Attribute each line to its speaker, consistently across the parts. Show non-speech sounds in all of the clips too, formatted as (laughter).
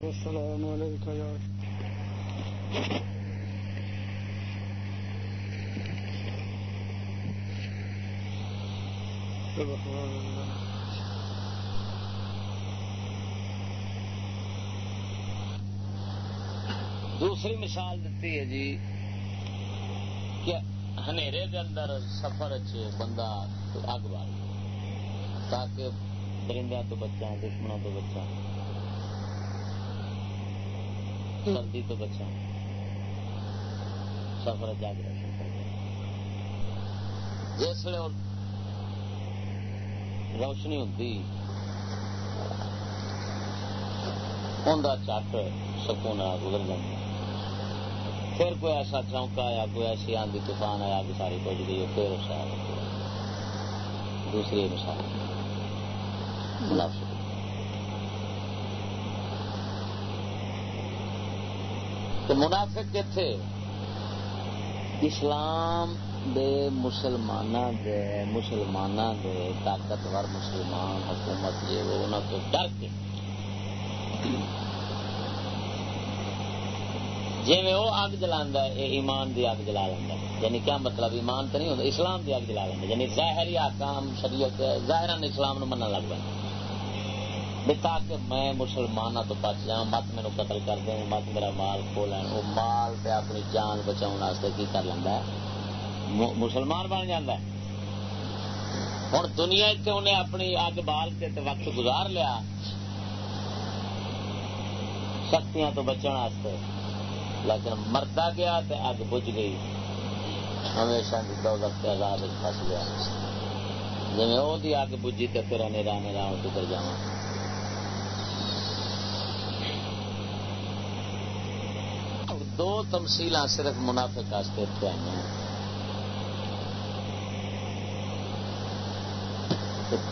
Speaker 1: والسلام عليك يا سبحان الله
Speaker 2: دوسری مثال دیتی ہے جی کہ ہنیرے کے اندر سفر چ بندہ اگ بال تاکہ درندوں تو بچا دشمنوں تو بچا سردی تو بچا سفر جاگ روشن کر جس روشنی ہوتی انہیں چٹ سکون گزر جائے پھر کوئی ایسا چونکا آیا، کوئی ایسی آندھی طوفان آیا کہ ساری بج گئی، پھر اس دوسری مثال۔ منافق تو منافق کتنے اسلام دے مسلمان دے مسلمان دے، طاقتور مسلمان، حکومت جی وہ انہوں کو ڈر کے۔ جی میں وہ اگ جلا ہے ایمان دی اگ جلا لینا یعنی کیا مطلب ایمان تو نہیں ہوتا اسلام دی اگ جلا لینا یعنی ظاہر یا کام شریعت ظاہر اسلام نو من لگ پہ تاکہ میں مسلمانوں ہاں تو بچ جا مت میرے قتل کر دیں، مت میرا مال کھو لین۔ وہ مال پہ اپنی جان بچاؤ کی کر لینا مسلمان بن جا ہوں دنیا انہیں اپنی اگ بال کے وقت گزار لیا۔ سختیاں تو بچن واسطے۔ لیکن مرتا گیا تو اگ بج گئی۔ ہمیشہ کی وقت آزاد پس گیا۔ جی وہ اگ بجی تو پھر انیرا نیرا کدھر جا دو تمسیل صرف منافع اتنے آئی ہیں۔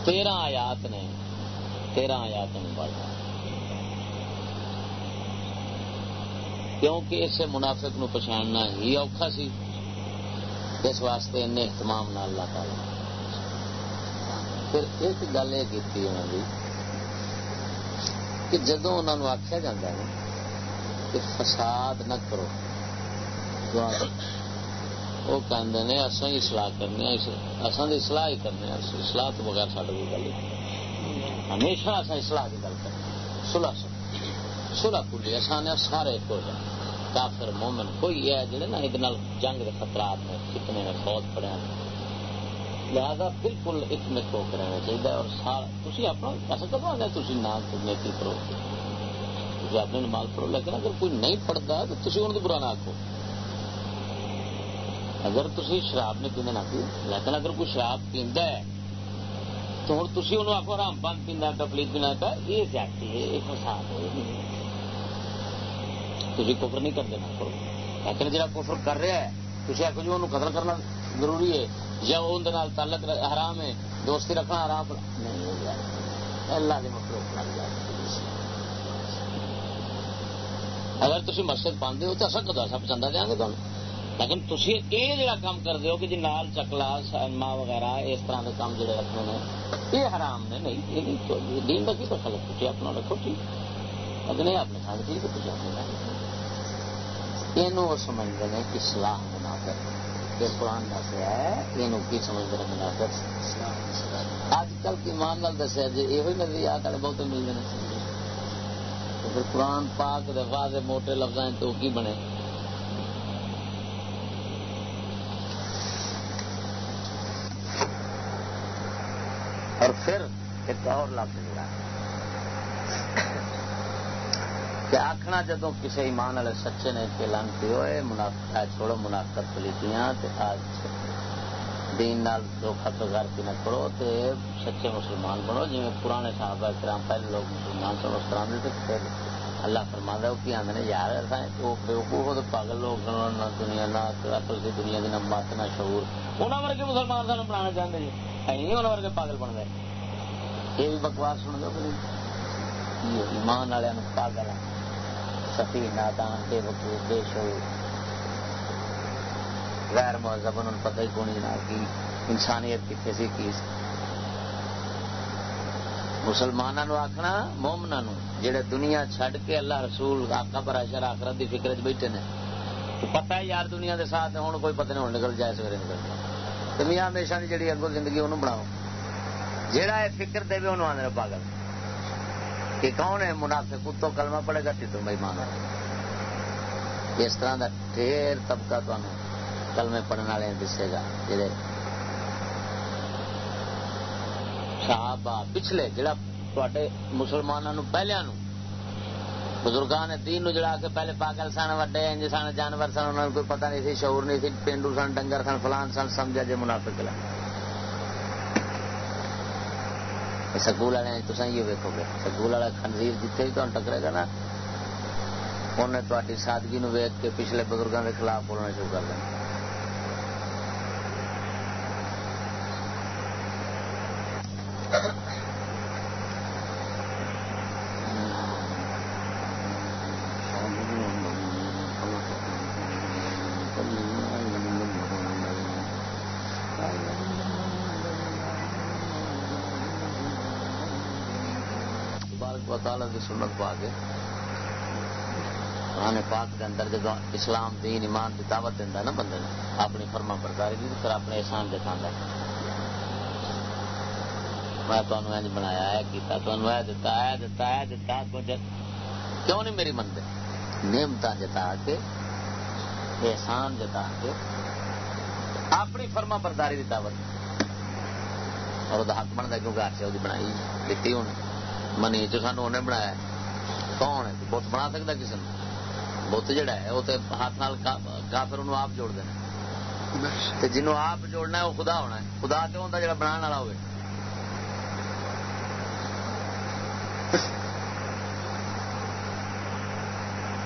Speaker 2: تیرہ آیات نے، تیرہ آیات نے پڑھا کیونکہ اسے منافق نو پچھاڑنا ہی اوکھا سی، اس واسطے ان اہتمام نہ اللہ تعالی۔ پھر ایک گل یہ کی جدو انہوں آخیا جا کہ فساد نہ کرو۔ وہ کہتے ہیں اصل ہی سلاح کرنے اصل کی سلاح ہی کرنے سلاح تو بغیر سارے کوئی گل ہمیشہ اصل اسلح کی گل کریں سلاح سب سلاح کلی اصل سارے ایک ہو جائیں کافر، مومن، کوئی ہے جڑے نا یہ جنگ کے خطرات نے کتنے نے بہت پڑے لہذا بالکل ایک میں ٹوک رہنا چاہیے اور سارا تھی اپنا ایسا کرو نہ تھی نہ نیتی کرو۔ تھی اپنے نماز پڑھو لیکن اگر کوئی نہیں پڑھتا تو تھی ان برا نہ آخو اگر تھی شراب نہیں پینے نہ پی لیکن اگر کوئی شراب پیندا ہے، تو ہوں تھی انہوں آخو آرام بند پینا پلیز پینا کا یہ زیادتی ہے، یہ فساد ہے تھی کفر نہیں کر دینا کرو۔ لیکن جہاں کفر کر رہا ہے تھی آخو جی وہ قتل کرنا ضروری ہے، یا وہ اندر تعلق حرام ہے، دوستی رکھنا حرام نہیں ہو گیا اللہ کے مخلوق لگ جائے اگر تھی مسجد پاندے ہو تو اصل کدو ایسا پسند دیا گے تمہیں لیکن تھی یہ جڑا کام کر ہو کہ جی نال چکلا سنما وغیرہ، اس طرح کے کام جڑے رکھنے نے یہ حرام نے، نہیں یہ دین کا کی دخل ہے تھی اپنا رکھو، ٹھیک۔ لیکن یہ اپنے ساتھ ٹھیک ہے تھی اپنے یہ سمجھتے ہیں کہ سلاح منافع یہ قرآن دسیا ہے یہ کی سمجھتے ہیں منافع اج کل کی مان نال دسیا جی یہ نظریات والے بہت ملتے ہیں پھر قرآن پاک واضح موٹے لفظ تو کی بنے؟ اور پھر ایک اور لفظ ملا کہ آخنا جدو کسی ایمان والے سچے نے کہ لانتی ہوئے چھوڑو منافقت پلیتیاں دین نال دھوکھا تو غرضی نہ کرو تے سچے مسلمان بنو۔ جی پرانے صحابہ کرام پہلے لوگ مسلمان سن، اس طرح دے پھر اللہ فرما کی آدھے یار وہ بےوقوف تو پاگل لوگ نہ دنیا، نہ اصل کی دنیا کی نہ مت نہ شعور۔ انہوں ورگے مسلمان سان بنا چاہتے جی۔ ہیں انہوں ورگے پاگل بن گئے یہ بھی بکواس سن دو ایمان والے پاگل سفی نادان، بے وقوف، بے شعور۔ غیر مہذب انہوں پتہ ہی کون جناب کی انسانیت کتنے سی، کی مسلمانوں آخنا مومنا نو جڑے دنیا چھڈ کے اللہ رسول آقا پر اشر آخرت دی فکر چ بیٹھے نے۔ پتہ ہے یار دنیا دے ساتھ ہوں کوئی پتہ نہیں ہوں نکل جائے، سویرے نکل جائے۔ تو میاں ہمیشہ کی جڑی اگو زندگی انہوں بناؤ۔ جہاں یہ فکر دے انہوں آدھے پاگل۔ کہ کون ہے منافع کتوں کلمہ پڑے گا تیتوں بھائی مان اس طرح کا ڈھیر طبقہ تمہیں کلمے پڑھنے والے دسے گا جہے صحابہ پچھلے جڑا تے مسلمانوں پہلے بزرگان دین نو جڑا کے پہلے پاگل سن، وڈے انج سن، جانور سن انہوں نے کوئی پتہ نہیں سی، شعور نہیں سی، پینڈو سن، ڈنگر سن، فلان سن، سمجھا جی منافق لے۔ سکول والے تو یہ ویکو گے۔ سکول والا خنزیر جتنے بھی تمہیں ٹکرے گا نا انہیں تاری سادگی نو ویک کے پچھلے بزرگوں کے خلاف بولنا شروع کر دینا۔ تعالی کی سنت پا کے قرآن پاک کے اندر جب اسلام، دین، ایمان کی دعوت دینا نا بندے نے اپنی فرما برداری کی پھر اپنے احسان دکھا میں تمہیں انج بنایا ہے کیتا تمہیں اے دتا ہے دتا ہے دتا کچھ کیوں نہیں میری منتے نعمت جتا کے، احسان جتا کے، اپنی فرما برداری کی دعوت۔ اور وہ حق بنتا کیونکہ آرچے وہ بنائی دیتی ہوں منی چ سان انہیں بنایا کون ہے بت بنا سکتا کسی نے بت جہا ہے وہ ہاتھ نال کافر انہوں آپ جوڑ دینا جنوں آپ جوڑنا ہے وہ خدا ہونا ہے خدا تو ہوتا جا بنا والا ہوئے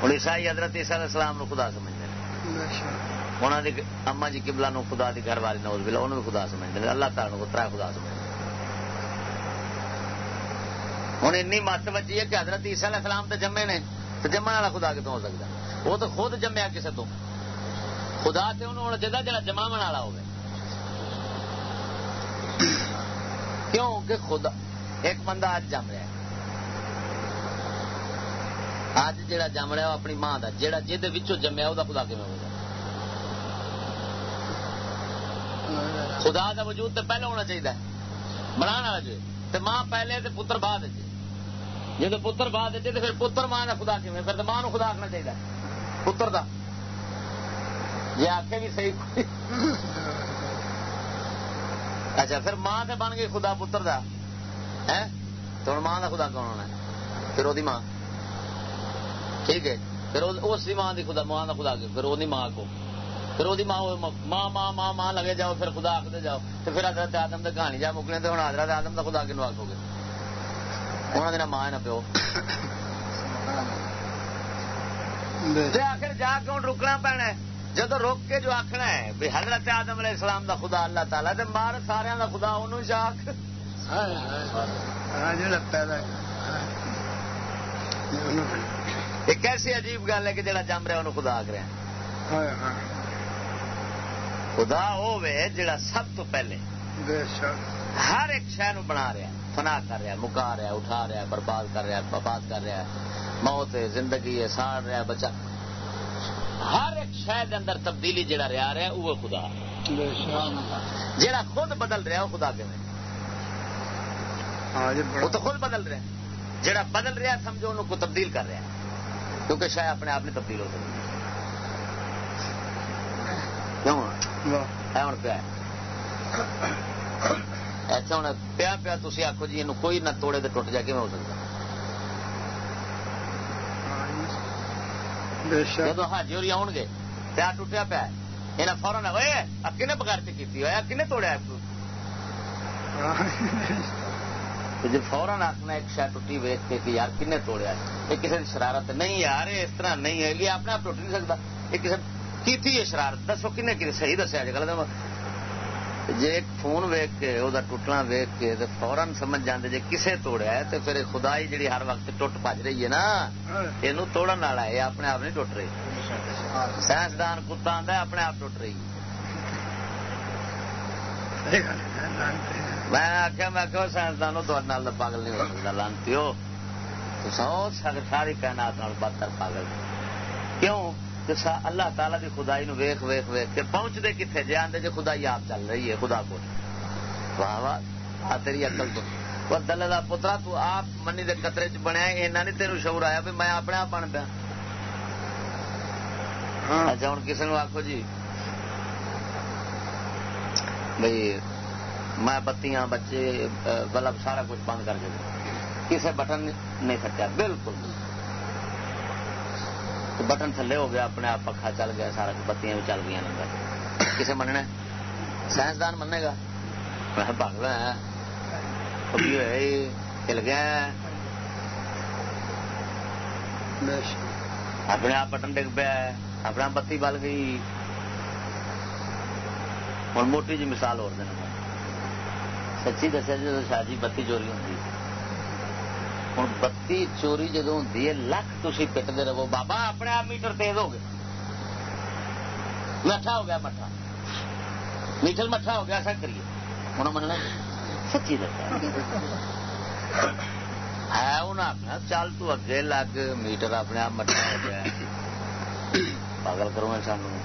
Speaker 2: ہوں عیسائی حضرت عیسیٰ علیہ السلام نو خدا سمجھتے ہیں انہوں نے اما جی قبلہ نو خدا دی گھر والی نوز بلا انہوں بھی خدا سمجھتے ہیں اللہ تعالیٰ کو ترا خدا سمجھتے ہوں این مت بچی ہے کہ حضرت عیسیٰ علیہ السلام تو جمے نے تو جمن والا خدا کتوں ہو سکتا؟ وہ تو خود جمیا کسی تو۔ خدا تو انہوں ہونا چاہیے جڑا جما والا ہو کیوں کہ خدا، ایک بندہ اج جم رہا ہے۔ اج جا جم رہا وہ اپنی ماں کا جہاں جہد جمیا وہ خدا کیون ہوگا خدا کا وجود تو پہلے ہونا چاہیے بنا والا جو تو ماں پہلے تو پتر بعد جب پتر بعد تو پھر پتر ماں کا خدا کیون پھر تو ماں خدا آخنا چاہیے پتر دا۔ جی آخے بھی صحیح اچھا پھر ماں سے بن گئی خدا پتر دا۔ تو ہوں ماں کا خدا کون ہونا پھر وہ ماں۔ ٹھیک ہے۔ پھر اس کی ماں کی خدا ماں کا خدا پھر وہ ماں کو۔ پھر وہ ماں ماں ماں ماں ماں لگے جاؤ، پھر خدا آختے جاؤ۔ تو پھر حضرت آدم کی کہانی جا مکنے تو ہوں حضرت آدم کا خدا کنو آخو گے؟ انہوں نے ماں نہ پیو آخر جا کے ہوں رکنا پینا جدو روک کے جو آخنا ہے بھی حضرت آدم علیہ السلام دا خدا اللہ تعالیٰ تو مار دا خدا انہوں شاخ ایک ایسی عجیب گل ہے کہ جڑا جم رہا انہوں خدا آخ رہا خدا ہوے جڑا سب تو پہلے ہر ایک شہ بنا رہا فنا کر رہا مکا رہا اٹھا رہا برباد کر رہا برباد کر رہا موت ہے زندگی ہے ساڑ رہا بچا ہر ایک شہر اندر تبدیلی جڑا رہا رہا وہ خدا۔ جڑا خود بدل رہا وہ خدا کے وہ تو خود بدل رہا جڑا بدل رہا سمجھو انہوں کو تبدیل کر رہا کیونکہ شاید اپنے آپ نے تبدیل ہو سکتی کیوں؟ پیا۔ ایسا ہوں پیا پیا تھی آخو جی یہ کوئی نہ توڑے تو ٹوٹ جائے ہو سکتا جب حاجی ہوئی آؤ گے پیا ٹوٹیا پیا یہاں فورن کنے بغیر کی توڑیا جی فورن آخنا ایک شاید ٹوٹی ویچ کے کہ یار کنے توڑیا یہ کسی کی شرارت نہیں یار اس طرح نہیں ہے یہ اپنے آپ ٹوٹ نہیں سکتا یہ کسی کی شرارت دسو کی صحیح دسیا جی گل جی فون ویک کے وہ ٹوٹنا ویک کے تو فورن سمجھ جاندے جی کسے توڑیا ہے تو پھر خدائی جڑی ہر وقت ٹوٹ پج رہی ہے نا یہ توڑن والا ہے اپنے آپ نہیں ٹوٹ رہی سائنسدان کتا آتا ہے اپنے آپ ٹوٹ رہی۔ میں آخیا میں کہ سائنسدانوں تو پاگل نہیں ہو سکتا لانتی ہو سو ساری کائنات پاگل۔ کیوں؟ اللہ تعالی دی خدائی نو ویخ ویخ ویخ کے پہنچتے کتنے جی آدھے جی خدائی آپ چل رہی ہے خدا کو۔ واہ واہ تیری اکل تو۔ اور دلے کا پترا تو آپ منی دے قطرے چ بنیا ایسا نہیں تیروں شعور آیا بھی میں اپنے آپ بن پیا۔ اچھا ہوں کسی نے آخو جی۔ بھائی میں بتیاں بچے بلب سارا کچھ بند کر کے۔ کسی بٹن نہیں تھکیا بالکل۔ بٹن تھلے ہو گیا، اپنے آپ پکا چل گیا، سارا کچھ بتیاں بھی چل گئی نمبر۔ کسے مننا سائنسدان منے گا؟ میں پاگل ہل گیا اپنے آپ بٹن ڈگ پیا اپنے آپ بتی بل گئی۔ ہوں موٹی جی مثال اور دینا۔ سچی دسیا جی شاہ جی بتی چوری ہوتی ہوں بتی چوری جدو ہوں لکھ تھی پٹتے رہو بابا اپنے آپ میٹر تیز ہو گیا مٹھا ہو گیا مٹھا میٹر مٹھا ہو گیا ایسا کریے ہوں مننا سچی دسیا ہے انہیں آخنا چل تو اگے لگ میٹر اپنے آپ مٹھا ہو گیا پاگل کرو سانو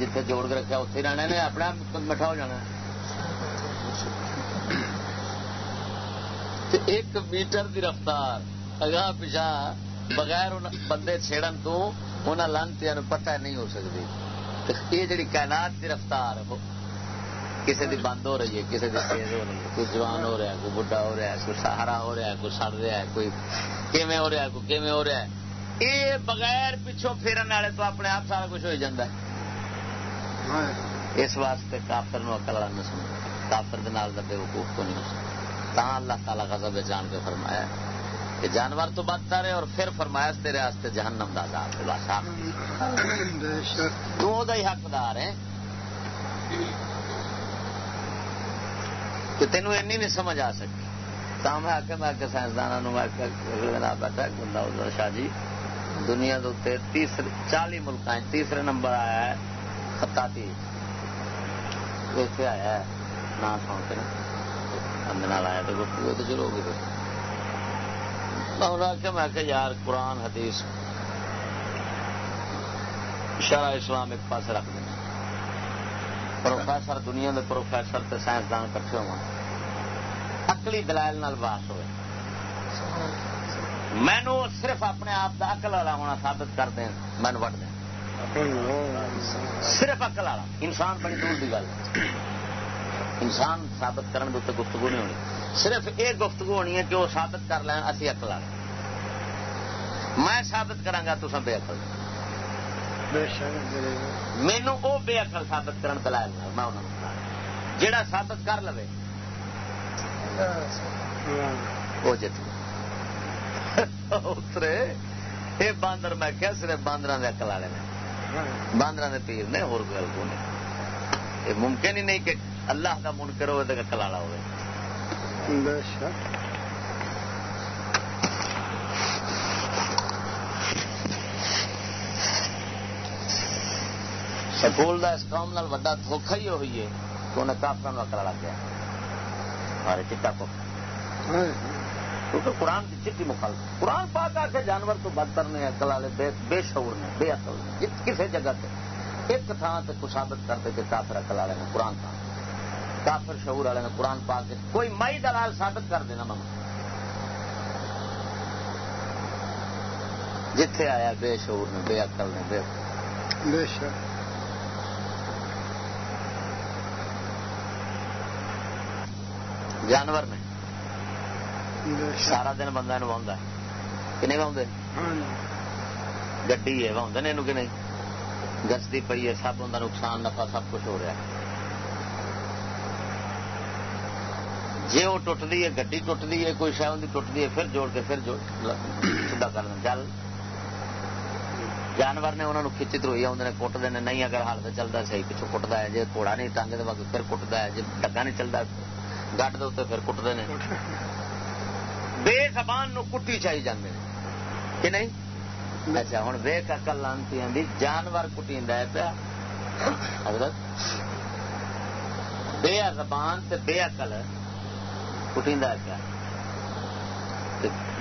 Speaker 2: جتنے جوڑ کے رکھا اتنے رہنا نے اپنے آپ مٹھا ہو جانا ایک میٹر دی رفتار۔ اگاں پچھا بغیر بندے چھیڑن تو انہوں لانتی پتہ نہیں ہو سکتی یہ جڑی کائنات دی رفتار کسی دی بند ہو رہی ہے کسی دی تیز ہو رہی ہے۔ کوئی جوان ہو رہا ہے کوئی بڑھا ہو رہا ہے کوئی سہارا ہو رہا ہے کوئی سڑ رہا ہے کوئی کیویں ہو رہا ہے کوئی کیویں ہو رہا ہے۔ یہ بغیر پچھوں پھرن والے تو اپنے آپ سارا کچھ ہو جاتا ہے۔ اس واسطے کافر نو اکل والا نہ سمجھ کافر دے وقوف کو نہیں ہو سکتا۔ اللہ تعالیٰ کا سب جان کے فرمایا کہ جانور تو بدتر ہے اور پھر فرمایا تیرے واسطے جہنم دا عذاب تو ہی حقدار ہے کہ تینوں این نہیں سمجھ آ سکی تا میں آ کے میں سائنسدانوں میں بیٹھا بندہ شاہ جی۔ دنیا کے تیسرے چالی ملک تیسرے نمبر آیا ہے، خطاطی۔ اتنے آیا نہ سن کے اندر آیا تو گفتگو تو شروع ہو گئی میں انہیں آخیا میں کہ یار قرآن حدیث شرع اسلام ایک پاس رکھ دینا۔ پروفیسر دنیا کے پروفیسر تے سائنسدان کٹھے ہو اکلی دلائل نال باس ہوئے۔ مینو صرف اپنے آپ کا اقل والا ہونا ثابت کر دیں مینو وٹ دیں۔ صرف اقل والا انسان بڑی دور کی گل۔ انسان ثابت کرنے کے گفتگو نہیں ہونی۔ صرف یہ گفتگو ہونی ہے کہ وہ ثابت کر لین اسی اقل والے۔ میں ثابت کرا تو بے اقل مینو وہ بے اقل ثابت کرن دلائل میں انہوں جڑا ثابت کر لو وہ جت اترے یہ باندر میں کیا صرف باندر کے اقل والے نے؟ باندر کے پیر نے ہو گل کو نہیں۔ یہ ممکن ہی نہیں کہ اللہ کا منکر ہوئے تو والا ہوئے۔ سکول کا اس قوم نال وا دھوکھا ہی ہوئی ہے کہ انہیں کافر اکلا لگ گیا۔ ہمارے چٹا پوکھا کیونکہ قرآن کی چٹی مخالف۔ قرآن پاک آ کے جانور تو بدتر نے اکل والے بے, بے شعور نے بے اکل نے کسی جگہ سے ایک تھان سے کچھ ثابت کرتے کہ کافر اکل والے نے قرآن پاک۔ کافر شعور والے نے قرآن پاک کوئی مئی دلال ثابت کر دینا مما جتھے آیا بے شعور نے بے اکل نے بے بے شک۔ جانور نے۔ سارا دن بندہ نو بہت کہ نہیں بہت گی ہے بہت نے کہ نہیں گستی پی ہے سب ان نقصان نفا سب کچھ ہو رہا ہے۔ جی وہ ٹوٹتی ہے گی ٹوٹتی ہے، کوئی شاید ٹوٹتی ہے، پھر جوڑ کے پھر سیدا کر دیں۔ چل جانور نے انہوں نے کھچی تروئی آدھے کٹتے ہیں نہیں اگر حال سے چلتا صحیح پچھو کٹتا ہے۔ جی گھوڑا نہیں ٹنگ دے پھر کٹتا ہے جی ڈگا نہیں چلتا گڈ دے پھر کٹتے ہیں بے زبان نو کٹی چاہی جاندے کہ نہیں؟ اچھا ہوں بے اکل لانتی آدھی جانور کٹی ہے پیا۔ حضرت، بے زبان تے بے عقل کٹیندا کیا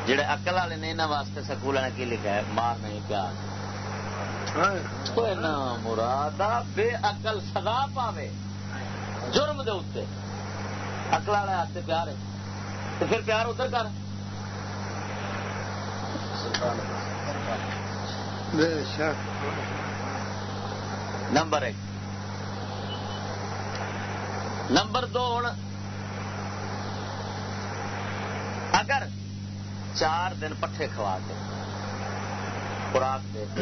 Speaker 2: جڑے عقل والے نے انہاں واسطے سکول والے کی لکھا ہے مار نہیں پیار مرادا بے عقل سزا پاوے جرم دے اتنے عقل والے ہاتھ پیار ہے تو پھر پیار ادھر کر نمبر ایک نمبر دو ہوں اگر چار دن پٹھے کھوا کے خوراک دے کے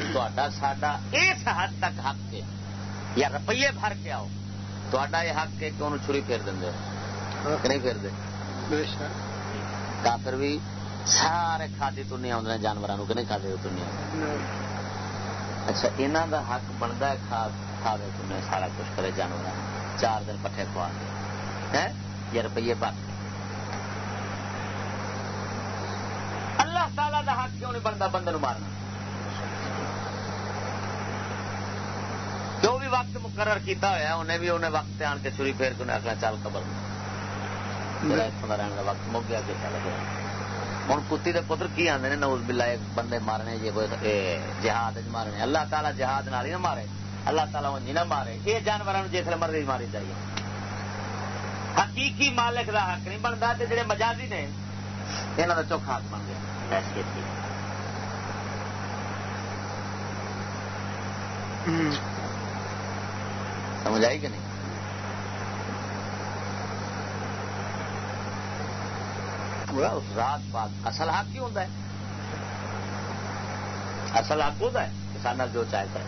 Speaker 2: ساڈا اس حد تک حق ہے۔ یا روپیے بھر کے آؤ۔ تا یہ حق ہے کہ انہوں چھری پھیر دیں نہیں پھیر دے کافر بھی سارے کھادی تنیا آدھے جانوروں کہ نہیں کھادے تنیا اچھا انہوں دا حق بنتا ہے کھا کھاوے تمہیں سارا کچھ کرے جانور چار دن پٹھے کھوا کے۔ یا روپیے بھر اللہ تعالی دا حق کیوں نہیں بنتا بندے مارنا؟ جو بھی وقت مقرر کیتا ہوا انہیں بھی انہیں وقت آن کے چوری پھیر کے انہیں آخنا چل قبر۔ اتوں کا رہن کا وقت مک گیا کہ چل گیا۔ ہوں کتی کے پتر کی آدھے نوز بلا بندے مارنے جی جہاد مارنے۔ اللہ تعالیٰ جہاد نال ہی نہ مارے۔ اللہ تعالیٰ انجی نہ مارے۔ یہ جانوروں جس مرضی ماری چاہیے حقیقی مالک دا حق نہیں بنتا جڑے مجازی نے یہاں کا چوکھا حق بن گیا۔ حیثیت کی سمجھ آئی کہ نہیں؟ رات پاک اصل حق کی ہوتا ہے؟ اصل حق ہوتا ہے؟ کسان جو چاہتا ہے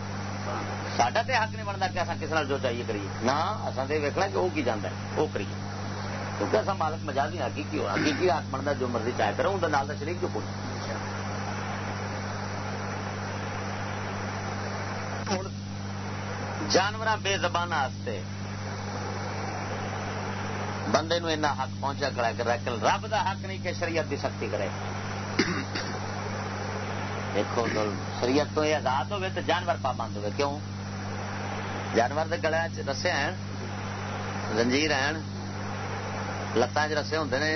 Speaker 2: سڈا تو حق نہیں بنتا کہ اصل کسی جو چاہیے کریے۔ نہ اصل تو ویکنا کہ وہ کی جانا ہے۔ وہ کریے۔ کیونکہ اصل مالک مجاز نہیں، حقیقی ہو، حقیقی حق بنتا جو مرضی چاہے کرو اندر نال کا شریف کیوں پوچھ جانور بے زبان بندے نو اینا حق پہنچا کرا کر رب دا حق نہیں کہ شریعت دی سختی کرے۔ دیکھو شریعت تو یہ آزاد ہوئے تو جانور پابند ہوئے، کیوں؟ جانور کے گلے رسے ہیں، زنجیر ہیں لتان چ رسے ہوں نے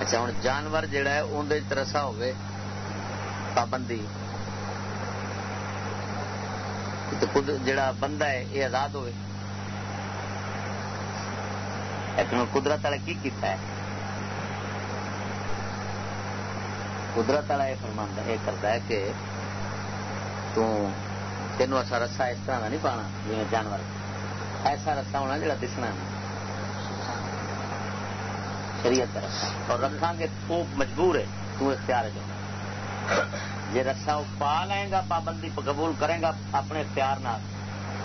Speaker 2: اچھا ہوں جانور جہا ہے اندر رسا ہوئے پابندی جڑا بندہ ہے یہ آزاد ہوئے لیکن قدرت والے کی کیتا ہے قدرت والا یہ فرمانا یہ کرتا ہے کہ تینوں ایسا رسا اس طرح کا نہیں پانا جی جانور ایسا رسا ہونا جڑا دسنا نہیں شریعت کا اور رکھا گے وہ مجبور ہے، تو اختیار ہے جی رسا وہ پا لے گا، پابندی قبول کرے گا، اپنے اختیار نال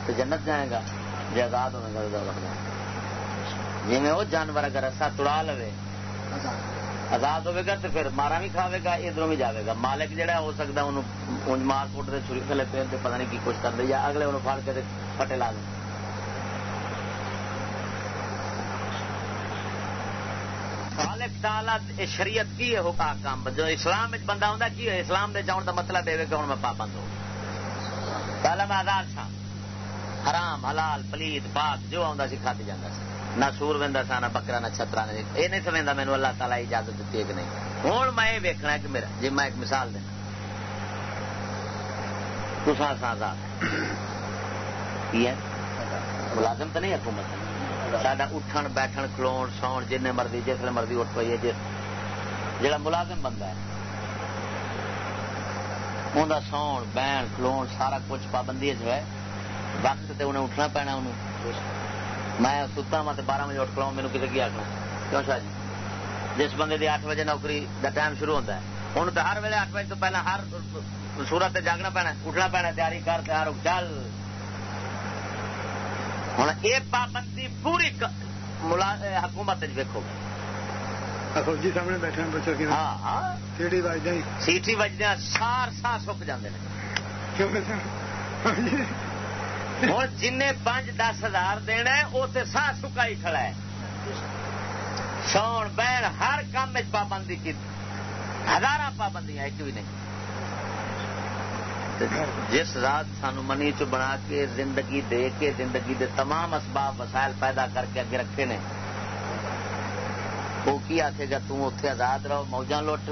Speaker 2: تو جنت جائے گا جی آزاد ہونے کا جی میں وہ جانور اگر رسا توڑا لو آزاد ہوے گا تو پھر مارا بھی کھاوے گا ادھر بھی جاوے گا۔ مالک جہا ہو سکتا انہوں مار کوٹ دے، چھری تھلے پھر پتا نہیں کی کچھ کر دے یا اگلے انہوں پھڑ کے پٹے لا دیں مالک تعالی شریعت کی ہے کام؟ جو اسلام بندہ ہوں کی ہے؟ اسلام دے جاؤن کا مطلب یہ کہ ہوں میں پابند ہوں۔ پہلے میں آزاد سا حرام، حلال، پلیت، پاک، جو آتا سی کھاتی جانا سی۔ نہ سور وا سا نہ بکرا، نہ چھترا نے یہ نہیں سمجھتا مینو اللہ تعالیٰ اجازت دیتی ہے کہ نہیں۔ ہوں میں یہ ویکنا کہ میرا جی میں ایک مثال دینا۔ تسا سا آزاد ملازم تو نہیں حکومت۔ سڈا اٹھن بیٹھن کھلو سو جن مرضی جس مرضی اٹھ پی جس جا ملازم بندہ ہے انہیں سو بہن کھلو سارا کچھ پابندی جو ہے وقت تے انہیں اٹھنا پینا انہوں میں ستا وا تو بارہ بجے اٹھ کھلاؤں میرے کسی کی آخنا کیوں شاہ جی جس بندے کی اٹھ بجے نوکری کا ٹائم شروع ہوتا ہے ہوں تو ہر ویلے اٹھ بجے تو پہلے ہر سورت جاگنا پینا اٹھنا پینا تیاری کر تیار چل ہوں۔ یہ پابندی پوری حکومت ویکو
Speaker 1: فوجی سامنے بیٹھے
Speaker 2: ہاں ہاں۔
Speaker 1: سیٹی
Speaker 2: سیٹی سار سا سک جاتے ہیں ہوں جن پانچ دس ہزار دینا وہ تو سا سکا ہی کھڑا ہے۔ بہن ہر کام پابندی کی۔ ہزار پابندیاں ایک بھی نہیں۔ جس ذات سانو منی چ بنا کے زندگی دے کے زندگی دے تمام اسباب وسائل پیدا کر کے اگے رکھے نے۔ وہ کی آخے گا تم اتے آزاد رہو، موجاں لٹ۔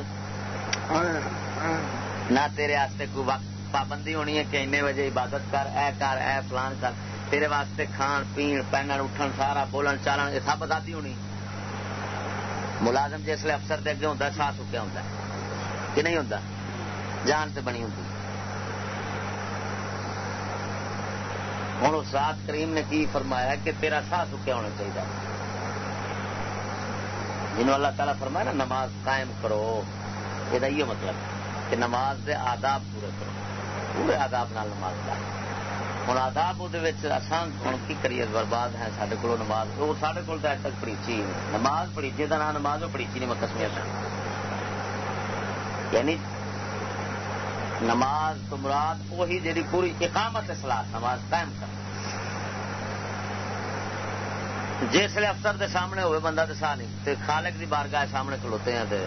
Speaker 2: نہ تیرے واسطے کوئی وقت پابندی ہونی ہے کہ اینے بجے عبادت کر، اے کر، اے فلان کر۔ تیرے واسطے کھان، پین پہنن اٹھن، سارا بولن، چالن، یہ سب آزادی ہونی۔ ملازم جس افسر دے اگے ہوتا سا سکیا ہوتا کہ نہیں ہوتا جان سے بنی ہوتی ہوں اس رات کریم نے کی فرمایا کہ تیرا سا سکیا ہونا چاہیے۔ جنہوں اللہ تعالیٰ فرمایا نا نماز قائم کرو، یہ مطلب کہ نماز دے آداب پورے کرو۔ پورے آداب نال نماز کا ہوں آداب آسان ہوں کی کریے، برباد ہے سارے کو نماز۔ وہ سارے کو اج تک پڑیچی نماز پڑیچے کا نام نماز وہ پڑیچی نہیں میں کسمیا یعنی نماز تو مراد وہی جی پوری اقامت سلاح نماز قائم کر۔ جسے افسر دے سامنے ہوئے، بندہ دسا نہیں۔ تے خالق دی بارگاہ سامنے کھلوتے ہیں تے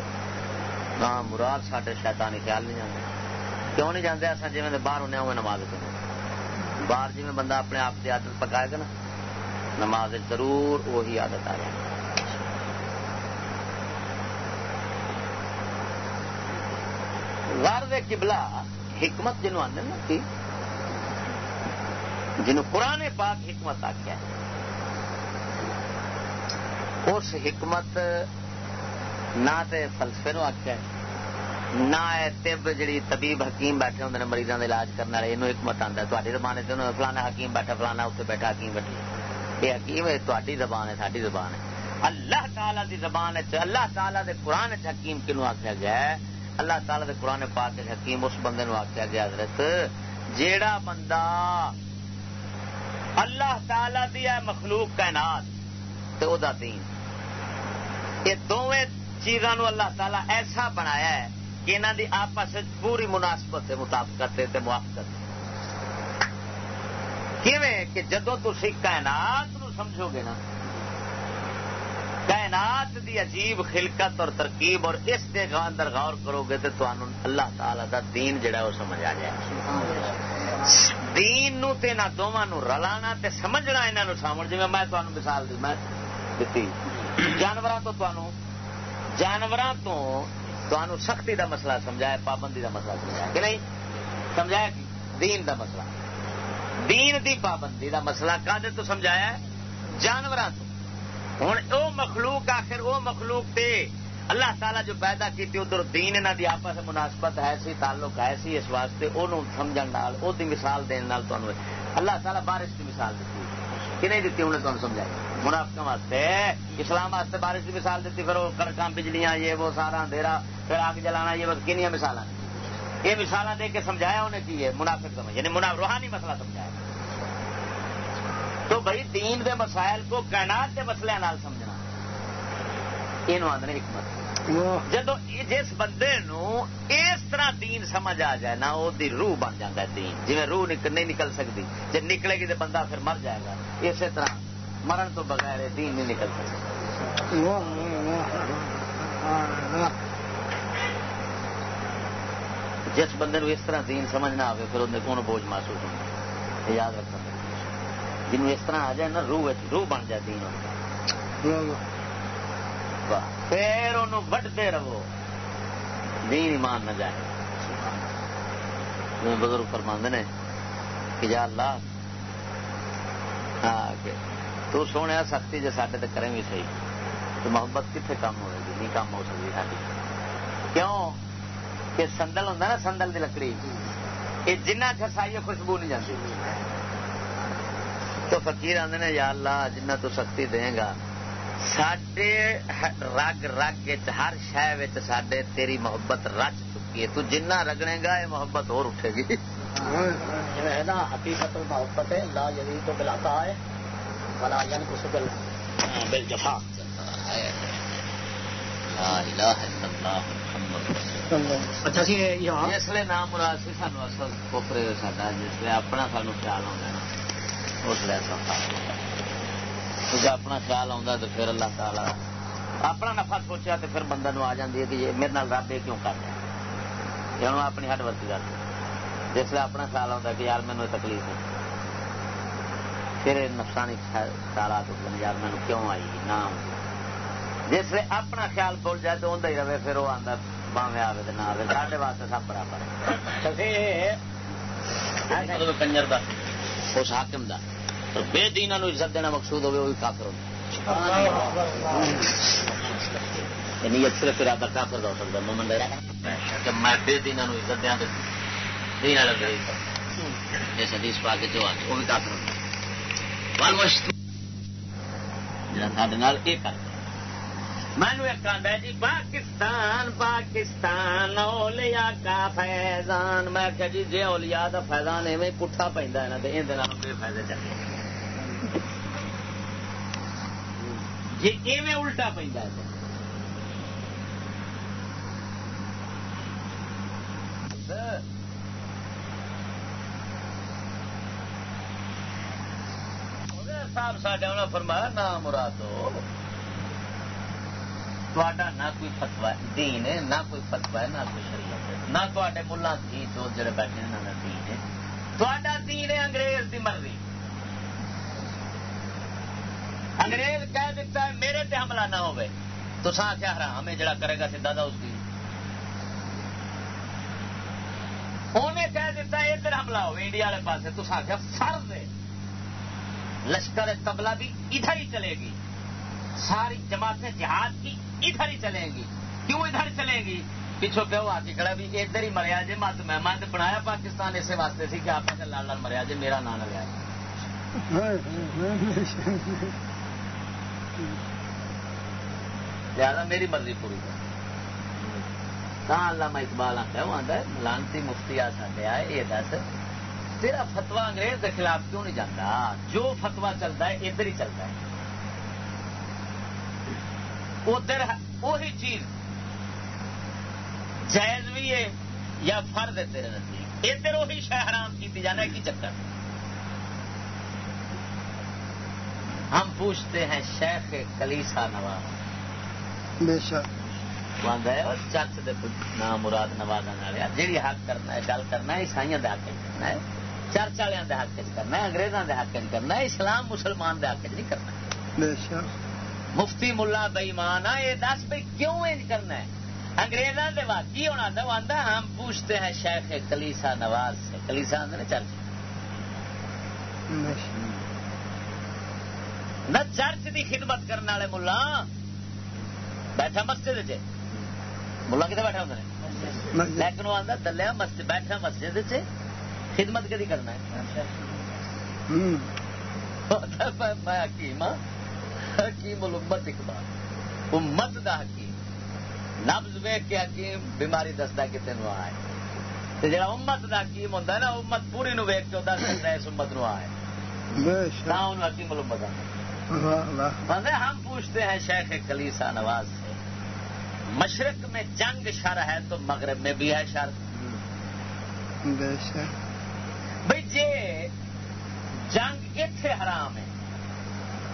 Speaker 2: نہ مراد ساڈے شیطانی خیال نہیں جانے کیوں نہیں جانے اصل جی باہر ہونے ہوئے نماز کرنے باہر جی بندہ اپنے آپ کی عادت پکائے گا نا، نماز ضرور وہی عادت آ جائے۔ غرض قبلہ حکمت جنوب آدھے نا کی؟ جنہوں پرانے پاک حکمت آخیا اس حکمت نہ تے فلسفے نو آخیا نہ طب جڑی طبیب حکیم بیٹھے ہوں مریضوں کا علاج کرنے والے یہ حکمت آتا ہے۔ تاری زبان فلانا حکیم بیٹھا، فلانا اتنے بیٹھا، حکیم بیٹھے یہ حکیم ہے تاری زبان ہے ساری زبان ہے۔ اللہ تعالی دی زبان اللہ تعالی دے قرآن حکیم کنو آخیا گیا ہے؟ اللہ تعالی دے قرآن پاک حکیم اس بندے نو آخیا گیا، حضرت، جیڑا بندہ اللہ تعالی دی ہے مخلوق کائنات تے او دا دین۔ یہ دونوں چیزوں اللہ تعالی ایسا بنایا ہے کہ انہوں دی آپس پوری مناسبت مطابقت تے موافقت کیویں کہ جدو تھی کائنات نو سمجھو گے نا کائنات دی عجیب خلقت اور ترکیب اور اس دے اندر غور کرو گے تو اللہ تعالی دا دین جڑا ہے وہ سمجھ آ جائے۔ دین نو تے نہ دونوں نو رلانا تے سمجھنا انہوں نے سامنے۔ جی میں تمہیں مثال دی میں دیتی۔ جانوروں تو جانوروں تو سختی دا مسئلہ سمجھایا پابندی دا مسئلہ سمجھایا کہ نہیں؟ سمجھایا دین دا مسئلہ۔ دین دی پابندی دا مسئلہ کدے تو سمجھایا جانوروں تو۔ ہوں او مخلوق، آخر او مخلوق تے۔ اللہ تعالیٰ جو پیدا کی ادھر دین انہوں دی آپس مناسبت ہے سی، تعلق ہے سی اس واسطے انہوں سمجھن نال، او دی مثال دین نال تو اللہ تعالیٰ بارش کی مثال دیتی کہ نہیں دیتی، انہیں تمہیں سمجھائی۔ منافق واسطے، اسلام واسطے بارش کی مثال دیتی، پھر وہ کڑکاں بجلیاں، یہ وہ سارا اندھیرا، پھر آگ جلانا، یہ بس کنیا مثال یہ مثال دے کے سمجھایا انہیں کی ہے؟ منافق سمجھ یعنی منافق روحانی مسئلہ سمجھایا۔ تو بھائی دین دے مسائل کو کائنات کے مسئلے نال سمجھنا۔ یہ آدھے حکمت۔ جدو جس بندے نو اس طرح دین سمجھ آ جائے نا وہ روح بن جاتا ہے دین۔ جی روح نہیں نکل سکتی۔ جب نکلے گی تو بندہ پھر مر جائے گا۔ اسی طرح مرن تو بغیر دین نہیں نکل سکتا۔ جس بندے نو اس طرح دین سمجھ نہ آئے پھر انہیں کون بوجھ محسوس ہونا یاد رکھنا۔ جنوب اس طرح آ جائے نا روح روح بن جائے دین پھر انہوں وڈتے رہو۔ دین ایمان نہ جائے۔ بزرگ فرماند نے کہ یا اللہ ہاں تو سونے سختی جی سڈے تو کریں بھی صحیح۔ تو محبت کتنے کم ہوئے گی؟ نہیں کم ہو سکتی ساری کیوں؟ کہ سندل ہوں نا سندل کی لکڑی۔ یہ جنہ چسائی خوشبو نہیں جاتی تو فقیر آدھے نے یا اللہ جنہ تو سختی دے گا سڈے رگ رگ ہر شہ سڈے تیری محبت رچ چکی ہے۔ تو جنہ رگڑے گا یہ محبت اور اٹھے گی۔
Speaker 3: حقیقت محبت ہے لا جدید تو بلاتا ہے
Speaker 2: بالجفا
Speaker 3: اچھا جی
Speaker 2: جسے نام مراد سی سانو اصل کوپرے سا جسے اپنا سانو خیال آتا نا اس لیے جب اپنا خیال آتا تو پھر اللہ تعالی اپنا نفع سوچا تو پھر بندہ آ جاتی ہے کہ میرے نال رب یہ کیوں کر رہا ہے؟ اپنی ہڈ ورتی کر جس اپنا خیال آتا کہ یار مینو تکلیف ہے۔ پھر خیالات ہوتے ہیں۔ یار مینو کیوں آئی؟ نہ جس اپنا خیال بھول جائے تو اندر ہی رہے پھر وہ آتا باوے آئے تو نہ آئے سارے واسطے سب برابر کنجر کا اس حاکم کا بے دینا نو عزت دینا مقصود ہوگی وہ بھی کافر ہوگا نیت صرف ارادہ کافر کا ہو سکتا ہے، مومن کہ میں بے دینا نو عزت دیا دین والا جیسے حدیث پا کے جو آ وہ بھی کافر ہوگا جڑا یہ کرتا مینو ایک آدھا جی پاکستان پاکستان اولیا کا فیضان۔ میں کہ جی جی اولیا کا فیضان ایویں پٹھا پہ نا تو یہ بے فائدے چلے۔ جی ایویں الٹا پہ صاحب سڈے انہیں فرمایا نہ مرادو نہ کوئی فتوا دین ہے، نہ کوئی فتوا ہے نہ کوئی شریعت نہ تھی جو جڑے بیٹھے نہ دین ہے۔ دین ہے انگریز مرضی۔ انگریز کہہ دیتا ہے، میرے تے حملہ نہ ہوئے۔ تو سا کیا حرام ہے، جڑا کرے گا سیدا دا اس کی۔ انہیں کہہ دیتا ہے ادھر حملہ ہو انڈیا والے پاس تو سا کیا فرض ہے۔ لشکر تبلا بھی ادھر ہی چلے گی۔ ساری جماعتیں جہاد کی۔ ادھر ہی چلیں گی۔ کیوں ادھر چلیں گی؟ پیچھو پہ آ کے کھڑا بھی ادھر ہی مریا جی مت مہمان نے بنایا پاکستان اسی واسطے سی کہ آپ لال لال مریا جی میرا نام لیا زیادہ میری مرضی پوری کر علامہ اقبال آتا وہ آتا ہے ملانتی مفتی آ سکے آئے، یہ دس۔ تیرا فتوا انگریز کے خلاف کیوں نہیں جاتا جو فتوا چلتا ہے، ادھر ہی چلتا ہے۔ ادھر وہی چیز۔ جائز بھی ہے یا فرد ہے تیرے نزدیک۔ ادھر وہی شہ حرام کی جانا کی چکر؟ ہم پوچھتے ہیں شیخ کلیسا نواز۔
Speaker 1: بے شک۔
Speaker 2: چرچ دے نام مراد نواز جیڑی حق کرنا ہے گل کرنا ہے عیسائی دے حق کرنا ہے چرچ والوں دے حق کرنا ہے انگریزوں دے حق کرنا ہے اسلام مسلمان دے حق نہیں کرنا۔ مفتی ملا بئیمان یہ دس بھائی کیوں انج کرنا ہے؟ انگریزوں کے واقعی ہونا؟ تھا وہ آتا ہم پوچھتے ہیں شیخ کلیسا نواز سے۔ کلیسا آدھے چرچ؟ نہ چرچ کی خدمت کرنے والے ملا۔ بیٹھا مسجد چ ملا کتنے بیٹھا ہوں لیکن وہ آتا دلیا مسجد بیٹھا مسجد چ خدمت کدی کرنا ہے؟ (laughs) میں حکیم ہاں۔ حکیم الامت اقبال۔ امت دا حکیم۔ نبز ویک کے حکیم بیماری دستا کہ تین آئے۔ جا امت دا حکیم ہوتا ہے نا امت پوری نو ویک کے دس اس امت نو آئے۔ حکیم الامت ہم پوچھتے ہیں شیخ کلیسا نواز سے مشرق میں جنگ شر ہے تو مغرب میں بھی ہے شر۔ بھائی جی جنگ اتے حرام ہے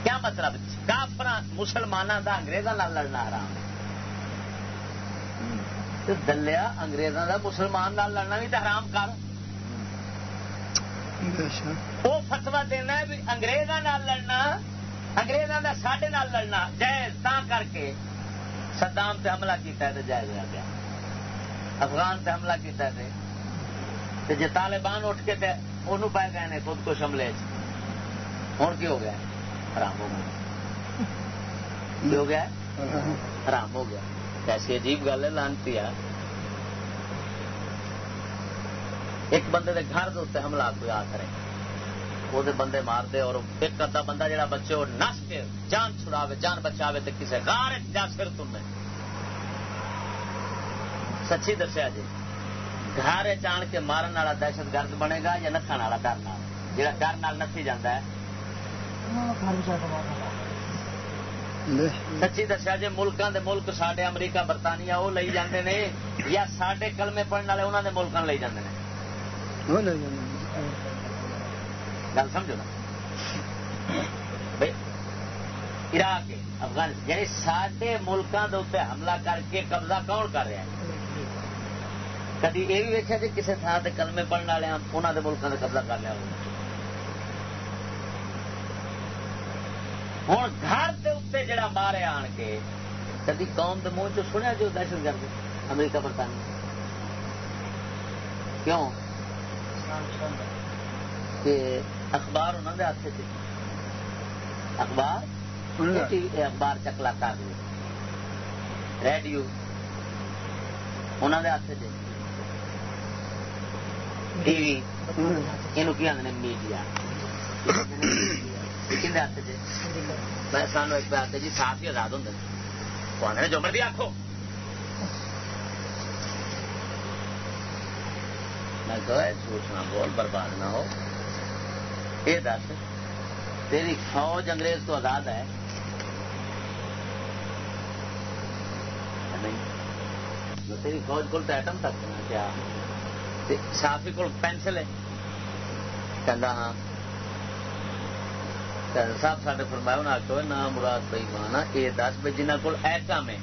Speaker 2: کیا مطلب؟ کافر مسلمانوں کا انگریزوں لڑنا حرام۔ دلیا انگریزوں کا مسلمان لڑنا بھی تو حرام کر۔ وہ فتوا دینا بھی انگریزوں لڑنا انگریزوں کا سڈے لڑنا جائز تا کر کے سدام سے حملہ کیا جائز ہوا گیا۔ افغان سے حملہ کیا جی طالبان اٹھ کے انہوں پہ گئے خود کو حملے ہوں کی ہو گیا؟ حرام ہو گیا ہو گیا؟ حرام ہو گیا۔ ایسی عجیب گل ہے لانتی ہے۔ ایک بندے کے گھر کے حملہ کوئی آ کرے۔ وہ بندے مار دے اور ایک ادا بندہ جہاں بچے وہ نس کے جان چھڑاوے، جان بچاوے تو کسی گار جا سر تم سچی دسیا جی گھر چان کے مارن والا دہشت گرد بنے گا یا نسن والا ڈر جا ڈر نسی جانا ہے سچی دسیا جی ملکوں کے ملک سڈے امریکہ برطانیہ وہ لے جاندے نے یا سڈے کلمے پڑھنے والے انہوں نے؟ ملکوں لے جاندے نے۔ گل سمجھو نا؟ عراق افغانستان یعنی سڈے ملکوں کے اتنے حملہ کر کے قبضہ کون کر رہا ہے؟ کدی یہ بھی ویکیا جی کسی تھان سے کلمے پڑھنے والے انہوں کے ملکوں کا قبضہ کر لیا ہوں گھر کے اتنے جڑا مارے آن کے کدی قوم کے منہ چ سنیا جو دہشت گرد امریکہ برطانیہ کیوں؟ کہ اخبار انہوں نے ہاتھ سے اخبار؟ اخبار چکلا کر لی ریڈیو۔ انہوں نے ہاتھ سے ٹی وی۔ یہ آدھے میڈیا۔ سانو ایک بات جی صاف ہی آزاد ہوں جو مرضی آخو میں جھوٹ نہ بول، برباد نہ ہو۔ یہ دس، تیری فوج انگریز تو آزاد ہے۔ نہیں تیری فوج کو ایٹم تک کیا؟ صافی کو پینسل ہے۔ کہہ ہاں صاحب سارے فرمایا انہیں آخو نہ مراد بھائی مانا یہ دس بھائی جنہ کو ایٹم ہے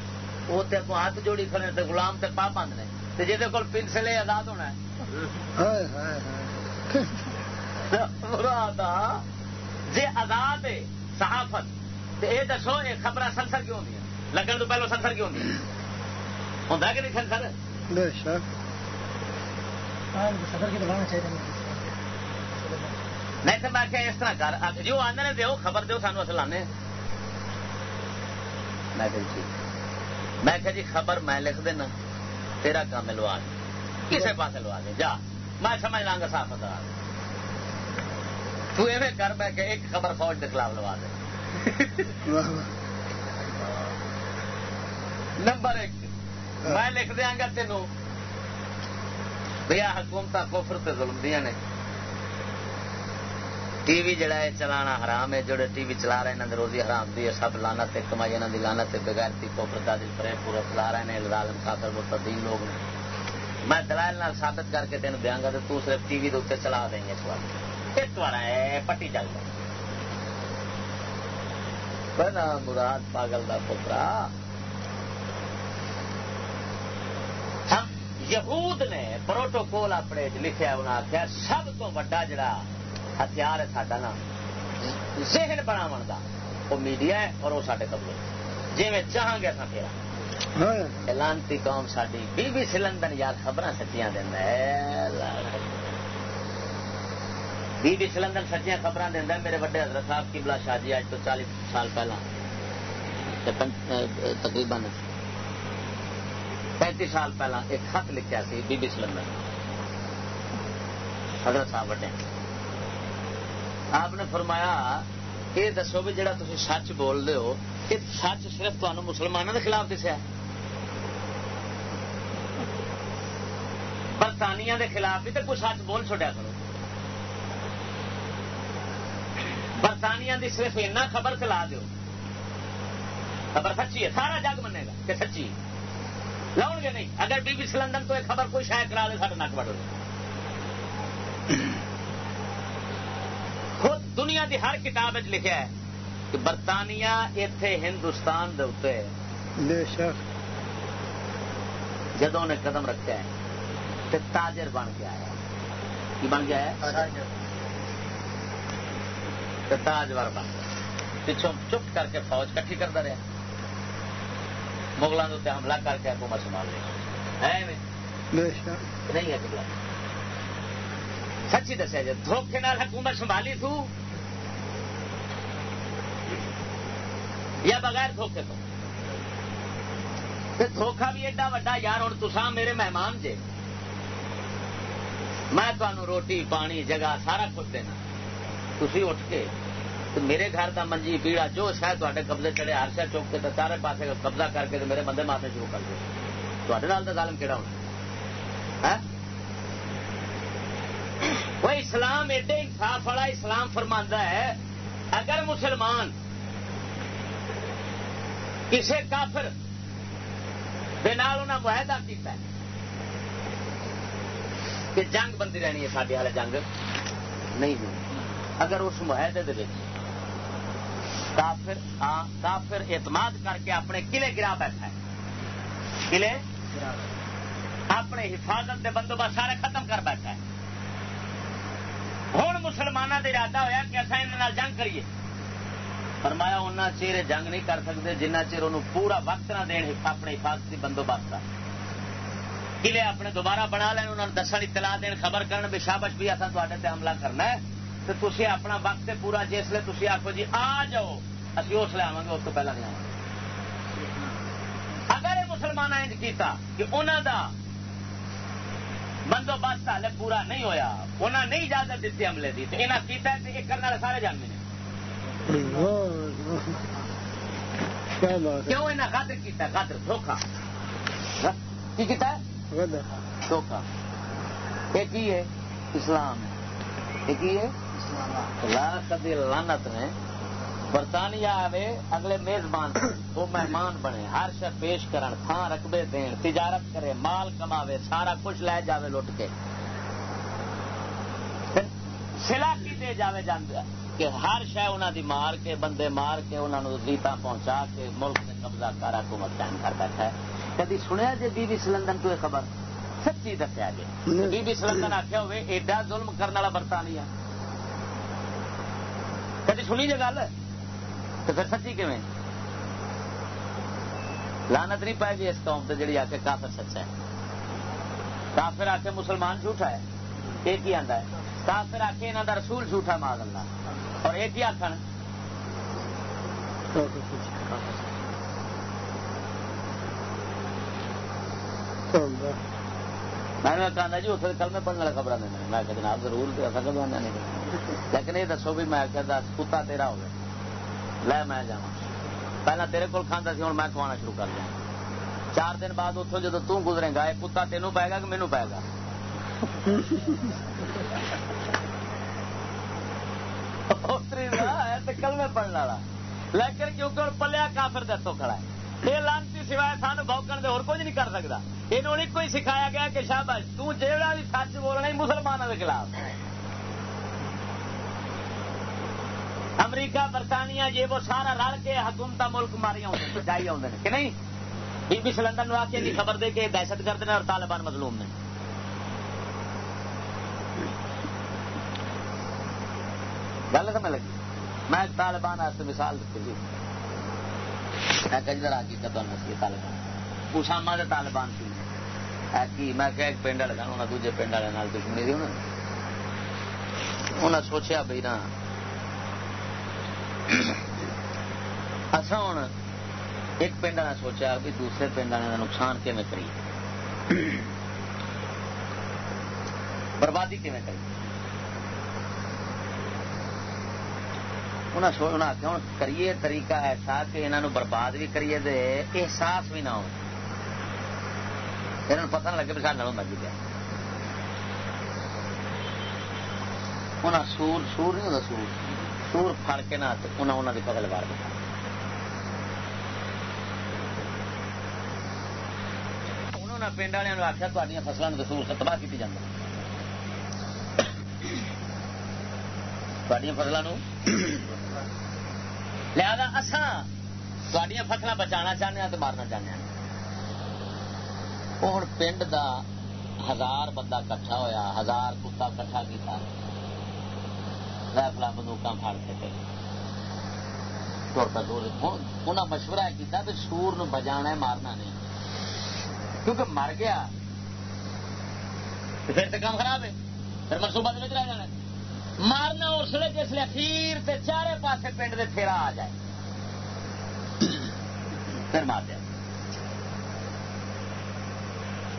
Speaker 2: وہ ہاتھ جوڑی کھڑے گلام تے پا بند نے جہد کو پنسل آزاد ہونا ہے مراد جی آزاد ہے صحافت یہ دسو یہ خبر سنسر کیوں ہوں لگن تو پہلو سنسر کیوں ہوں ہوں کہ نہیں سنسر نہیں تو میں اس طرح کر جو آدھے دو خبر دو سانو اصل آنے میں کہ جی خبر میں لکھ دینا تیرا کام لوا دے۔ کسی پاس لوا دے جا۔ میں سمجھ لاں گا صاف ادھر تو ایویں کر بہ کے ایک خبر فوج کے خلاف لوا دے۔ نمبر ایک میں لکھ دیا گا تینوں۔ بھیا حکومت کوفر تے ظلم دیا نے۔ ٹی وی جڑا ہے چلانا حرام ہے، جڑے ٹی وی چلا رہے ہیں روزی حرام دی ہے، سب لانا تے، کمائی انہوں دی لانا تے، بغیر تی کوفر دادل پریم پورا چلا رہے ہیں ظالم کافر متدین لوگ نے۔ میں دلائل نال ثابت کر کے تین دیا گا تو صرف ٹی وی دے چلا دیں گے اس بار ایک بار ہے، پٹی چل جائے۔ بنا مراد پاگل دا پترا یہود نے پروٹوکول اپنے لکھا انہیں آخیا سب تو وا جڑا ہتھیار ہے ساڈا نا ذہن بناو کا وہ میڈیا ہے اور وہ سارے قبضے جی میں چاہاں گے اصل پھر۔ لانتی قوم ساری بی بی سی لندن یار خبر سچیاں دینا بی بی سی لندن سچیاں خبر دینا میرے وڈے حضرت صاحب کی بلا شاہ جی اج تو چالیس سال پہلا تقریباً پینتی سال پہلا ایک خط لکھا سی بی بی سی لندن حضرت صاحب وڈے۔ آپ نے فرمایا، یہ دسو بھی جہاں تھی سچ بول رہے ہو، یہ سچ صرف تمہیں مسلمانوں کے خلاف دسیا برطانیہ کے خلاف بھی تو کوئی سچ بول چڈیا کرو۔ برطانیہ کی صرف اینا خبر چلا دو خبر سچی ہے، سارا جگ منے گا کہ سچی۔ لاؤ گے نہیں، اگر بی بی سی تو یہ خبر کوئی شاید کرا دے سارے نک بڑھ دنیا کی ہر کتاب لکھا ہے کہ برطانیہ اتے ہندوستان دے جدو نے قدم رکھا ہے تو تاجر بن گیا ہے۔ کی بن گیا ہے؟ تاجور بن گیا۔ پچھوں چپ کر کے فوج کٹھی کرتا رہا مغلوں کے حملہ کر کے حکومت سنبھال لیا۔ نہیں ہے سچی دسیا جی دھوکھے نال حکومت سنبھالی تو یا بغیر دھوکھے تو۔ دھوکھا بھی ایڈا وا یار ہوں تسان میرے مہمان جے۔ میں تمہوں روٹی، پانی، جگہ، سارا کچھ دینا۔ تھی اٹھ کے میرے گھر کا منجی پیڑا، جو شاید تے قبضے چڑے ہر شاید چوک کے چارے پاس قبضہ کر کے میرے بندے مارنے شروع کر دو تے تو ظالم کہڑا ہونا؟ ہاں؟ وہ اسلام ایڈے انصاف والا اسلام فرما ہے، اگر مسلمان کسی کافر انہیں معاہدہ کیا کہ جنگ بندی رہنی ہے سارے والے جنگ نہیں ہوئی۔ اگر اس معاہدے کافر ہاں، کافر اعتماد کر کے اپنے قلعے گرا بیٹھا ہے۔ قلعے؟ اپنے حفاظت کے بندوبست سارے ختم کر بیٹھا ہے۔ ہوں مسلمانوں کا ارادہ ہوا کہ اصا ان جنگ کریے۔ فرمایا ان چیر جنگ نہیں کر سکتے جنہ چیر انہوں پورا وقت نہ دین اپنے حفاظتی بندوبست کا قلعے اپنے دوبارہ بنا لین انہوں نے دسن اطلاع دین، خبر کرن بھی شابش بھی اصل تے حملہ کرنا ہے۔ تو تھی اپنا وقت پورا جسے تھی آخو جی آ جاؤ، اسی اس لیے آواں گے اس کو پہلے نہیں آواں اگر یہ مسلمان انج کیتا کہ انہوں دا بندوبست ہالے پورا نہیں ہویا انہوں نے نہیں اجازت دیتی حملے کی تو یہاں کیتا ہے یہ کرنے والے سارے جانتے ہیں کیوں انہیں قدر کیتا قدر دھوکھا کی کیتا ہے
Speaker 1: ہے
Speaker 2: دھوکھا یہ کی ہے اسلام یہ کی ہے لانت نے برطانیہ آوے اگلے میزبان وہ مہمان بنے ہر شہ پیش کرن تھان رقبے دین تجارت کرے مال کماوے سارا کچھ لے جاوے لٹ کے سلا کی دے جاوے جاندے کہ ہر شہ انہوں دی مار کے بندے مار کے انہوں نے ریتا پہنچا کے ملک نے قبضہ کر حکومت قائم کر بیٹھا ہے۔ کدی سنیا جی بی بی سلندن تو یہ خبر؟ سچی دسیا جی بی بی سلندن آخیا ہوئے ایڈا ظلم کرنے والا برطانیہ کدی سنی جی گل؟ تو پھر سچی کیویں؟ لانت نہیں پائے گی اس قوم سے جڑی آ کے کافر سچا ہے۔ کافر آ کے مسلمان جھوٹا ہے۔ ایک ہی آتا ہے؟ کافر آ کے یہاں کا رسول جھوٹا ماں اللہ اور ایک ہی آخر میں نے کہا جی اتنے کل میں پڑھنے والا خبر دینا جی۔ میں کہ جناب، ضرور ایسا آنا نہیں۔ لیکن یہ دسو بھی میں کہ دس کتا تیرا ہوگا لے میں جا پہلے تیرے کول کھانا سی ہوں میں کھوانا شروع کر دیا۔ چار دن بعد اتوں جدو توں گزرے گا، یہ کتا تینوں پائے گا کہ مینو پائے گا؟ کل میں پڑھنے والا۔ لیکن کیونکہ پلیا کافر دسو کھڑا ہے۔ یہ لانتی سوائے سان بوکن دے اور کچھ نہیں کر سکتا یہ ایک ہی سکھایا گیا کہ شاباش، تو جیڑا بھی سچ بولنا مسلمانوں کے خلاف۔ امریکہ، برطانیہ یہ وہ سارا رل کے حکومت ملک ماری جائی آدھے کہ نہیں؟ بی بی سلندر آ کے خبر دے کے دہشت گرد نے اور طالبان مظلوم نے گل سمجھ لگی۔ میں طالبان مثال دیتی تھی۔ میں کجدر آ کی کتوں سی طالبان۔ اسامہ دے طالبان سی۔ کی؟ میں کہ ایک پنڈ والے انہیں دوجے پنڈ والے دشمنی دی انہیں سوچیا بھائی نا اصا ہوں ایک پنڈ والے سوچا بھی دوسرے پنڈ والے کا نقصان کیون کریے بربادی کیون کریے انہیں آخیا ہوں کریے طریقہ ایسا کہ انہوں برباد بھی کریے دے احساس بھی نہ ہو انہوں پتہ نہ لگے بھی سارے ہوتا جی کی انہیں سور سور نہیں ہوتا سور۔ سور فر کے نہ انہوں کی فصل وار دیا پنڈ والوں آخیا تھوڑی فصلوں سور تباہ کی جاتی فصلوں لہذا اسان تھوڑی فصل بچانا چاہتے ہیں تو مارنا چاہتے ہیں ہوں پنڈ دا ہزار بندہ کٹھا ہویا ہزار کتا کٹھا کیا رائفل بندوق فاڑ کے انہیں مشورہ کیا کہ سور بجا ہے مارنا نہیں کیونکہ مر گیا پھر تو کام خراب ہے پھر منصوبہ رہ جانا مارنا اس لیے جس لیے اخیر تے چارے پاسے پنڈ دے پھیرا آ جائے۔ پھر مار دیا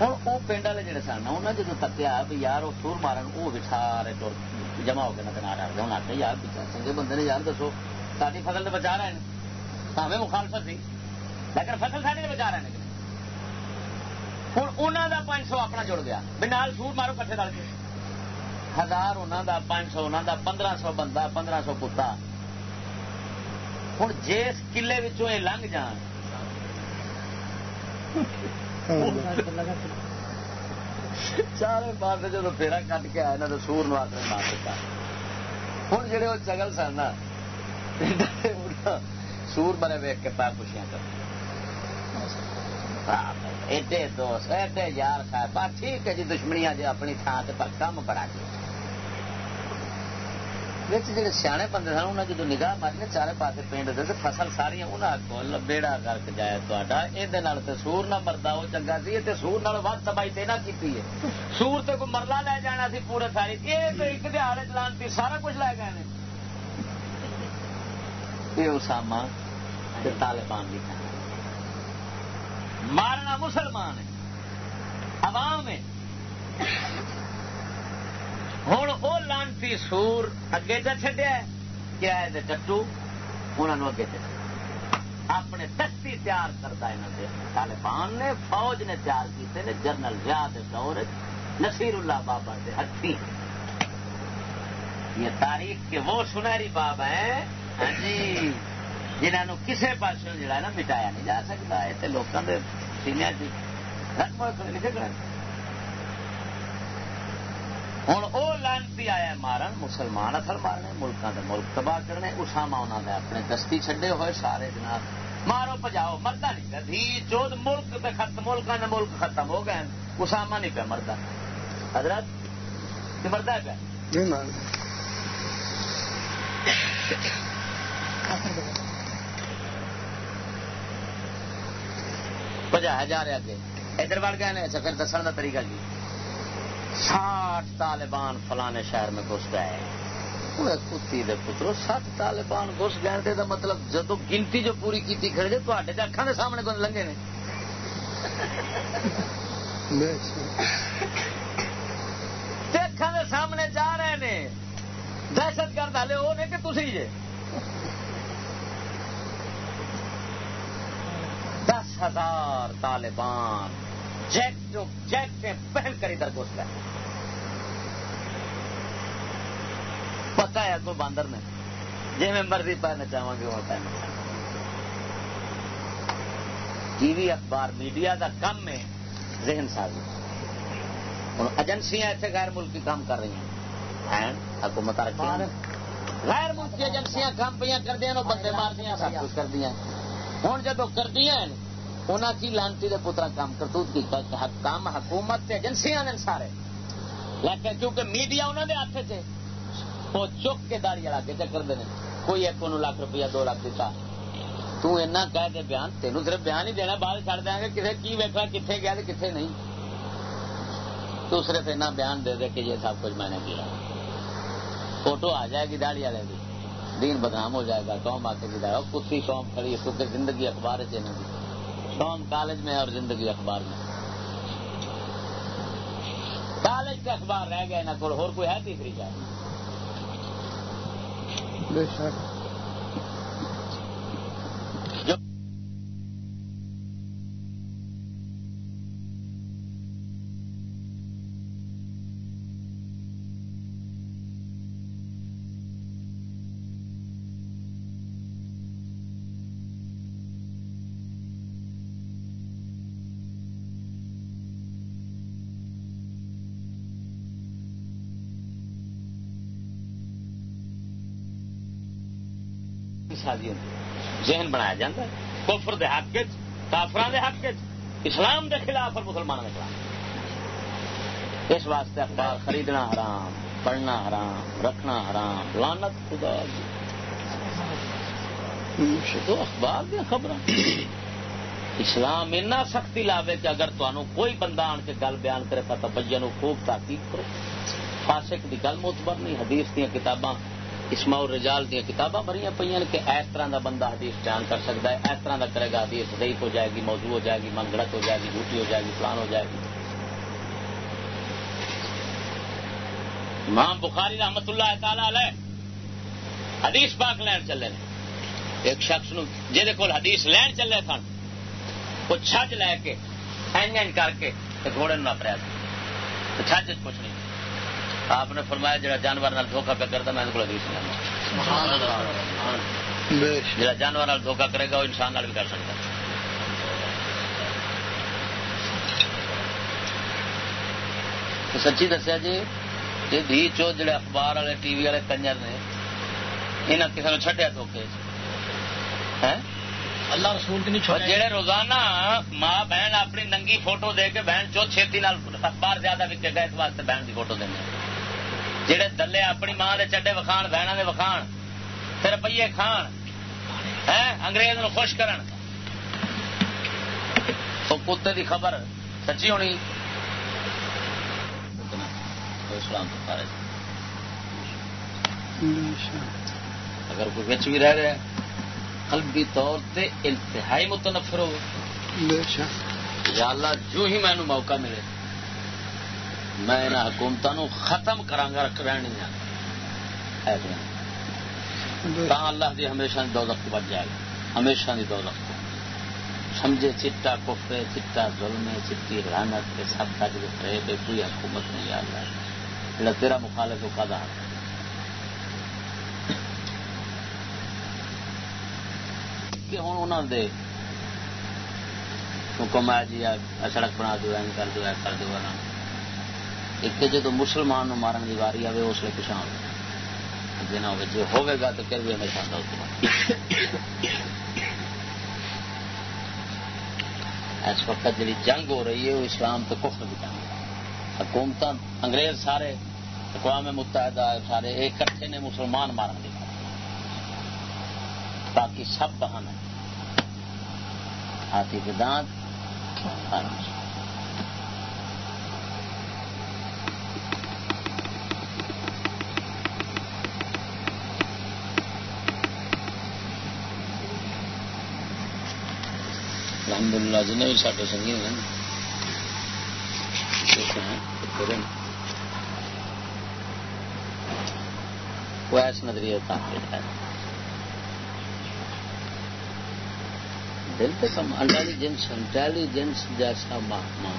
Speaker 2: ہوں وہ پنڈ والے جڑے سن انہیں جدو تکیا بھی یار وہ سور مارن وہ بھی سارے ٹور جمع ہو کے نہ ڈر گئے انہیں آخر یار چنگے بندے نے یار دسو ساری فصل تو بچا رہے ہیں۔ ہمیں مخالفت سی، لیکن فصل ساری بچا رہے ہیں۔ ہوں انہوں کا پانچ سو اپنا جڑ گیا۔ بھی نال سور مارو، کٹھے ڈال کے۔ ہزار انہوں کا پانچ سو انہوں کا پندرہ سو بندہ، پندرہ سو کتا۔ ہوں جس کلے یہ لنگ جان۔ چارے پاس جب پھیرا کٹ کے آیا تو سور نو آخر مار دیتا۔ ہوں جہے وہ چگل سن سور مرے ویک کے پیر خوشیاں کر۔ ہاں، ایڈے دوست، ایڈے یار صاحب ٹھیک ہے جی دشمنیاں جی اپنی تھان سے پر کم بڑا گیا جڑے سیانے بندے سن انہیں جدو نگاہ ماری نے چارے پاس پنڈ دے فصل ساری انہیں بیڑا کرک جائے تا یہ سور نہ مردا وہ چنگا سی سور نال ود تباہی تو نہ کی سور تو کوئی مرلا لے جانا سی پورے ساری یہ تو ایک دہاڑ چلانتی سارا کچھ لے گئے یہ اسامہ طالبان کی مارنا مسلمان ہے عوام ہے ہوں وہ لانتی سور اگے چ چڈیا کیا ہے ٹٹو انہوں اگے چ اپنے دستی تیار کرتا ہے طالبان نے فوج نے تیار کیتے نے جنرل زیاد دور نصیر اللہ بابا سے ہتھی یہ تاریخ کے وہ سنہری باب ہیں ہاں جی جنہوں کسی پاس جڑا نا مٹایا نہیں جا سکتا یہ لوگوں کے سینیا لکھے کریں ہوں۔ وہ لانتی آیا مارن مسلمان اصل مارنے ملکوں کے ملک تباہ کرنے اسامہ انہوں نے اپنے دستی چھڈے ہوئے سارے جناب۔ مارو پجاؤ مرتا نہیں پہ دھی چود ملک پہ ختم ملکوں نے ملک ختم ہو گئے اسامہ نہیں پہ مرتا حضرت مرتا ہے پہ پجایا جا رہا کہ ادھر بڑھ گئے پھر دسن کا طریقہ جی ساٹھ طالبان فلانے شہر میں گھس گئے۔ کتی دے پترو سات طالبان گھس گئے تو مطلب جدو گنتی جو پوری کی کھڑے جی تے اکھان کے سامنے کو لنگے نے۔ اکھان کے سامنے جا رہے ہیں دہشت گرد ہالے وہ کہ تھی جی دس ہزار طالبان جیکٹ جیکٹیں پہن کر ادھر گھس گئے۔ پتا ہے کوئی باندر نے جی میں مرضی پہننا چاہوں گی وہ پہننا چاہوں ٹی وی اخبار میڈیا کا کم ہے ذہن سازی۔ ایجنسیاں اتنے غیر ملکی کام کر رہی ہیں۔ حکومت غیر ملکی ایجنسیاں کام پہ کر دیا بندے مار دیا سب کچھ کر دیا۔ ہوں جب کر دیا انہوں کی لانتی کے پترا کام کرتوت کی کام حکومت ایجنسیاں نے سارے۔ لیکن کیونکہ میڈیا انہوں نے ہاتھ سے وہ چک کے داری والا کے چکر دے کوئی ایک انہوں لاکھ روپیہ، دو لاکھ دیتا۔ تو اینا کہہ دے بیان، تینوں صرف بیان ہی دینا، بعد چڑھ دیں گے کسی کی ویکنا کتنے گیا کتنے نہیں۔ تو صرف اینا بیان دے دے کہ یہ سب کچھ میں نے کیا۔ فوٹو آ جائے گی داڑی والے کی دین بدنام ہو جائے گا، قوم آ کے گا کسی قوم کھڑی ہے، کیونکہ زندگی اخبار ہے شوق کالج میں اور زندگی اخبار میں۔ کالج کا اخبار رہ گیا نہ کوئی ہے تیسری چاہیے
Speaker 1: بے
Speaker 2: سازی ہوتی ذہن بنایا جاتا ہے۔ کفر دے حق کافران دے حق اسلام دے خلاف اور مسلمانوں کے خلاف۔ اس واسطے اخبار خریدنا حرام، پڑھنا حرام، رکھنا حرام۔ لانت خدا تو اخبار دیا خبر اسلام اینا سختی لاوے کہ اگر تمہوں کوئی بندہ آن کے گل بیان کرے پتا بجے خوب تحقیق کرو۔ فاسق کی گل موتبر نہیں، حدیث دیا کتاباں اسما رجال دیا کتاباں بھری پہ کہ اس طرح دا بندہ حدیث بیان کر سکتا ہے، اس طرح دا کرے گا حدیث ضعیف ہو جائے گی، موضوع ہو جائے گی، من گڑت ہو جائے گی، جھوٹی ہو جائے گی پلان ہو جائے گی۔ امام بخاری رحمت اللہ تعالی علیہ حدیث پاک لین چلے ایک شخص نو جہد کول حدیث لین چلے سن، وہ چھج لے کے، این کر کے گھوڑے نہ پڑیا چھج کچھ نہیں آپ نے فرمایا جڑا جانور دھوکا پہ کرتا میں کو حدیث جڑا جانور دھوکا کرے گا وہ انسان بھی کر سکتا سچی دسیا جی یہ دھی چو جڑے اخبار والے ٹی وی والے کنجر نے یہاں کسی نے چڈیا دھوکے
Speaker 3: اللہ رسول کی نہیں
Speaker 2: جہے روزانہ ماں بہن اپنی ننگی فوٹو دے کے بہن چو چھتی نال باہر زیادہ وکے گا اس واسطے بہن کی فوٹو دیں جہے دلے اپنی ماں دے چڈے وکھان بہنوں دے وکھان تے روپیے کھان ہے انگریز نو خوش کرن۔ تو کتے دی خبر سچی ہونی؟ اسلام اگر کوئی بچ بھی رہ رہا ہے، قلبی طور تے انتہائی متنفر ہو یا اللہ جو ہی مینو موقع ملے۔ میں ان حکومتوں ختم کرانگا رکھ رہنی تا اللہ دی ہمیشہ دی دولت بچ جائے گا ہمیشہ دی دولت۔ سمجھے، چٹا کفرے، چٹا ظلم چٹی رحمت سب تک رہے بے کوئی حکومت نہیں، یا اللہ۔ جڑا تیرا مخالف ہو کا کہ ہوں انہوں دے حکم ہے جی سڑک بنا دو کر دو کر دو۔ ایک جدو مسلمان نو مارن کی واری آئے اس لیے پچھا ہو جی نہ جی ہوے گا تو پھر بھی ہمیشہ آتا اس وقت جی جنگ ہو رہی ہے وہ اسلام تو کفر کی جنگ حکومت انگریز سارے اقوام متحدہ سارے ایک کٹھے نے مسلمان مارن کی باقی سب بہانا ہاتھی کے دانت الحمد للہ جن بھی سارے سنگی ہیں وہ ایس نظریے دل پہ کم انٹیلیجنس انٹیلیجنس جیسا محکمہ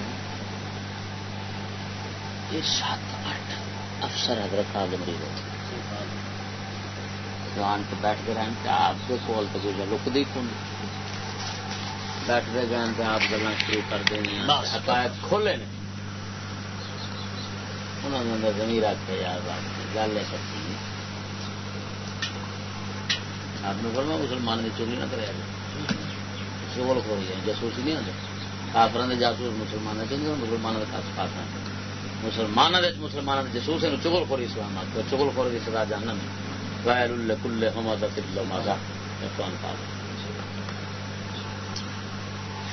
Speaker 2: یہ سات آٹھ افسر حضرت آدم ری جوان کے بیٹھ کے رہن آپ کے کول تو لکتی کون۔ بیٹھتے گئے تو آپ گلا شروع کر دینی حقائق کھولے نے۔ انہوں نے اندر زمین رکھ کے یار بات گل ہے سچی آپ نے بولنا مسلمان نے چوری نہ کرے۔ چغل خوری ہے جاسوسی نہیں آتے کافر جاسوس مسلمان چاہیے مسلمانوں کے مسلمانوں کے جاسوس ہیں چغل خوری اسلام آتے چغل خوری سزا جاننا نہیں غیر اللہ کل حمد فل ماضا قرآن پاک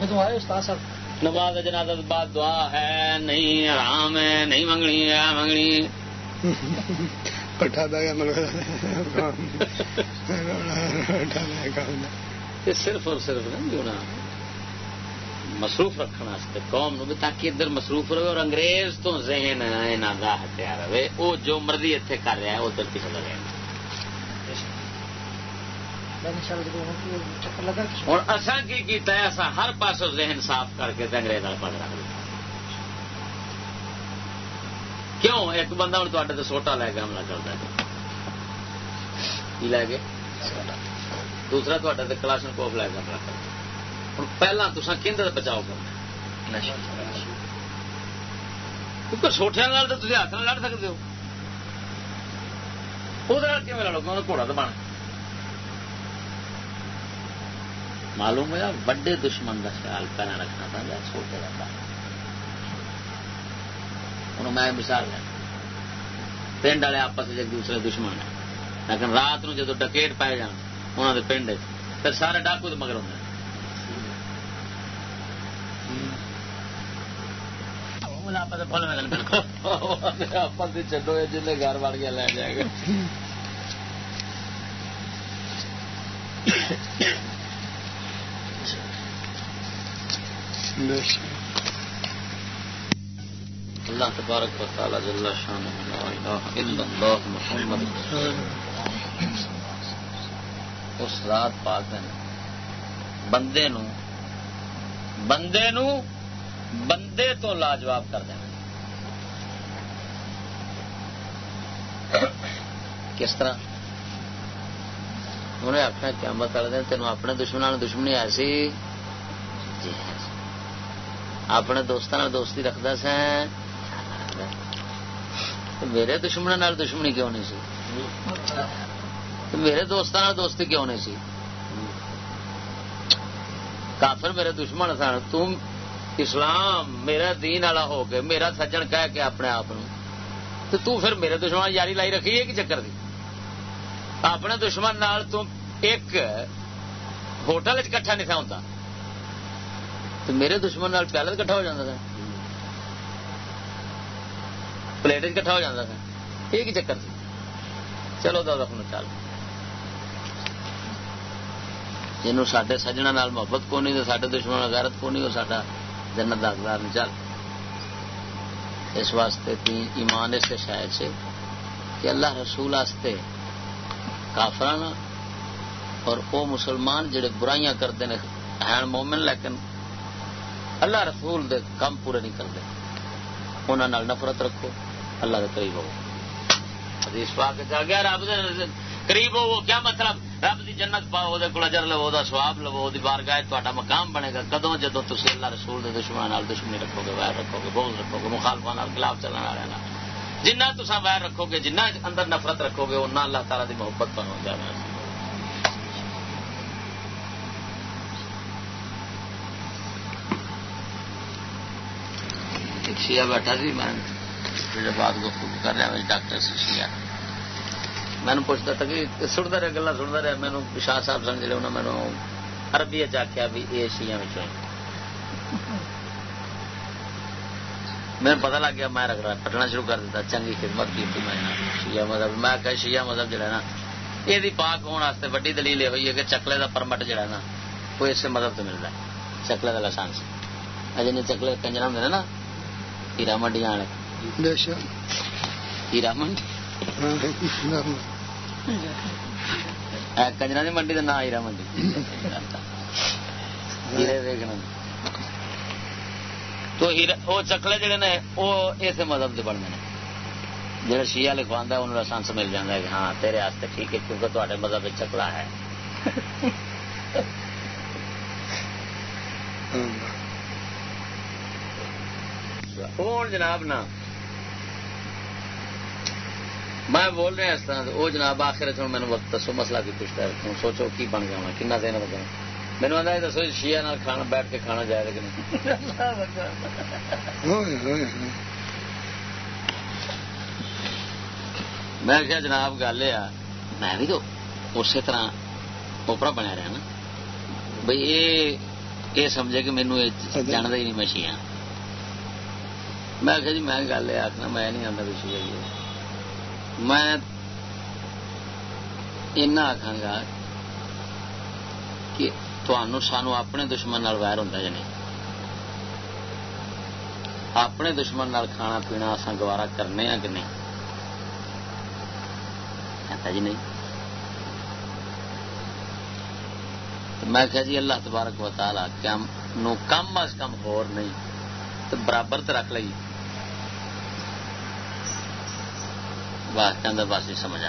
Speaker 2: کی تل لگے نماز جنازہ بعد دعا ہے نہیں آرام ہے نہیں منگنی ہے منگنی۔
Speaker 1: پٹھا دیا
Speaker 2: صرف اور صرف نہیں جو نا مصروف رکھنے قوم نو بھی تاکہ ادھر مصروف رہے اور انگریز تو ذہن یہاں کا ہتھیار رہے وہ جو مرضی اتنے کر رہا ہے ادھر کسی لگے ہوں اصا کی کیتا ہے؟ اصا ہر پاس ذہن صاف کر کے انگریز پاس رکھ دیا کیوں؟ ایک بندہ ہوں تے سوٹا لے کے حملہ کرتا ہے۔ لے کے؟ دوسرا تے کلاشن کوف لے کے حملہ کرتا ہوں پہلا تو کھر بچاؤ کرنا کیونکہ سوٹیا تو ہاتھ لڑ سکتے ہو۔ وہ لڑو گے گھوڑا تو بن معلوم ہوا وڈے دشمن کا خیال پہلے رکھنا پہنتا چھوٹے کا ہوں میں مثال ہے۔ پنڈ والے آپس ایک دوسرے دشمن ہیں۔ لیکن رات نو جدو ڈکیٹ پائے جان انہوں نے پنڈ پھر سارے ڈاکو تو مگر ہوں۔ آپس چڈو جن گھر وڑ گیا لے جائے گا۔ اللہ تبارک و تعالی جل شان لا الہ الا اللہ محمد اس رات پاک ہے بندے نو بندے نو بندے تو لاجواب کر دینا کس طرح؟ انہیں آخنا، قیامت والے دن تینوں اپنے دشمنوں دشمنی ایسی جی ہاں۔ اپنے دوستوں دوستی رکھتا سا میرے دشمنوں دشمنی کیوں نہیں سی؟ میرے دوستوں دوستی کیوں نہیں سی؟ کافر میرے دشمن سن تم اسلام میرا دین والا ہو کے میرا سجن کہہ کے اپنے آپ تو تو پھر میرے دشمن یاری لائی رکھی ہے کہ چکر دی؟ اپنے دشمن نال تم ایک ہوٹل کٹھا نہیں تھا ہوتا تو میرے دشمن نال پیالت کٹھا ہو جاتا تھا۔ پلیٹ کٹھا ہو جاتا تھا۔ یہ چکر سی چلو دو رکھنا چل جنوں سڈے سجنا نال محبت کو نہیں تو سڈے دشمن غیرت کو نہیں وہ سڈا جنت داخلار نہیں چل اس واسطے ایمان اس شاید سے کہ اللہ رسول آستے کافران اور او مسلمان جڑے برائیاں کرتے ہیں مومن لیکن اللہ رسول دے کام پورے نہیں کرتے۔ انہوں نفرت رکھو، اللہ کے قریب ہو حدیث پاک چل گیا، رب قریب ہو کیا مطلب؟ رب دی جنت پاؤ وہ کو اجر لو وہ سواب لو بار گائے تا مقام بنے گا۔ کدو جدو تھی اللہ رسول دے دشمن دشمنی رکھو گے ویر رکھو گے بہت رکھو گے مخالفا خلاف چلنے والے جنہ تسا ویر رکھو گے جنہ اندر نفرت رکھو گے اُنہ اللہ تعالیٰ دی محبت بنو جانا ایک شیعہ بیٹھا سی میں۔ بات گفتگو کر رہا ڈاکٹر سی شیعہ۔ مینو پوچھتا تھا کہ سنتا رہا گلا سنتا رہا مینو شاہ صاحب سن جی انہوں مینو اربی آخیا بھی یہ شیئر میں پتا لگ گیا میں رکھنا پٹنا شروع کر دیتا چنگی خدمت کی میں شیعہ مذہب میں کہ شیعہ مذہب جڑا نا یہ پاک ہونے ویڈی دلیل یہ ہوئی ہے کہ چکلے کا پرمٹ جڑا نا وہ اس مذہب سے ملتا ہے۔ چکلے کا لائسنس اجے نے چکلے کنجر ہوں نا ہیرا منڈیاں والے ہیرا منڈی کنجر کی منڈی کا نام ہیرا منڈی تو وہ چکلے جڑے نے وہ اس مذہب بنتے ہیں جہاں شیعہ لکھوا انہوں لائسنس مل جاتا ہے کہ ہاں تیرے واسطے ٹھیک ہے کیونکہ تے مذہب چکلا ہے ہوں جناب نا۔ میں بول رہا اس طرح وہ جناب آخر چ مینو وقت دسو مسئلہ کی پوچھتا ہے۔ سوچو کی بن گیا کن دن لگا مینو آتا ہے دسو شیا نال کھانا بیٹھ کے کھانا جائے کہ نہیں؟ میں کیا جناب گل یہ میں بھی تو اسی طرح اوپرا بنیا رہا نا۔ بھائی یہ سمجھے کہ مینو جانتا ہی نہیں میں شیا میں آخیا جی میں گل یہ آخنا میں نہیں آتا بھی شیا جی میں آخا گا کہ سانو اپنے دشمن ویر ہوں یا نہیں؟ اپنے دشمن نال کھانا پینا اصا گوارا کرنے ہاں کہ نہیں؟ کہتا جی نہیں۔ میں کہ جی اللہ تبارک و تعالی کم از کم ہور نہیں۔ تو برابر تو رکھ لی واسطے اندر بس سمجھ آ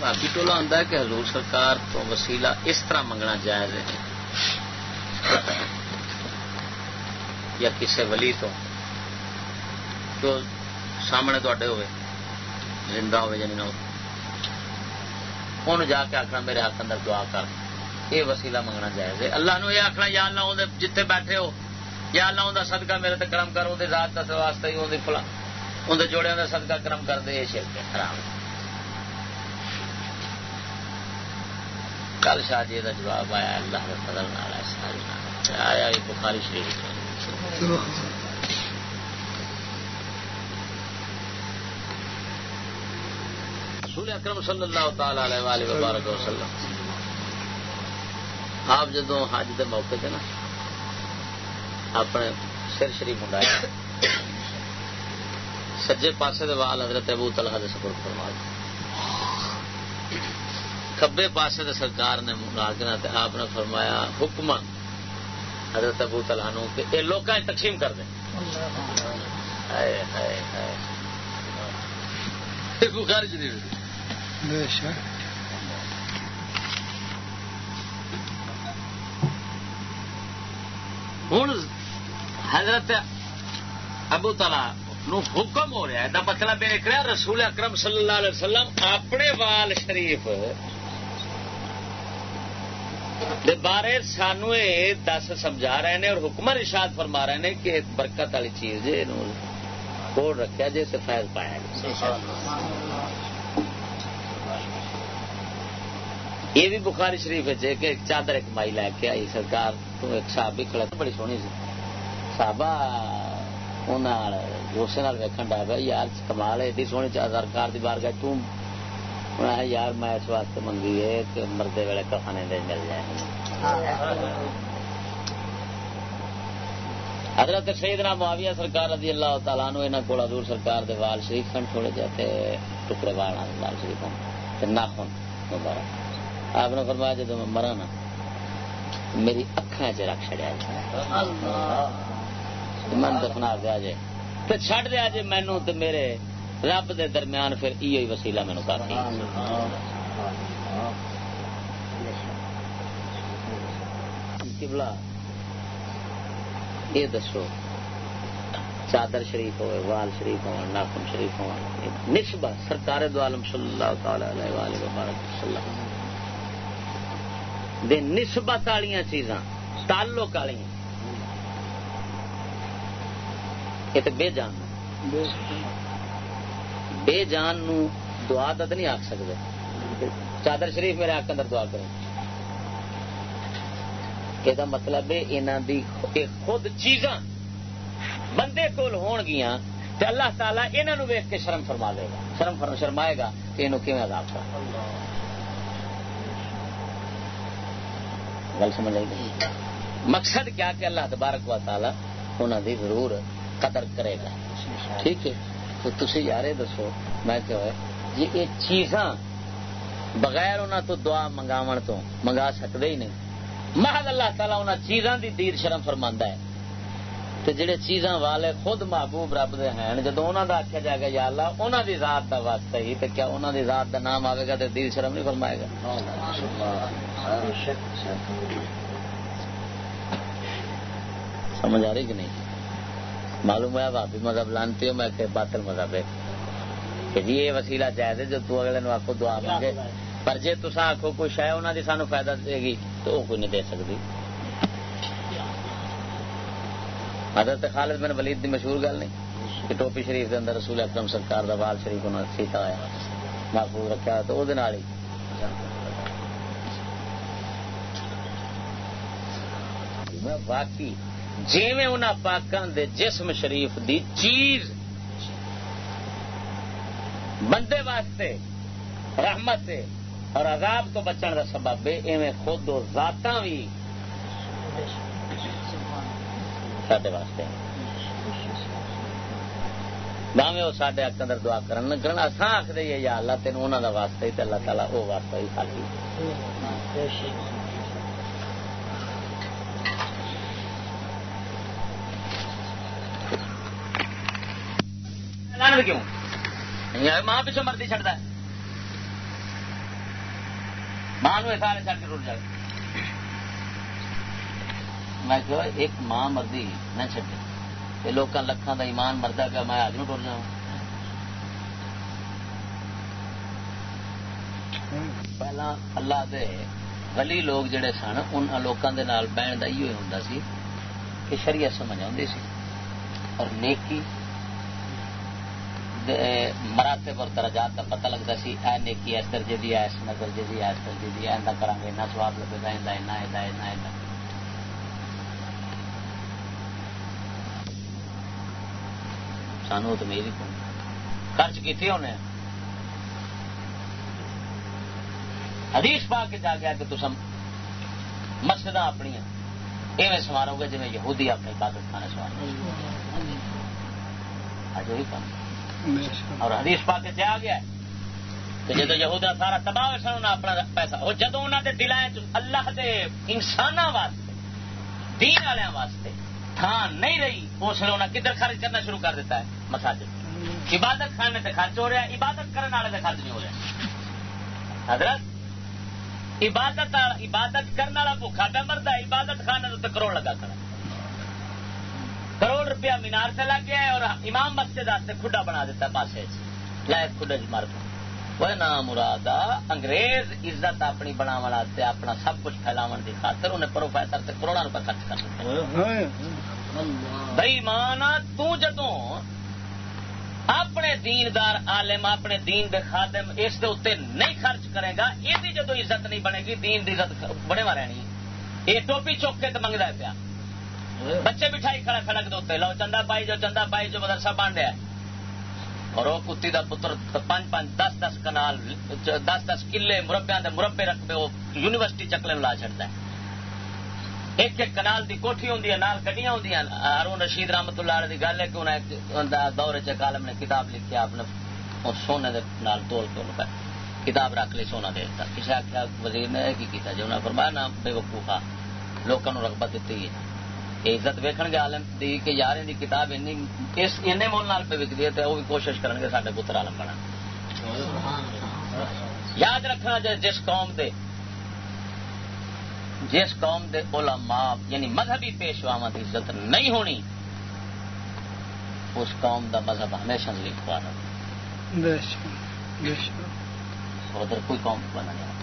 Speaker 2: باقی ٹولا آتا ہے کہ حضور سرکار تو وسیلہ اس طرح منگنا جائز ہے۔ یا کسی ولی تو تو سامنے تے ہوئے۔ زندہ ہوئے یا نہیں ان جا کے آخنا میرے ہاتھ اندر دعا کر۔ یہ وسیلہ منگنا جائز ہے۔ اللہ نو یہ آخنا یا اللہ جتنے بیٹھے ہو، یا اللہ اندر صدقہ میرے تے کرم کر اندر ذات کا واسطے ہی اندر فلا اندر جوڑے کا صدقہ کرم کر دے یہ شرک حرام کل شاہ جی کا جواب آیا، اللہ کے فضل نال آیا بخاری شریف۔ رسول اکرم صلی اللہ تعالی علیہ وبارک وسلم۔ آپ جدو حج کے موقع تے نا اپنے سر شریف ہوں سجے پاسے دے وال حضرت ابو طلحہ دے سپرد فرما کبے پاسے دے سرکار نے منگا کے آپ نے فرمایا حکم حضرت ابو طلحہ نو کہ اے لوکاں تقسیم کر دیں ہائے ہائے ہائے۔ بخاری شریف۔
Speaker 1: بے شک
Speaker 2: ہوں حضرت ابو تلا نو حکم ہو رہا ہے دا مطلب یہ نکلا رسول اکرم صلی اللہ علیہ وسلم اپنے وال شریف دے بارے سانو یہ دس سمجھا رہے ہیں اور حکمر ارشاد فرما رہے ہیں کہ برکت والی چیز کوڑ رکھا جی سے فیض پایا یہ بھی بخاری شریف ہے کہ ایک چادر ایک مائی لے کے آئی سرکار، تو ایک صاحب بھی کھڑا بڑی سونی سی۔ صحابہ غصے ویکن ڈا پیا یار کمال ایڈی سونی سرکار کی بار گئے تم یار میں اس واسطے منگی ہے کہ مردے ویلے کفانے دے مل جائے۔ حضرت سیدنا معاویہ سرکار رضی اللہ تعالیٰ نو انہوں کو حضور سرکار دے وال شریف کھن چھوڑے جاتے ٹکڑے وال وال شریف ناخن مبارک۔ آپ نے فرمایا جب میں مرا نا میری اکھان چ رکھ چڑیا من دفنا دیا جے تو چڈ دیا جے مینو تو میرے رب دے درمیان پھر یہ وسیلہ مینو کافی قبلہ یہ دسو چادر شریف ہوئے وال شریف ہو ناخن شریف ہو نسبت سرکار دو عالم صلی اللہ تعالی علیہ وآلہ وبارک وسلم۔ دے نسبت والی چیزاں، تعلق والی یہ تو بے جان بے جان نو دعا تو نہیں آخ سکتے چادر شریف میرے آخ اندر دعا کریں۔ یہ مطلب ہے دی خود چیزاں بندے کول ہون گیا تو اللہ تعالیٰ انہوں ویخ کے شرم فرما دے گا۔ شرم فرم شرمائے گا کہ یہ کیون عذاب کرا گل سمجھ آئی؟ مقصد کیا کہ اللہ تبارک و تعالی انہوں دی ضرور قدر کرے گا۔ ٹھیک ہے؟ تو تھی یار دسو، میں کہ جی یہ چیزاں بغیر انہوں تو دعا منگاو تو منگا سکتے ہی نہیں۔ محض اللہ تعالیٰ انہوں چیزاں دی دیر شرم فرما ہے۔ تو جڑے چیزاں والے خود محبوب رب دے ہیں جدو انہوں دا آخیا جائے گا، یا اللہ انہوں دی ذات دا واسطہ ہی تو کیا انہوں دی ذات دا نام آئے گا تو دیر شرم نہیں فرمائے گا؟ سمجھ آ رہی کہ نہیں؟ معلوم ہے بھابی مذہب لانتی ہو میں کہ باطل مذہب ہے۔ کہ جی یہ وسیلہ جائز ہے، جو تو اگلے نو آخو دعا مانگے۔ پر جی تصا آخو کوئی شہ انہوں نے سانو فائدہ دے گی، تو وہ کوئی نہیں دے سکتی حضرت خالد بن ولید دی مشہور گل نہیں کہ ٹوپی شریف کے اندر رسول اکرم سرکار دا وال شریف انہوں نے سیتا ہوا محفوظ رکھا تو وہ ہی۔ واقعی جی میں ان پاکان دے جسم شریف دی چیز، بندے واسطے رحمت اور عذاب تو بچن کا سبب ہے، ایویں خود ذات بھی سڈے واسطے۔ باوے وہ سڈے اک اندر دعا کرن کرن اصا آخر یا اللہ تین انہوں کا واسطہ ہی اللہ تعالیٰ وہ واسطہ ہی خالی۔ کیوں؟ یعنی ماں پیچھے مرضی چڑھتا ہے ماں نو سارے چڑھ کے ٹوٹ جائے۔ میں کہ ایک ماں مرضی نہ چڈے یہ لوگ لکھان کا ایمان مردا پیا میں آج نو ٹر جا پہلا اللہ دے ولی لوگ جڑے سن ان لوگوں کے بہن کا یہ ہوں سی کہ شریعت سمجھ آتی سی۔ اور نیکی مراتب اور درجات کا پتہ لگتا سی، اے نیکی اس درجے دی اس درجے دی اس درجے دی ایسا کریں گے ایسا سواب لگے گا ایسا ایسا ایسا ایسا ایسا سانو تو میری کو خرچ کیتے ہونے حدیث پا کے جا گیا کہ تم مسجد اپنی ایویں سوارو گے جی یہودی اپنے عبادت خانے سوارو اج وہی کام اور حدیث پاک سے آ گیا کہ جدو یہودا سارا تباہ سن اپنا پیسہ وہ جدو انہوں کے دلائیں اللہ دے انسان واسطے دین والوں واسطے تھان نہیں رہی اس لیے انہیں کدھر خرچ کرنا شروع کر دیتا ہے؟ مساجد۔ عبادت خانے سے خرچ ہو رہا ہے، عبادت کرنے والے سے خرچ نہیں ہو رہا حضرت، عبادت عبادت کرنے والا بھوکھا پہ مرد ہے، عبادت خانے تو کروڑ لگا کر کروڑ روپیہ مینار سے لگ گیا ہے اور امام مسجد واسطے کھڈا بنا دیتا ہے پاسے لائف کھڈے چ جی مار وہ نام مراد انگریز عزت اپنی بنا اپنا سب کچھ پھیلاو کی خاطر انہیں پروفیسر سے کروڑا روپے خرچ کر دیا بھائی مان تدو اپنے دیندار عالم، اپنے دین دے خادم اس دے اتنے نہیں خرچ کرے گا، یہ جدو عزت نہیں بنے گی، دین دی عزت بڑے وا رہنی۔ یہ ٹوپی چوک کے تو منگتا پیا۔ بچے بٹھائی کھڑا کھڑا کے لو چندہ پائی جو، چندہ پائی جو، مدرسہ بن رہا ہے اور وہ کتی کا پتر پانچ پانچ دس دس کنال، دس دس کلے مربیا کے مربے رکھ وہ یونیورسٹی چکلے لا چڑتا ہے۔ ایک ایک کنال دی کوٹھی ہوں نال گڈیاں ہوں ہارون رشید رحمت اللہ کی گل ہے کہ انہیں دور چالم نے کتاب لکھی اپنے سونے دے نال تول کے کتاب رکھ لی، سونا دے دیتا کسی آخیا وزیر نے کی کیتا؟ جی انہیں فرمایا نا بے وقوفا لوگوں رغبت دیتی ہے۔ عزت ویکن گے عالم دی کہ یار دی کتاب این مول نال پہ وکتی ہے تو وہ بھی کوشش کریں گے سارے پتر عالم بنا یاد رکھنا جس قوم دے جس قوم دے علماء یعنی مذہبی پیشوا کی عزت نہیں ہونی، اس قوم دا مذہب ہمیشہ لکھوا رہا ادھر کوئی قوم بنا نہیں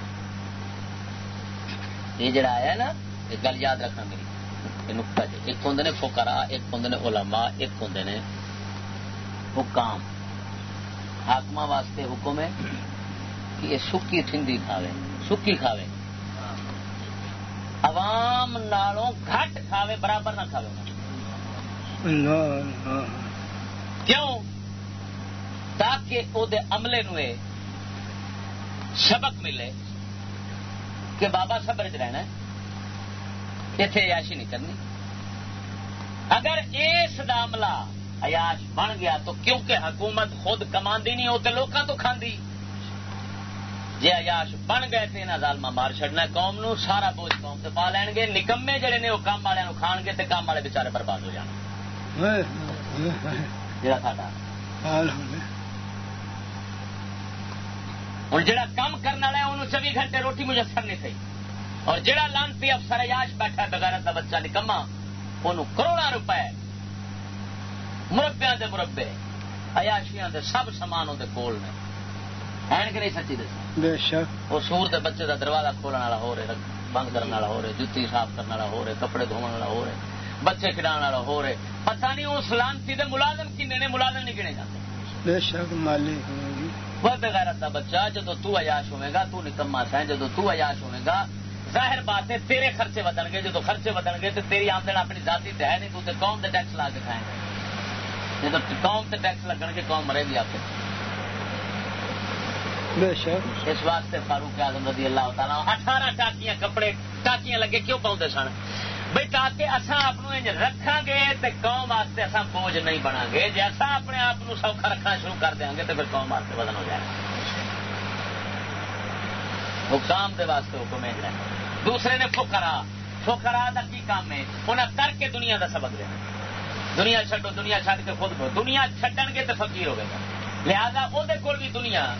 Speaker 2: یہ جڑا آیا نا، یہ گل یاد رکھنا میری نقطہ جی۔ ایک ہوں نے فکرا ایک ہوں نے علماء، ایک ہوں نے حکام۔ حاقم واسطے حکم ہے کہ یہ سکی ٹھنڈی کھاوے، سکی کھاوے۔ عوام نالوں گھٹ کھاوے برابر نہ کھاوے۔ کیوں؟ تاکہ وہ عملے نو سبق ملے کہ بابا سبر چ رہنا اتنے عیاشی نہیں کرنی۔ اگر اس عملہ عیاش بن گیا تو کیونکہ حکومت خود کما نہیں ہو تو لوگوں تو کھاندی۔ جی عیاش بن گئے تو یہاں ظالما مار چڑنا قوم نو سارا بوجھ قوم سے پا لین گے۔ نکمے جڑے نے، وہ کام والے کھان گے تو کام والے بچارے برباد ہو جان۔ ہوں جا کام کرنے والا انہوں چوبی گھنٹے روٹی مجسر نہیں سی اور جڑا لانتی افسر یاش بیٹھا بغیرت کا بچہ نکما ان کروڑا روپے مربیا دے مربے ایاشیاں دے، سب سامان اندر کول نے۔ ہے کہ نہیں سچی دس وہ سور دے بچے دا دروازہ کھولنے والا ہو رہے بند کرنے والا ہو رہے جتی صاف کرنے والا ہو رہے کپڑے دھونے والا ہو رہے بچے کھڑا والا ہو رہے۔ پتہ نہیں اس لانتی دے ملازم کنے نے ملازم نہیں گنے جاتے بے شک مالک وہ بغیرت کا بچہ جدو تو عیاش ہوئے گا تو نکما سا جدو تو عیاش ہوئے گا ظاہر بات ہے تیرے خرچے بدل گے جب خرچے بدل گے تو تیری آمدن اپنی ذاتی تو ہے نہیں تو قوم کے ٹیکس لا کے کھائیں گے۔ جب قوم کے ٹیکس لگن گے قوم مرے گی آپ اس واسطے فاروق اعظم رضی اللہ تعالیٰ اٹھارہ ٹاکیاں کپڑے ٹاکیاں لگے کیوں پاؤں سن؟ بھائی تاکہ اصا آپ رکھا گے تو قوم واسطے اصا بوجھ نہیں بنا گے جی اصا اپنے آپ سوکھا رکھنا شروع کر دیں گے تو پھر قوم واسطے بدن ہو جائے۔ گا حکام دے واسطے حکم ہے۔ دوسرے نے فکرا فکرا کا کی کام ہے؟ انہیں کر کے دنیا کا سبق دینا۔ دنیا چڈو دنیا چڈ کے خود دنیا چڈن گے تو فقیر ہو ہوگا لہذا وہ بھی دنیا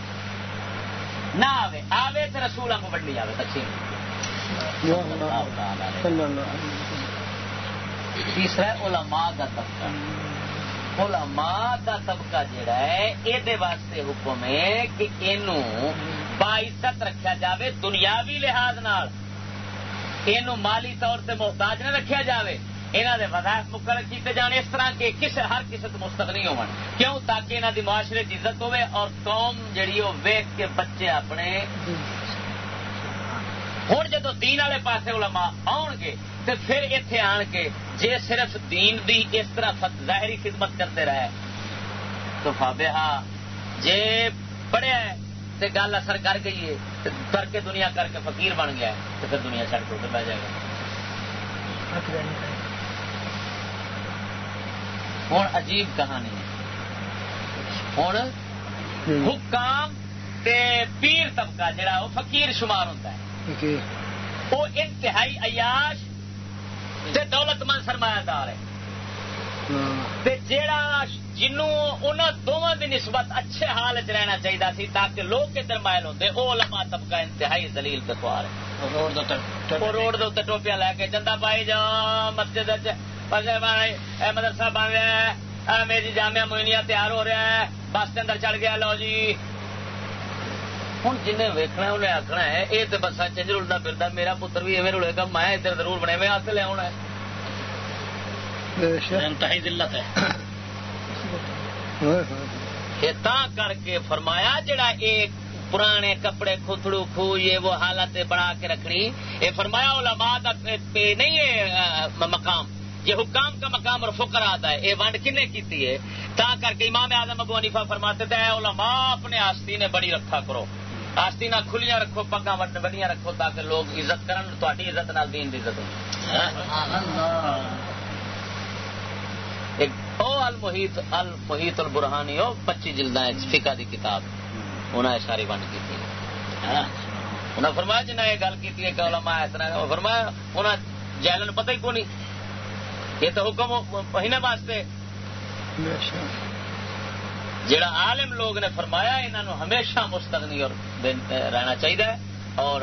Speaker 2: نہ آوے آوے تو رسول کو بڑی آئے تقسیم تیسرا علماء کا طبقہ۔ علماء کا طبقہ جڑا ہے یہ واسطے حکم ہے کہ یہ باعزت رکھا جاوے دنیاوی لحاظ نال۔ مالی طور سے محتاج نہ رکھا جاوے۔ انہوں نے وظائف مقرر کیتے جانے اس طرح کے کس ہر کسی تو مستقنی ہو کیوں؟ تاکہ انہوں کی معاشرے کی عزت ہوے اور قوم جڑی وہ ویک کے بچے اپنے ہوں جدو دین والے پاس علماء آن گے تو پھر اتے آن کے جے صرف دین دی اس طرح ظاہری خدمت کرتے رہے تو فابے ہاں جے پڑھیا تے گل اثر کر گئی ہے کر کے دنیا کر کے فقیر بن گیا تو پھر دنیا چڑھ کے بہ جائے گا۔ ہوں عجیب کہانی ہے۔ ہوں حکام تے پیر طبقہ جڑا وہ فقیر شمار ہوتا ہے۔ وہ انتہائی عیاش تے دولت مند سرمایہ دار ہے تے جیڑا جنوں انہاں دوواں دی نسبت اچھے حال وچ رہنا چاہیدا سی تاکہ لوگ کدھر مائل ہوندے او علماء طبقہ انتہائی ذلیل تے خوار ہے
Speaker 3: روڈ دے
Speaker 2: وہ ٹوپیاں لے کے چندا پائی جا مسجد اے مدرسہ بن رہا ہے میری جامعہ موئنیہ تیار ہو رہا ہے بس کے اندر چڑھ گیا لو جی۔ ہوں جن ویکنا انہیں آخنا ہے یہ تو بسا چنج رلتا پھرتا میرا پتر بھی ایویں رلے گا میں ادھر ضرور بنے میں ہاتھ لیا ہونا ہے۔
Speaker 3: ہے۔
Speaker 2: کر کے فرمایا جڑا ایک پرانے کپڑے کھتڑو کھو یہ وہ حالت بنا کے رکھنی یہ فرمایا علماء دا نہیں ہے مقام۔ یہ حکام کا مقام اور فکر آتا ہے۔ یہ ونڈ کنے کیتی ہے؟ تا کر کے امام اعظم ابو حنیفہ فرماتے تھے، اے علماء، اپنے آستی بڑی رکھا کرو۔ آستینہ کھلیاں رکھو پگا بڑیاں رکھو تاکہ لوگ عزت کرن، تہاڈی عزت نال دین دی عزت ہاں؟ ایک او المحیط المحیط البرہانی، او پچی جلداں فقہ دی کتاب۔ انہاں ساری ونڈ کیتی ہے۔ ہاں؟ انہاں فرمایا، جنہاں یہ گل کیتی ہے کہ علماء اس طرح فرمایا، انہاں جہلن پتہ ہی کو نہیں؟ یہ تو حکم مہینے واسطے۔ جڑا عالم لوگ نے فرمایا انہوں ہمیشہ مستغنی اور رہنا چاہیے اور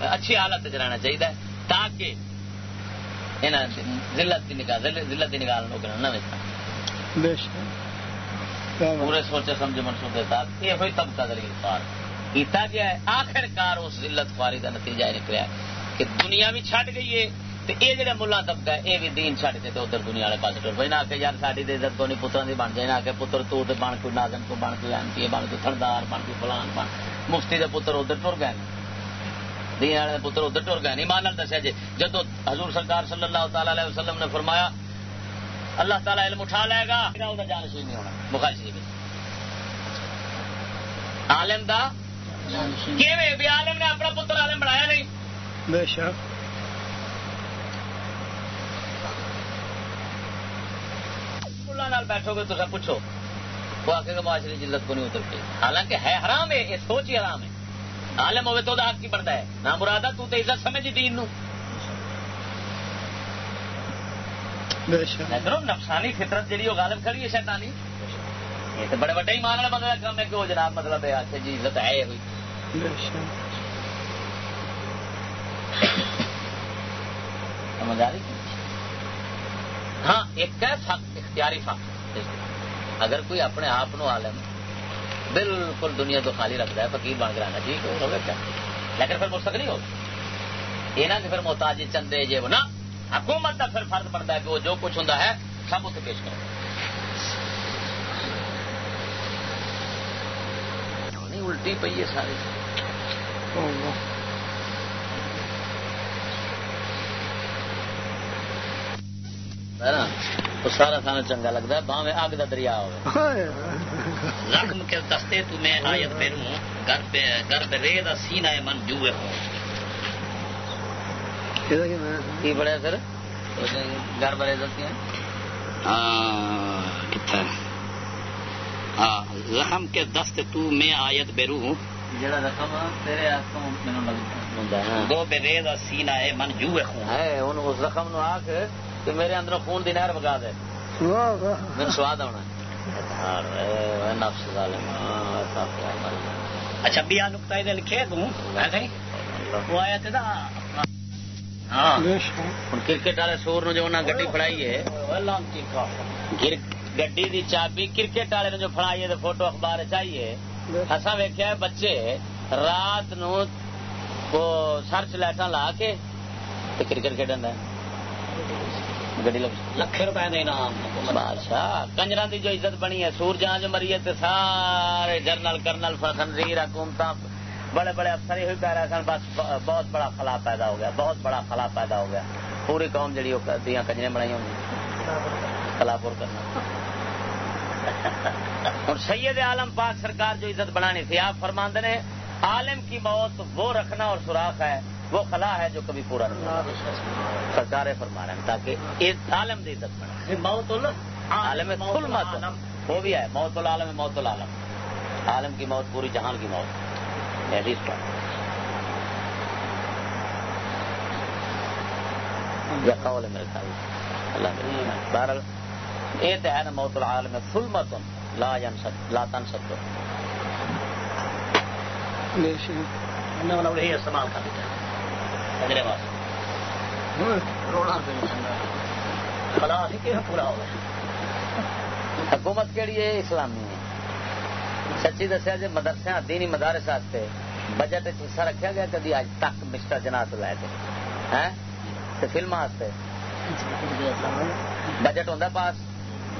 Speaker 2: اچھی حالت رہنا چاہیے تاکہ ضلعت کی نگاہ ضلعت کی نگاہ لوگ نہ پورے سوچے سمجھے منصوبے تحت یہ ہوئی طبقہ دلیل پار کیتا گیا ہے آخر کار اس ضلعت خواری کا نتیجہ نکلا کہ دنیا بھی چھٹ گئی ہے۔ یہ جڑا ملا طبقہ ہے یہ بھی دین چڑھ کے ادھر دنیا والے پاس ٹر پہ نہ کہ یار ساری عزت کو نہیں پترا کی بن جائے، نہ کہ پتر تو بن کوئی ناظم کو بن کوئی ایم پی بن کوئی تھردار بن کوئی فلان، بن مفتی کے پتر ادھر ٹر گئے۔ دین والے پتر ادھر ٹر گئے۔ نہیں مان دسیا جی جدو حضور سرکار صلی اللہ تعالی علیہ وسلم نے فرمایا، اللہ تعالیٰ علم اٹھا لے گا جانشی نہیں ہونا۔ بخاری شریف عالم دا بھی عالم نے اپنا پتر عالم بنایا نہیں۔
Speaker 1: بے شک۔
Speaker 2: نال بیٹھو گے تو سب پوچھو۔ وہ آ کے معاشرے جلت کو نہیں اترتی حالانکہ ہے حرام ہے یہ سوچ ہی حرام ہے۔ عالم ہوئے تو آپ کی بڑھتا ہے۔ نہ مرادہ تو تو عزت سمجھ دین نو۔ نفسانی فطرت جی وہ غالب کھڑی ہے شیطانی۔ یہ تو بڑے بڑے ہی مان والا مطلب کام ہے کہ وہ جناب مطلب ہے اچھا جی عزت ہے ہوئی۔ سمجھ آ رہی ہاں ایک ہے فق اختیاری فق اگر کوئی اپنے آپ عالم بالکل دنیا تو خالی رکھتا ہے، فقیر بن کے رہنا ٹھیک ہو گیا لیکن پھر مستق نہیں ہوگا یہ نہ کہ پھر محتاج چندے جے وہ نا حکومت کا پھر فرض پڑتا ہے کہ وہ جو کچھ ہوں ہے، سب اتنے پیش کرو۔ الٹی پی ہے ساری۔ تو سارا سانا چنگا لگتا ہے باہیں اگ کا دریا ہو
Speaker 3: زخم کے دستے تمہیں آیت پھروں گرب رے دا سینہ من جوے
Speaker 2: کی بڑا سر؟ گھر بڑے دستی
Speaker 3: زخم کے دست تو میں آیت بیرو ہوں
Speaker 2: جڑا رقم تیرے
Speaker 3: دو بے رے دا سینہ من جوے ہوں
Speaker 2: ہے اس زخم نو آ کے کہ میرے اندر خون دی نہر بگا دے۔ میرے سواد آنا
Speaker 3: اچھا بیا لکھے تم وہ آیا تھا
Speaker 2: کرکٹ والے سور جو گڈی فڑائی ہے۔ گڈی دی چابی کرکٹ والے نے جو فڑائی ہے فوٹو اخبار چاہیے اصا ویکیا بچے رات نو سرچ لائٹاں لا کے کرکٹ کھیڈن گڈی
Speaker 3: لکھ روپئے
Speaker 2: بادشاہ کنجر کی جو عزت بنی ہے سور جہاں جو مری ہے سارے جنرل کرنل خنزیر حکومت بڑے بڑے افسر ہی کہہ رہے سن بس بہت بڑا خلا پیدا ہو گیا بہت بڑا خلا پیدا ہو گیا پوری قوم جڑی دیا کنجریں بنائی ہوں خلا پور کرنا اور سید عالم پاک سرکار جو عزت بنانی تھی آپ فرماند نے عالم کی موت وہ رکھنا اور سوراخ ہے وہ خلا ہے جو کبھی پورا نہیں سرکار فرما رہے ہیں تاکہ عالم دی عزت
Speaker 3: موت
Speaker 2: عالم کل مت۔ وہ بھی ہے موت العالم موت العالم۔ عالم کی موت پوری جہان کی موت۔ حدیث پر۔ یا قول میرے خیال اللہ بہرحال یہ تو ہے نا موت العالم لا ينسد لا تنسد
Speaker 3: وہی استعمال کر دیتا ہے۔ اگلے بات خلا پورا ہوگا
Speaker 2: حکومت کہڑی ہے اسلامی ہے سچی دسیا جی مدرسے دینی مدارس واسطے بجٹ حصہ رکھا گیا کدی اج تک مسٹر جناح لے کے فلم واسطے بجٹ ہوں پاس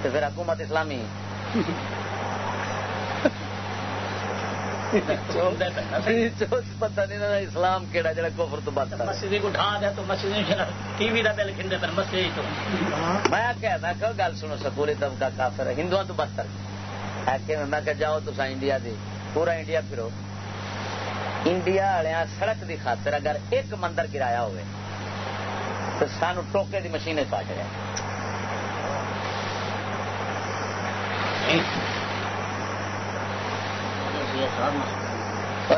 Speaker 2: تو پھر حکومت اسلامی پتہ نہیں اسلام کہڑا جڑا کفر تو بات
Speaker 3: مسجد کو ڈھا دیا تو مسجد ٹی وی کا بل کھنڈے پہ مسجد تو
Speaker 2: میں کہہ کہ گل سنو سکولی طبقہ کافر ہے ہندوؤں تو بدتر۔ ہے میں کہ جاؤ تو انڈیا دی پورا انڈیا پھرو انڈیا والے سڑک دی خاطر اگر ایک مندر گرایا ہوئے تو سانو ٹوکے دی۔ مشین پاٹ گیا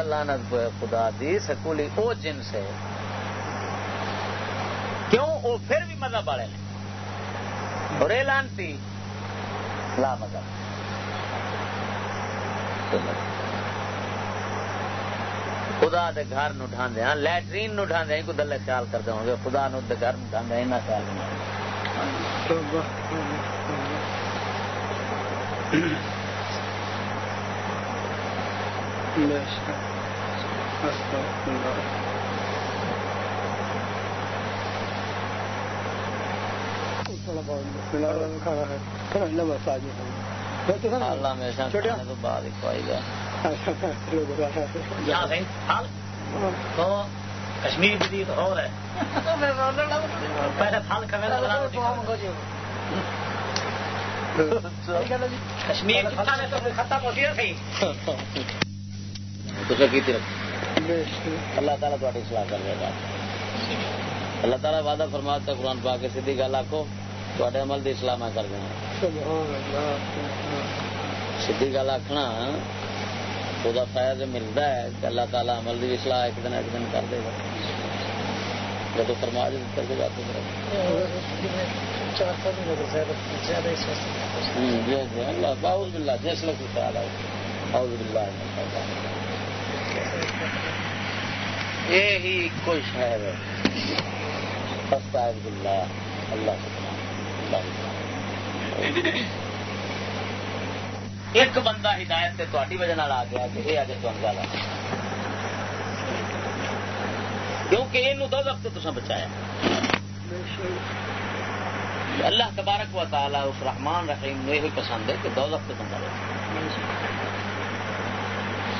Speaker 2: لانت خدا دی سکولی او جنس ہے کیوں؟ وہ پھر بھی مذہب والے نے۔ اور لانتی لا مذہب۔ خدا دے گھر ہاں نو ڈھاندے کو دلے خیال کرتے ہوں گے۔ خدا نو دے گھر نو ڈھاندے اینا خیال نہیں
Speaker 3: کشمیر جدید ہو رہا ہے پہلے پھل کھانے کشمیر ختم ہوتی ہے
Speaker 2: اللہ تعالیٰ تاری سلاح کر دے گا۔ اللہ تعالیٰ وعدہ فرماتا قرآن پا کے سیدھی گل آخو تے عمل کی سلاح میں کر دیا سیدھی گل آخنا وہ فائد ملتا ہے کہ اللہ تعالیٰ عمل کی سلاح ایک دن ایک دن کر دے گا۔ جب فرما جی کر کے جاتے اللہ باؤز بلّہ جس لوگ آؤ باؤز بلّہ یہی کوئی شہر ہے۔ اللہ اللہ ایک بندہ ہدایت سے تاری وجہ آ گیا کہ یہ آج تم گل کیونکہ یہ دو وقت تو بچایا۔ اللہ تبارک و تعالی اس رحمان رحیم نے یہ پسند ہے کہ دو وقت بندہ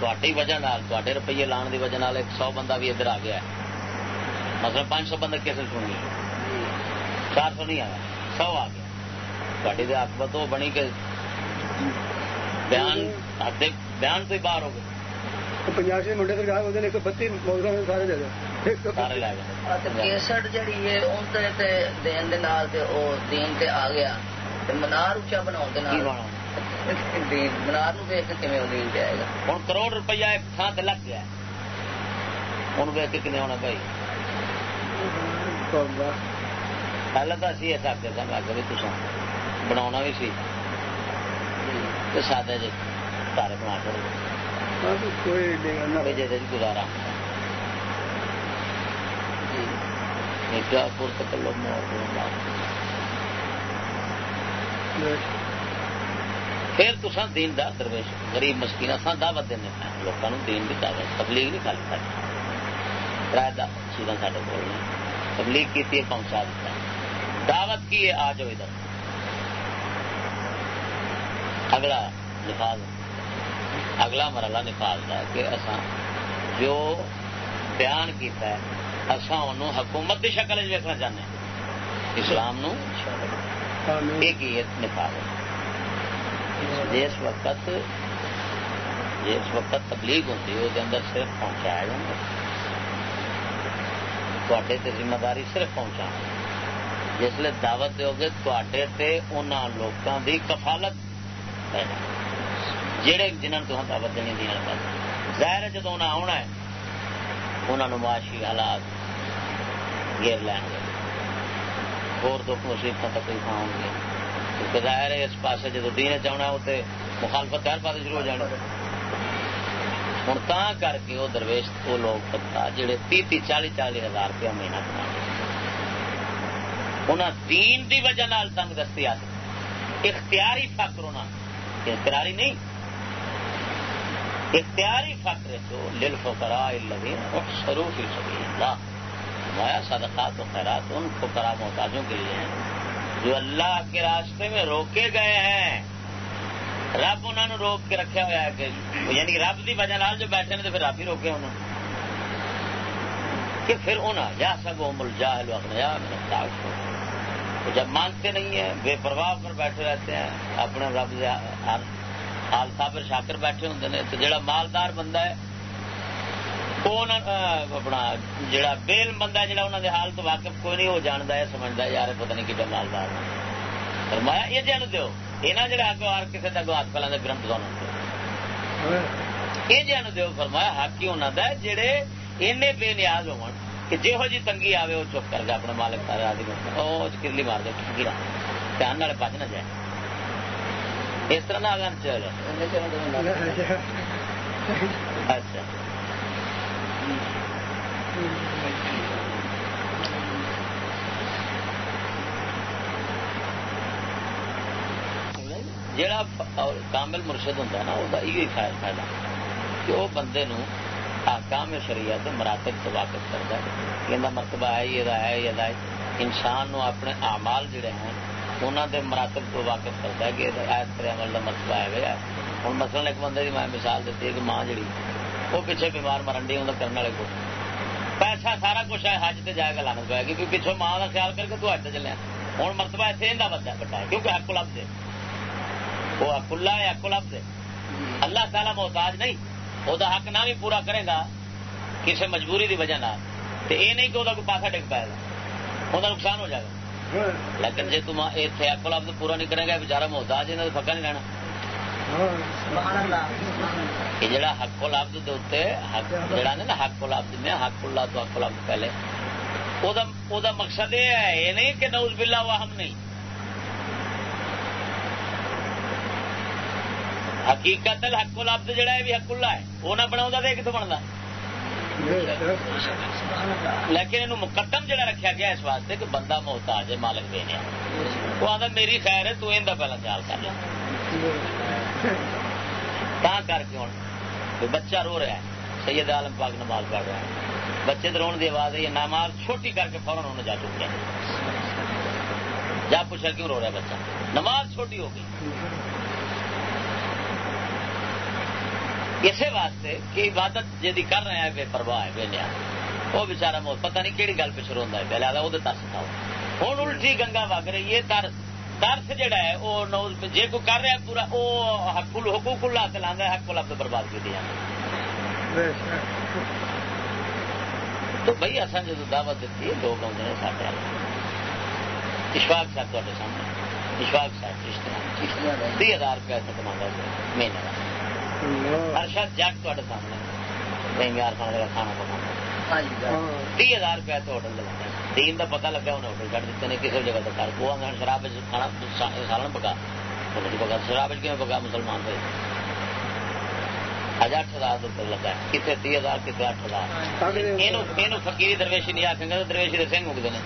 Speaker 2: تھی وجہ تے روپیے لان کی وجہ ایک سو بندہ بھی ادھر آ گیا مطلب پانچ سو بندہ کیسے سنی چار سو نہیں آیا سو آ گیا تھی آکبت وہ بنی کہ بیان بیان تو باہر ہو گئے
Speaker 1: پنجاب منڈے سرکار ایک بتی سارے دے
Speaker 4: کیسٹ جہی ہے دین دین تے آ گیا منار اچا بنا منار ویک کے دین پہ گا۔
Speaker 2: ہوں کروڑ روپیہ ایک تھان سے لگ گیا۔ ہوں ویک کے کنے ہونا بھائی۔ پہلے تو اسی ایسا آخر سن لگ بھی تصا بنا بھی سی۔ سادے جی تارے بنا چڑھ جی گزارا۔ پور تک پھر تو دین دا درویش غریب مسکین اصل دعوت دینا لوگوں دین کی دعوت تبلیغ نہیں کر کرایہ چیزاں سارے کو تبلیغ کی پہنچا دیتا دعوت کی ہے آ جاؤ ادھر۔ اگلا نفاذ۔ اگلا مرحلہ نفاذ ہے کہ اصا جو بیان کیتا ہے اصا انہوں حکومت کی شکل ویکنا چاہتے ہیں۔ اسلام نو ایک ہی نفاذ۔ ہے جس وقت جس وقت تبلیغ ہوتی ہے وہ اندر صرف پہنچایا جاتا تے ذمہ داری صرف پہنچا جسے دعوت دو گے تے ان لوگوں کی کفالت جہے جنہوں تو دعوت دینی دین ظاہر ہے جدو انہیں آنا ہے انہوں معاشی حالات گیر لین گے۔ اور دکھ مصیبت تکلیف آؤ گے کیونکہ ظاہر ہے اس پاس جدو دین چاہنا اتنے مخالفت ہر پاس شروع ہو جانا۔ ہوں تا کر کے وہ درویش، وہ لوگ پتا جہے تی تی چالی چالی ہزار روپیہ مہینہ کما انہیں دین دی وجہ نال تنگ دستی آ اختیاری فخر ہونا، اختیاری نہیں۔ اختیاری فخر تو لل فکرا سروف ہی سبھی اللہ۔ مایا صدقات و خیرات ان فکرا محتاجوں کے لیے ہیں۔ جو اللہ کے راستے میں روکے گئے ہیں، رب انہوں نے روک کے رکھا ہوا ہے کہ یعنی رب کی وجہ جو بیٹھے تو پھر رب ہی روکے انہوں کہ پھر انہیں یا سب مل جا لو اپنے جب مانگتے نہیں ہیں، بے پرواہ پر بیٹھے رہتے ہیں، اپنے رب حال صابر شاکر بیٹھے ہوں تو جڑا مالدار بندہ ہے اپنا جڑا بیل بندہ جڑا انہوں نے حال تو واقف کوئی نہیں وہ جانتا ہے سمجھتا ہے یار پتہ نہیں کہ مالدار فرمایا یہ جان دو یہاں جڑا اگو آر کسی کا ہاتھ پہ لے گرم یہ جان دو فرمایا حق ہی انہوں کا جڑے این بے نیاز ہو جہو جی تنگی آئے وہ چپ کر کے اپنے مالک سارے آدمی وہ کرلی مار دے ٹھنگی دھیان والے بچ نہ جائے اس طرح نہ اچھا جڑا کامل مرشد ہوں نا وہ یہ فائدہ کہ وہ بندے نو آکام شریعت مراتب تو واقف کرتا ہے۔ یہ مرتبہ ہے یہ ہے یہ ہے۔ انسان نو اپنے اعمال جڑے ہیں انہوں دے مراتب تو واقف کرتا ہے کہ آیت پر عمل کا مرتبہ ہے گیا ہوں مثلا ایک بندے کی میں مثال دیتی ہے کہ ماں جڑی وہ پیچھے بیمار مرن ڈی ہوں کرنے والے کو پیسہ سارا کچھ ہے، حج سے جائے گا لانت پائے گی کیونکہ پچھوں ماں کا خیال کر کے تو حج چلے ہوں مرتبہ اتنے اندر بچہ بٹا ہے کیونکہ حق لفظ ہے۔ وہ حق ہے حق لفظ ہے۔ اللہ تعالیٰ محتاج نہیں۔ وہ حق نہ بھی پورا کرے گا، کسی مجبوری کی وجہ تو یہ نہیں کہ وہ پاسا ڈگ پائے گا۔ وہ نقصان ہو جائے گا۔ لیکن جی تم اتنے حق لفظ پورا نہیں کرے گا بچارا محتاج انہیں پکا نہیں رہنا۔ یہ جڑا حق لفظ جڑا نا، حق لفظ میں، حق اللہ تو حق لفظ پہلے۔ وہ مقصد یہ ہے یہ نہیں کہ نوز بلا وہ ہم نہیں۔ حقیقت حق لفظ جڑا ہے بھی حق اللہ ہے۔ وہ نہ بنا تو کتوں بنتا لیکن یہ مقدم جڑا رکھا گیا اس واسطے کہ بندہ محتاج ہے، مالک دینے وہ آتا میری خیر ہے، تو ان پہلا خیال کر لیا کر کے ہوں بچہ رو رہا ہے، سید عالم پاک نماز پڑھ رہا ہے۔ بچے تو رونے کی آواز ہے نماز چھوٹی کر کے فوراً انہیں جا چکے جا پوچھا کیوں رو رہا ہے بچہ؟ نماز چھوٹی ہو گئی۔ اسی واسطے کہ عبادت جی کر رہے ہیں بے پرواہ ہے بے لیا وہ بچارا موت پتہ نہیں کہڑی گل پچھر ہوتا ہے پہلے وہ ترس تھا ہوں الٹی گنگا وگ رہی ہے ترس ترس جہا ہے وہ جی کوئی کر رہا پورا وہ حقوق اللہ سے لانا حق اللہ برباد کی دیا۔ تو بھائی اصل جب دعوت دیتی ہے لوگ آتے ہیں سارے اشفاق صاحب تے سامنے۔ اشفاق صاحب رشتے تی ہزار روپیہ کما مہینے کا ارشد جگ تے سامنے یار کھانے کا کھانا پکانا تی ہزار روپیہ تو ہوٹل لگا دین کا پتا لگا انہیں ہوٹل چڑھ دیتے ہیں کسی جگہ کر شراب کھانا سالن پکا پکا شراب پکا مسلمان پہ اج اٹھ ہزار روپئے لگا کتنے تی ہزار کتنے اٹھ ہزار یہ فکیری درویشی نہیں آخیں گے درویشی کے سنگ ہیں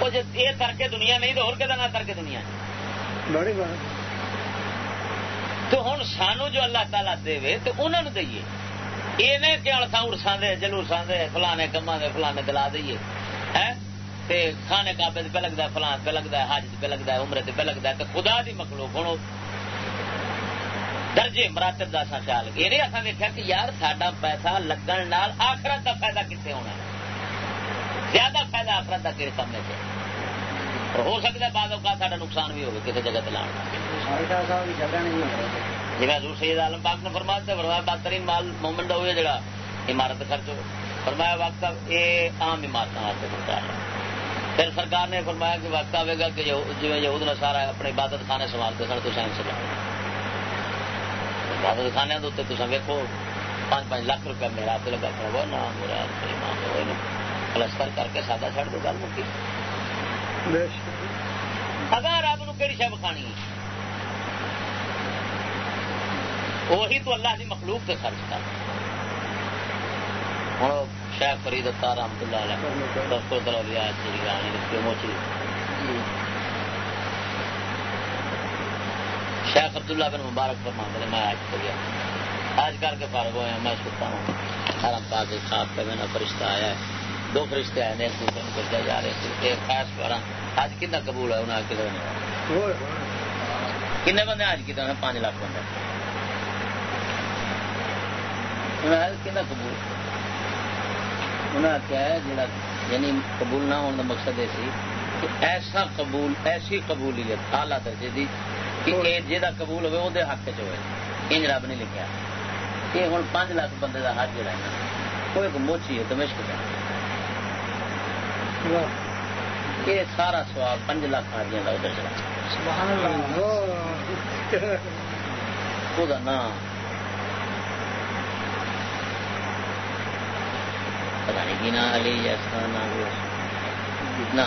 Speaker 2: وہ یہ ترک دنیا نہیں تو اور نہ ترک دنیا تو ہوں سانو جو اللہ تعالیٰ دے تو انہوں دئیے۔ یہ نہیں کہ اتنا ارساں دے جلوساں دے، فلانے کما دے، فلانے دلا دئیے۔ ہے کھانے کابے پہ لگتا ہے فلان پہ لگتا ہے، حج پہ لگتا ہے، عمرے پہ لگتا ہے تو خدا دی مخلوق ہوں درجے مراتب کا خیال۔ یہ نہیں اصل دیکھا کہ یار سڈا پیسہ لگن آخرت کا فائدہ کتنے ہونا زیادہ فائدہ آخرت کا کس سامنے سے ہو سکتا ہے بعد اوقات سا نقصان بھی ہوگا کسی جگہ لاؤ جی حضور سید عالم پاک نے فرمایا تھا فرمایا بہترین مال مومنٹ ہوئے جڑا عمارت خرچ ہو فرمایا وقت یہ عام عمارت واسطے ہوتا ہے۔ پھر سرکار نے فرمایا کہ وقت آئے گا کہ جی یہود نے سارا اپنے عبادت خانے سنبھالتے سن تو سائنس سجا عبادت خانے کے اتنے تصا ویکو پانچ پانچ لاکھ روپیہ میرا ہاتھ لگا کر وہ نام ہو رہا پلستر کر کے سادہ چڑھ دو گل مکی۔ اگر رب نو کہڑی شہ بکھانی وہی تو اللہ کی مخلوق سے خرچ کر۔ ہوں شیخ فرید اتار رحمت اللہ علیہ دفتر دلولیا جی گانی لکھی موچی۔ شیخ عبداللہ بن مبارک فرما نے میں آج کر گیا آج کر کے فارغ ہوئے ہیں، میں سوتا ہوں حرم پاک خواب پہ میرا فرشتہ آیا ہے۔ دو فرشتے آئے ایک دوسرے کو جا رہے تھے ایک خاص پڑھا آج کتنا قبول ہے؟ انہیں کتنے کنے بندے آج کتنے؟ پانچ لاکھ بندے۔ انہیں قبول؟ انہیں آخیا ہے جڑا یعنی قبول نہ ہونے کا مقصد یہ سی کہ ایسا قبول ایسی قبولیت آلہ درجے دی کہ جہاں قبول ہوئے وہ حق چ ہوئے۔ انج رب نے لکھا یہ ہوں پانچ لاکھ بندے کا حج جڑا ہے وہ ایک موچی ہے دمشق کا یہ سارا سوال پانچ لاکھ حاجیاں کا ادھر چلا۔ وہ نام پتا نہیں نام علی جیسا نہ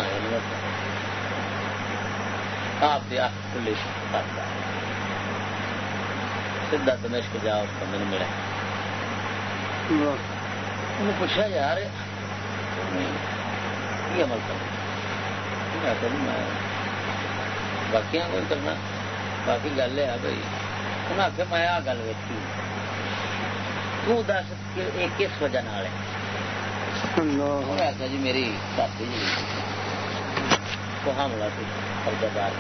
Speaker 2: آپ کی کھلی دمشق جا اس نے ملا۔ پوچھا یار کی عمل کرنا میں باقی کوئی کرنا۔ باقی گل ہے بھائی انہیں آخیا میں آ گل ویکھی۔ تو دس کہ کس وجہ ہے؟ جی میری دادی جی کو حملہ سی خرچہ دار۔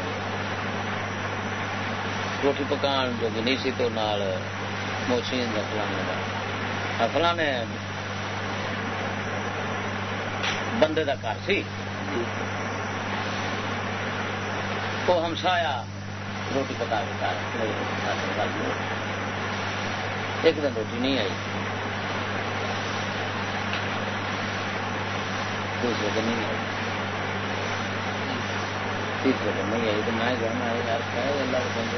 Speaker 2: روٹی پکان جو نہیں سی تو نال موچی فلانے کا فلانے بندے کا گھر سی۔ وہ ہمسایا روٹی پکا کے ایک دن روٹی نہیں آئی۔ دوسرے دن نہیں آئی۔ تیسرے دن نہیں آئی تو میں کہنا ہے یار اللہ کے بندے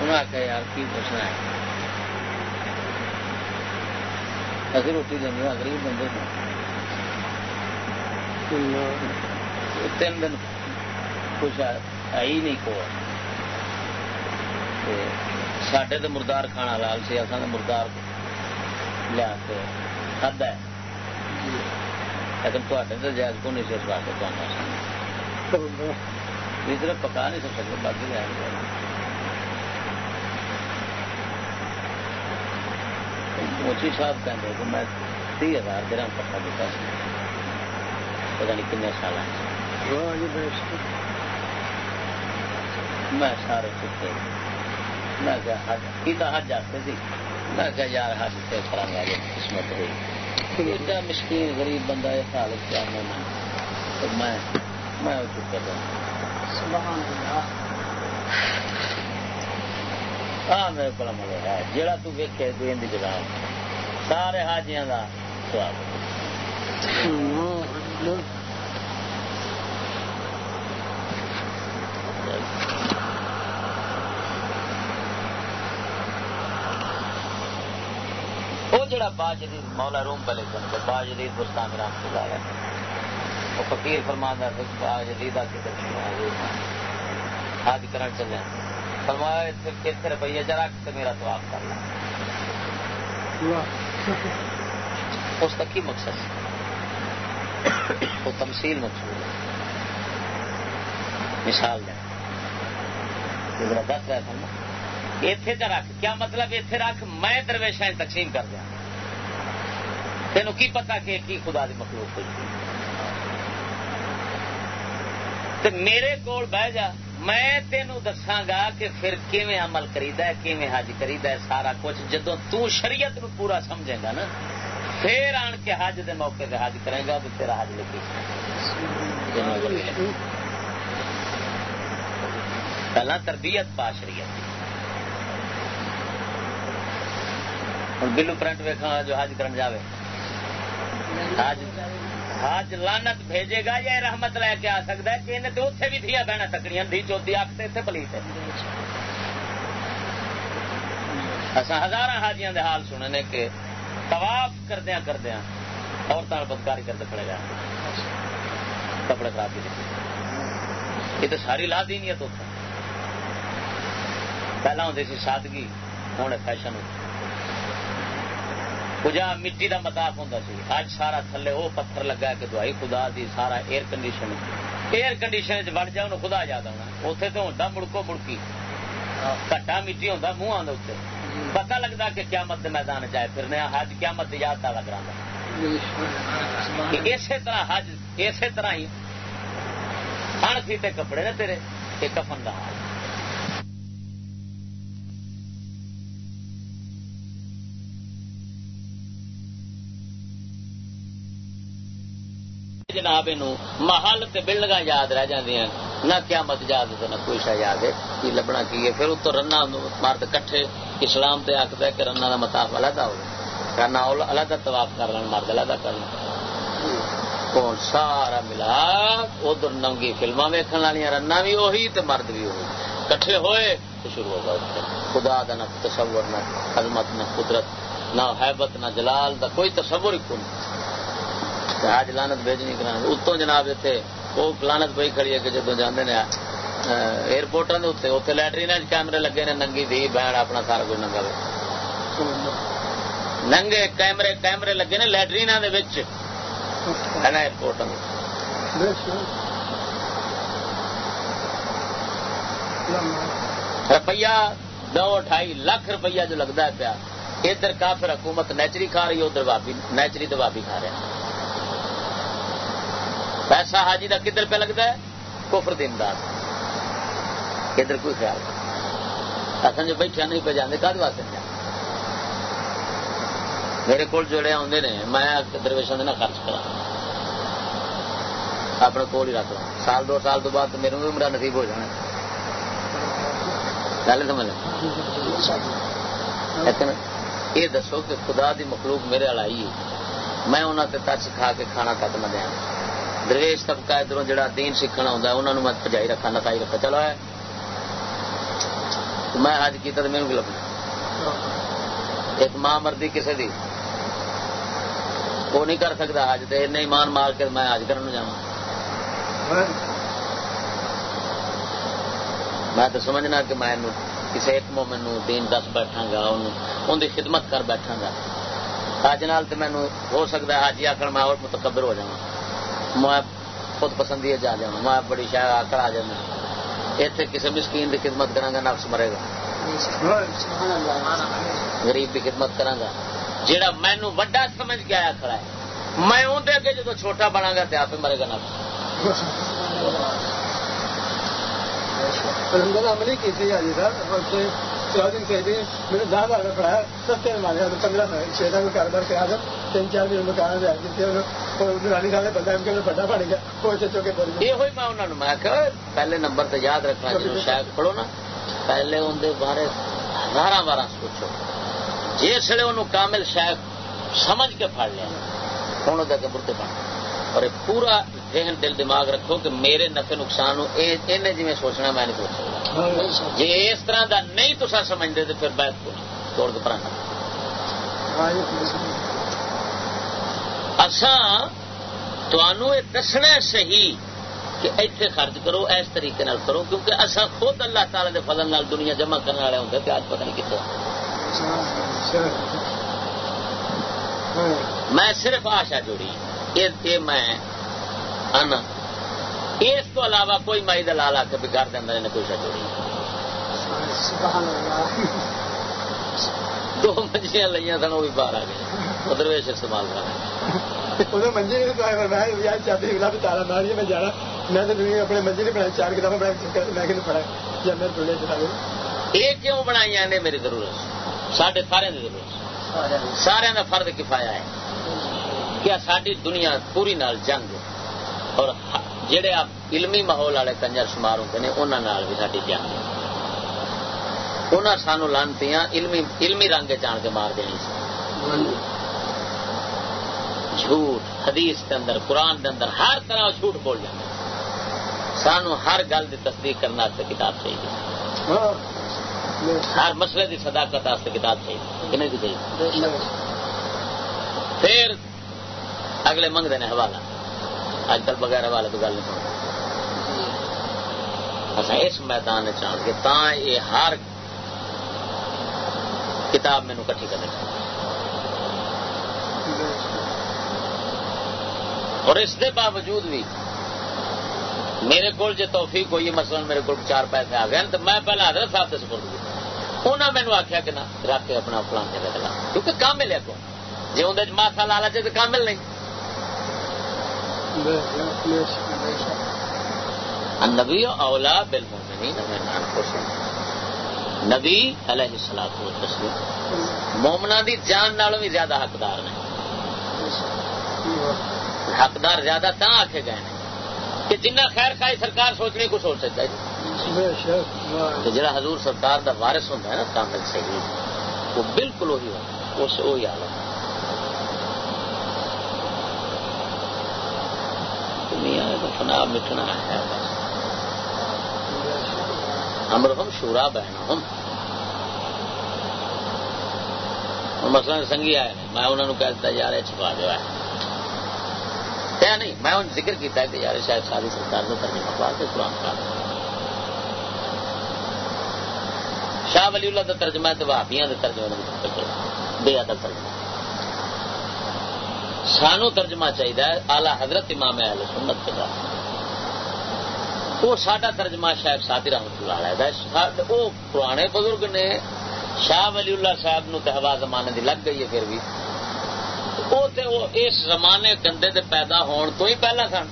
Speaker 2: انہیں آخیا یار، کی پوچھنا ہے؟ اصل روٹی دینی غریب بندے تین دن کچھ آئی نہیں کو سڈے تو مردار کھانا لال سی اصل مردار لیا کے کھدا ہے لیکن تے جائز کو نہیں اس واسطے پکا نہیں سک سکتے باقی لیا موچی صاحب کہتے کہ میں تی ہزار درہم پکا دیتا پتا نہیں کن سال میں سارے چکے۔ میں حج کی حج آتے تھی؟ میں کہ یار ہاتھ سے کرانے والے قسمت ہوئی ایڈا مشکل غریب بندہ یہ حالت کیا میں تو میں میں چکا ہاں میرے کو ملے ہے۔ جہاں تو ویکے دین کی جگہ سارے حاجیاں کا سواب۔ جڑا با جدید مولا روم پہ لکھن با جدید بستان رام سے لایا وہ فقیر فرمانا با جدید آ کے حج کرن چلے۔ فرمایا اتنے روپیے جا رکھ میرا سواب کر لا اس تک کی مقصد وہ تمثیل مقصود ہے مثال دیں دس رہا تھا نا اتے چ رکھ کیا مطلب اتے رکھ میں درویشا تقسیم کر دیا تین کی پتا کہ کی خدا دی مخلوق ہوئی تے میرے کول بہ جا میں تینوں دساگا کہ پھر کیویں عمل کریدا ہے، کیویں حج کریدا ہے، سارا کچھ جدوں تو شریعت نو پورا سمجھے گا نا، پھر آن کے حج دے موقع تے حج کرے گا تو تیرا حج لکھی پہلا تربیت پا شریعت ہوں بلو پرنٹ ویکھا جو حج کرن جاوے۔ حج حج لانت بھیجے گا یا رحمت لے کے آ سکتا ہے کہ انہیں تو اتنے بھی دیا بہنا تکڑیاں، دھی چوتی آختے اتنے پلیت ہے۔ اصا ہزار حاجیاں دے حال سننے کہ طواف کردیا کردیا عورتوں بدکاری کرتے پڑے گا کپڑے خراب کی یہ تو ساری لا دی نہیں ہے تو پہلا ہوں سی سادگی، ہوں فیشن کجا مٹی دا متاف ہوں سی؟ اج سارا تھلے وہ پتھر لگا کہ دوائی خدا دی، سارا ایئر کنڈیشن ایئر کنڈیشن وڑ جا خدا یاد آنا اتنے تو ہوتا مڑکو مڑکی۔ کٹا مٹی ہوتا منہ آدھا اتنے پتا لگتا کہ قیامت دے میدان چائے پھرنے حج قیامت یاد تازہ کرا اسی طرح حج، اسی طرح ہی۔ ہن سیتے کپڑے نے تیرے کفن کا حال۔ جناب محل تے بلڈنگ یاد رہ جاندی ہیں نہ قیامت یاد ہے نہ کوئی شا یاد ہے۔ کی لبنا کی ہے؟ پھر اتو رنا مارد کٹھے اسلام تے آخد ہے کہ رنا کا متاف علیحدہ ہو رنا علیحدہ طواف کر لین مرد علیحدہ کر لین کون سارا ملا ادھر ننگی فلما ویکن والی رنا بھی وہی تے مرد بھی وہی کٹھے ہوئے تو شروع ہوگا خدا دا نہ تصور، نہ عظمت، نہ قدرت، نہ حیبت، نہ جلال دا کوئی تصور ہی کون۔ آج لانت بھیجنی کرا اتوں جناب اتنے وہ لانت پی کھڑی ہے کہ جدو جانے نے ایئرپورٹوں کے اتنے اتنے لٹرین کیمرے لگے نے، ننگی دی بہن اپنا سارا کچھ ننگا ننگے کیمرے کیمرے لگے نے لٹرین ایئرپورٹوں روپیہ دو اٹھائی لاکھ روپیہ جو لگتا ہے پیا، ادھر کافر حکومت نیچری کھا رہی ہے، ادھر نیچری دبابی کھا رہا پیسہ حاجی کا کدھر پہ لگتا ہے؟ کفر دیندار ادھر کوئی خیال اصل جو بیٹھے نہیں پہ جانے کد واسطے جانے میرے کو جڑے آدھے نے، میں درویشوں کے نہ خرچ کرا اپنے کول ہی رکھ لوں۔ سال دو سال تو بعد میرے بھی میرا نصیب ہو جانا گل سمجھ لیکن یہ دسو کہ خدا دی مخلوق میرے والا ہی میں انہوں سے ترس کھا کے کھانا تک نہ دیا۔ درویش طبقہ ادھر جہاں دین سیکھنا ہوں انہوں نے میں پجائی رکھا نتائی رکھا چلو ہے میں حج کیا تو میرے کو لگنا ایک ماں مردی کسی دی۔ وہ نہیں کر سکتا حج تو این ایمان مار کے میں حج کرنے جا میں تو سمجھنا کہ میں کسی ایک مومن دین دس بیٹھا گا ان کی خدمت کر بیٹھا گا۔ حج نال تو مینو ہو سکتا ہے حج ہی آخر میں اور متکبر ہو جاؤں میں خود پسندی جا جا میں بڑی شاید آکر آ جانا اتنے کسی مسکین کی خدمت کرا گا نفس مرے گا۔ غریب کی خدمت کرا گا جہاں مینو وڈا سمجھ کے آیا کھڑا ہے میں اندر اگے جب چھوٹا بنا گا تو آپ مرے گا نفس۔
Speaker 1: عملی کی تھی چار دن سے میرے دس ہزار روپئے پڑھایا سستے میں مارے پندرہ چھ ہزار میں کاروبار کرا دو تین چار دن میں کہاں جائے جتنے
Speaker 2: پہلے نمبر تے یاد رکھنا جی شاید پڑھو نا، پہلے اندر بارے بارہ بارہ سوچو جس ویلے انہوں کامل شاید سمجھ کے پڑ لیا، ہوں وہ برتے پڑ اور پورا ذہن دل دماغ رکھو کہ میرے نفع نقصان جی سوچنا میں نہیں سوچ سکتا۔ جی اس طرح دا نہیں تو سمجھتے تو پھر بیت کو توڑ کے پرانا دسنا صحیح کہ ایتھے خرچ کرو اس طریقے نال کرو کیونکہ اصا خود اللہ تعالی دے فضل نال دنیا جمع کرنے والے ہوں آج پتہ نہیں کتنے میں صرف آشا جوڑی یہ میں اس کو علاوہ کوئی مائی دلال آ کے بھی گھر کے اندر کوئی
Speaker 1: سبحان اللہ۔
Speaker 2: دو منجیاں لئیاں سن وہ بھی باہر آ گئی ادرویش استعمال کر
Speaker 1: منجی تارا ماری میں جانا میں تو دنیا اپنے منجی نے چار کتابیں پڑھائی میں کہ پڑھا یا میں پڑھے کتابیں۔
Speaker 2: یہ کیوں بنائی نے میری ضرورت سارے سارے کی ضرورت سارے کا فرد کفایا ہے۔ کیا ساری دنیا پوری نال جنگ اور جڑے آپ علمی ماحول والے کنجر شمار ہوتے ہیں انہوں بھی ساری جنگ انہوں سانو لانتی علمی علمی رنگ جان کے مار دینی سی۔ جھوٹ حدیث کے اندر قرآن کے اندر ہر طرح جھوٹ بول جائے سانو ہر گل کی تصدیق کرنے کتاب چاہیے۔ ہر مسئلے کی صداقت کتاب چاہیے۔ چاہیے؟ پھر اگلے منگتے ہیں حوالہ۔ اج کل بغیر حوالے تو گل نہیں اچھا اس میدان چاہ کے تا یہ ہر کتاب مینو کٹھی کرنے اور اس دے باوجود بھی میرے کو جی توفیق ہوئی مثلا میرے کو چار پیسے آ گئے تو میں پہلے حضرت صاحب سے سپرد کیا انہوں نے مینو آخیا کہ نہ، رکھ کے اپنا فلان جگہ لگا کیونکہ کام ملے کو جی اندر ماسا لالچ تو کام مل نہیں۔ نبی اولا بل نبی علیہ السلام تسلیم مومنا دی جان نالوں بھی زیادہ حقدار نے. حقدار زیادہ تا آخے گئے ہیں کہ جنہ خیر خائی سرکار سوچنے کو سوچ سکتا ہے جی. جڑا حضور سرکار دا وارث ہوتا ہے نا، کامل صحیح وہ بالکل وہی ہوتا ہے. اس وہی حال ہوتا دنیا فنا مٹنا ہے۔ بس شورا بہنا ہم مسئلہ سنگھی آئے۔ میں انہوں نے کہہ دیتا یار چھپا دیا ہے نہیں، میں ان ذکر کیا کہ یار شاید ساری سرکار نے ترجمہ پا کے قرآن پا شاہ ولی اللہ کا ترجمہ ہے، تو بھابیاں کا ترجمہ بے ادب ترجمہ۔ سانو ترجمہ چاہیے آلہ حضرت امام اہل سنت کے بعد وہ ساڈا ترجمہ شاید سادی رحمت اللہ علیہ وہ پرانے بزرگ نے شاہ ولی اللہ صاحب نو تہوا زمانے دی لگ گئی ہے پھر بھی۔ وہ اس زمانے گندے دے پیدا ہون تو ہی پہلا سن۔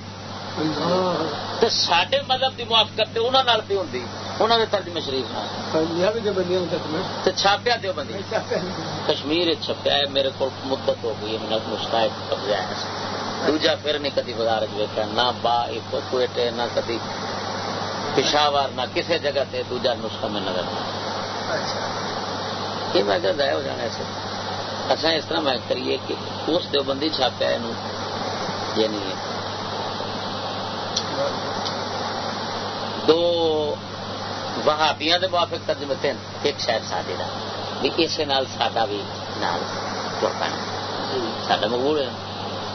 Speaker 2: سڈے مذہب کی موافقت ترجمے شریف چھاپیا بندی۔ کشمیر چھپیا ہے میرے کو مدت ہو گئی ہے مستحق قبضہ ہے۔ دوجا پھر نہیں کدی بازار نہ با کوئٹے نہ کدی پشاور نہ کسی جگہ دوجا نسخہ میں نظر یہ میں ضائع ہو جانا ایسے۔ اچھا اس طرح میں کریے کہ اس دیوبندی چھاپیا یعنی دو وہابیاں دے موافق ترجمے تین، ایک شاید سادے کا بھی اس نال ساڈا بھی نال ساڈا مقبول ہے۔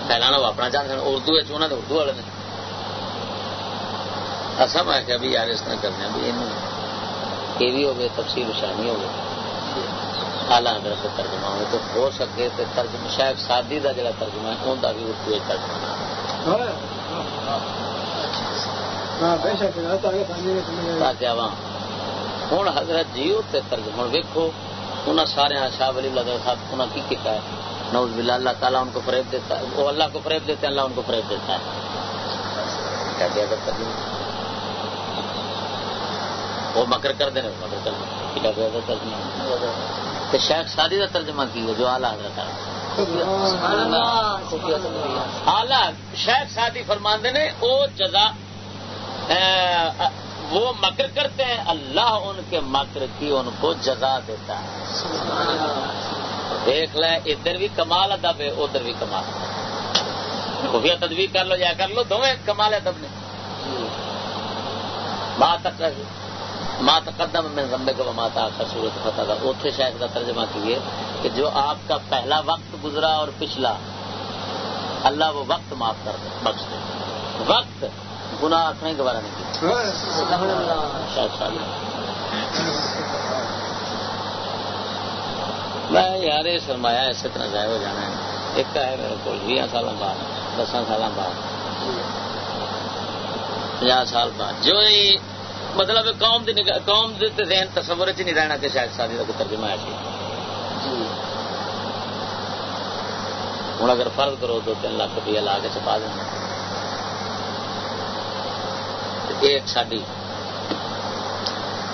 Speaker 2: پہلا وہ اپنا چاہتے ہیں اردو انہوں نے اردو والے نے۔ اصا میں کیا بھی یار اس طرح کرنے بھی یہ بھی ہوگی تفصیل شانی ہوگی آلہ حضرت سے ترجمہ ہوئے تو ہو سکے تو ترجمہ، شاید سادی کا جڑا ترجمہ ہے ان کا بھی اردو ترجمہ تاکہ عوام ہوں حضرت جی اتنے ہوں ویکو انہیں سارے شاہ ولی اللہ صاحب انہوں کی کیا ہے؟ نوز بلا اللہ تعالیٰ ان کو فریب دیتا ہے۔ وہ اللہ کو فریب دیتے ہیں اللہ ان کو فریب دیتا ہے۔ کیا ترجمہ۔ وہ مکر کر دینے مکر کر دیں ترجمہ۔ شیخ سادی کا ترجمہ کی ہے جو آلہ حضرت آلہ شیخ سادی فرماندے نے وہ جزا وہ مکر کرتے ہیں، اللہ ان کے مکر کی ان کو جزا دیتا ہے۔ دیکھ لیں ادھر بھی کمال ادب ہے، ادھر بھی کمال خفیہ تدبیر کر لو، یا کر لو، دونوں کمال ادب نے۔ بات تک ماں تقدم میں زمبے کو ماتا آخر سورت فتح تھا اوتھے شاید کا ترجمہ کیے کہ جو آپ کا پہلا وقت گزرا اور پچھلا، اللہ وہ وقت معاف کر دے، بخش دے۔ وقت گنا آخر دوبارہ نہیں میں یار سرمایا اسی طرح ضائع ہو جانا ہے۔ ایک ہے میرے کو بھی سال بعد دس سال بعد۔ پناہ سال بعد۔ جو ہی مطلب قوم دی قوم دے ذہن تصور چ نہیں رہنا کہ شاید سادی کا کوئی ترجمہ ہے۔ ہوں، اگر فرض کرو دو تین لاکھ روپیہ لا کے چھپا دینا تے ایک ساری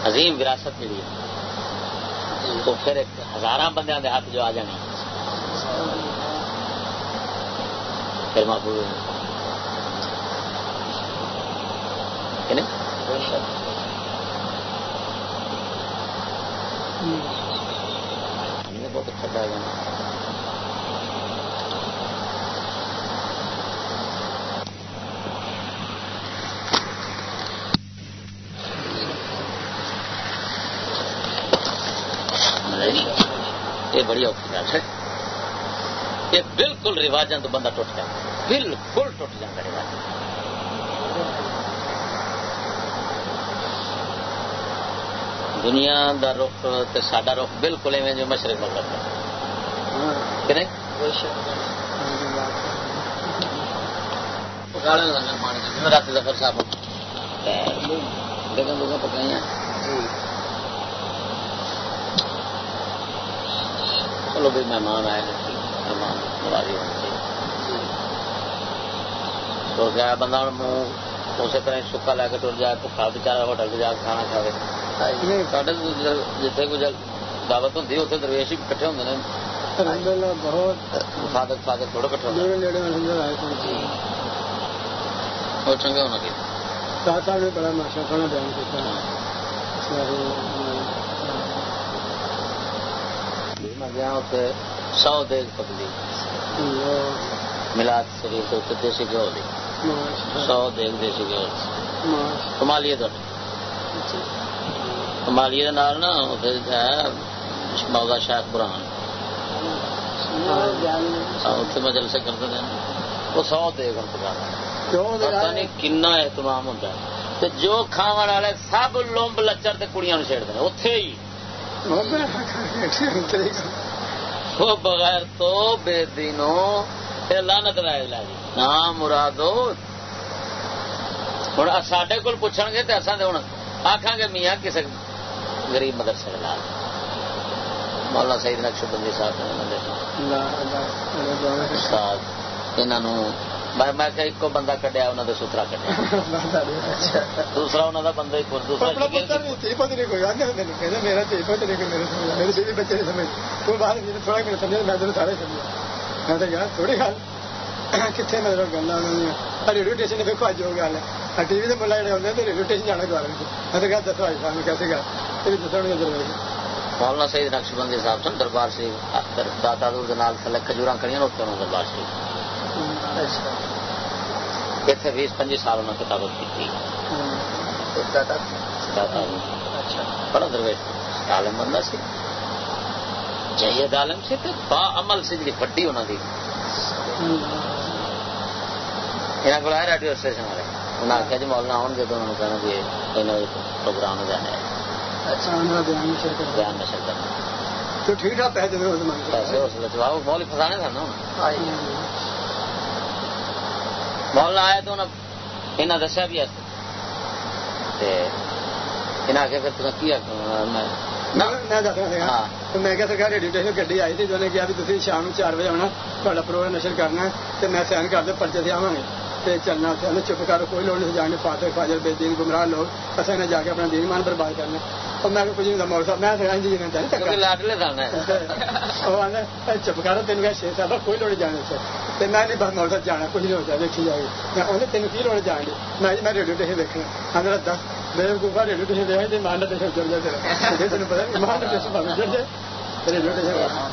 Speaker 2: عظیم وراثت ملی ہے تو پھر ایک ہزار بندیاں دے ہاتھ جو آ جانی پھر محبوب بہت اچھا ڈایا یہ بڑی اوکھی گل ہے یہ بالکل رواجوں تو بندہ ٹوٹ جائے بالکل ٹوٹ جاتا رواج دنیا دا رخ تے ساڈا رخ بالکل ایویں جو مشرق کہ نہیں؟ رات ظفر صاحب۔ دگن دگن پکائی چلو بھی مہمان آئے مہمان نوازی ہونی چاہیے۔ تو کیا بندہ منہ اسی طرح سکا لے کے ٹر جائے بخا بچارا ہوٹل سے جا کے کھانا کھاوے۔ سڈے جتنے کوئی دعوت ہوتی اتنے درویش ہی کٹھے ہوتے ہیں
Speaker 1: بہت
Speaker 2: فادق تھوڑے کٹھے ہوتے وہ چنگا ہونا چاہیے۔
Speaker 1: ساتھ صاحب نے بڑا ماشا کھانا بیان کیا۔
Speaker 2: میں گیا اتنے سو دیگ پکڑی ملاد شریف کے اتنے دیسی گھیو دی سو دیگ دیسی گھیو کمالیے تو کمالیے نال نا پھر مولا شاخ برہان اتنے میں جلسے کرتے تھے۔ وہ سو دیگ ہم پکا پتا نہیں کنا اہتمام ہوتا ہے۔ جو کھا والے سب لومب لچر کڑیاں چھیڑتے ہیں۔ اتے ہی۔ وہ بغیر تو بے دینوں لانت لائے لا جی نہ مرادو ہوں سڈے کول پوچھن گے تو اصل ہوں آخان گے میاں کسی غریب مدرسے کے لال مولانا سعید نقش بندی صاحب انہوں میں کہ ایک بندہ کڈیا انہوں نے سترا کڈیا۔ دوسرا انہوں کا بندہ ایک دوسرا
Speaker 1: میرا میرے بچے نہیں سمجھ۔ وہ باہر تھوڑا میرے سمجھ میں تو سارے سمجھا میں تو یار تھوڑی گل۔ کتنے مطلب گلا ریڈیو اسٹیشن دیکھو اج وہ گل ہے ٹی وی کے ملا جڑے ہوتے ہیں ریڈیو اسٹیشن جانا دوبارہ میں تو کہا دسو آج کیسے تیری دسو
Speaker 2: مولانا سعید نقش بندی صاحب سن دربار شریف داتا دور تھلے کجورا کڑی اتنے دربار شریف۔ اتنے بیس پچی سال انہوں نے کتابت کی بڑا درویش عالم بندہ سی۔ جید عالم سے تو با عمل سے جی وڈی انہوں کی یہاں کو آئے ریڈیو اسٹیشن والے۔ انہوں نے آخیا جی مولانا آن گے تو انہوں نے کہنا کہ انہیں پروگرام جانا ہے بیان نشر کرنا۔
Speaker 1: تو ٹھیک ٹھاک پیسے
Speaker 2: پیسے اس لیے چلاؤ مول فسانے تھا نا۔ مولانا آیا تو انہیں دسیا بھی انہیں آخیا پھر تمہیں کی
Speaker 1: میں کیا سرکار ریڈیو اسٹیشن گڈی آئی تھی جو نے کیا بھی تھی شام چار بجے آنا تا پروگرام نشر کرنا ہے تو میں سین کر دے پرچے سے آوا گے تے چلنا اتنے چپ کرو کوئی لوڑ نہیں جانے فاتر فاجر بے دین گمراہ لوگ اصل نے جا کے اپنا دین مان برباد کرنا۔ اور میں کچھ نہیں مول (laughs) صاحب میں سر جی
Speaker 2: دانا
Speaker 1: چپ کرو تین کہ چھ سال کوئی لوڑ جانے سے تو میں نہیں بس مول صاحب جانا کچھ نہیں ہوتا دیکھی جائے۔ میں انہیں تین کی لوڑ جان دی میں میں ریڈیو اسٹیشن دیکھنا۔ میرا دس۔ میرے کو ریڈیو اسٹیشن دیکھا جی مان اسٹیشن چل جائے تین پتا مان بند چل جائے ریڈیو اسٹیشن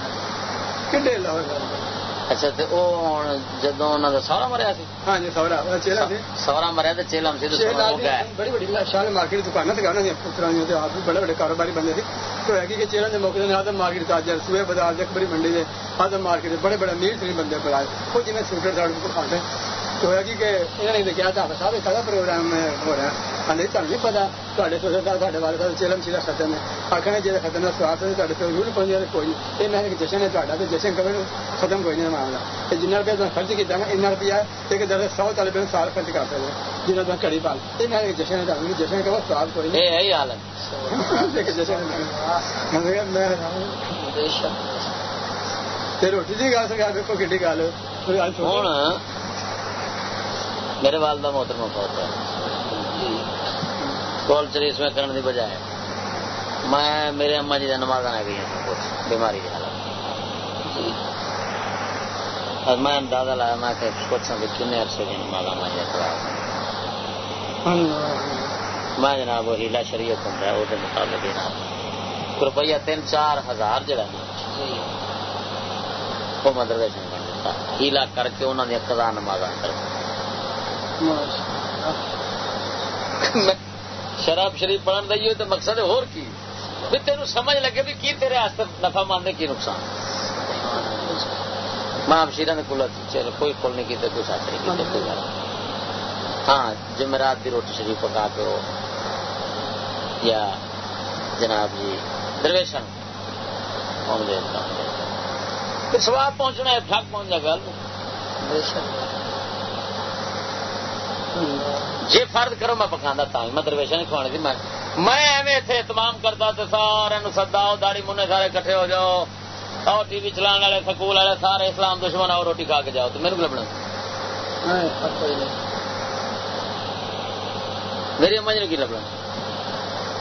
Speaker 1: کنڈے لاؤ
Speaker 2: اچھا مریا سی؟
Speaker 1: ہاں جی چیلا سی۔
Speaker 2: مریا سی
Speaker 1: بڑی بڑی مارکیٹ آپ بھی بڑے بڑے کاروباری بندے تھے تو ہے کہ چیلن کے موقع سے آدم مارکیٹ تاجر سوئے بازار دیکھ بڑی منڈی سے آدم مارکیٹ بڑے بڑے امیر ترین بندے سوٹر داڑ کو کھاتے تو ہے کہ انہوں نے کیا تھا صاحب کھڑا پروگرام ہو رہا نہیں پتا ہے جی جن سو چال پہ سال خرچ کر سکتے تم کڑی پال ہے جشن کرو جشن روٹی کی گل سکا دیکھو
Speaker 2: ہوں میرے والدہ محترمہ بہت ہے کول چریس میں کرنے کی بجائے۔ میں، میرے اما جی نماز آ گئی کچھ بیماری کی حالت۔ اور میں اندازہ لایا میں کہ پوچھا کہ کن عرصے کی نماز آ جائے میں جناب وہ ہیلا شریعت ہوں وہ مطابق جناب روپیہ تین چار ہزار جڑا وہ مدرسے ہیلا کر کے انہوں نے قضا نماز کر شراب شریف پڑھن دئیے تو مقصد ہور کی؟ بھی تینوں سمجھ لگے بھی کی تیرے نفع ماندے کی نقصان؟ ماں شیرا نے کلا چل کوئی کل نہیں کیتے، کوئی ساتھ نہیں کیتے، کوئی گل ہاں جی جمعرات کی روٹی شریف پکا کے ہو یا جناب جی درویشن سواب پہنچنا ہے ٹھگ پہنچ جائے گل جی فرد کرو میں پکا تا میں درویشا نہیں کھوانے میں ایویں اتنے اہتمام کرتا تو سارے سدا داڑی منہ سارے کٹھے ہو جاؤ۔ اور ٹی وی چلان والے سکول والے سارے اسلام دشمن آؤ روٹی کھا کے جاؤ تو میرے کو لبنا میری اما جی نے کی لبنا؟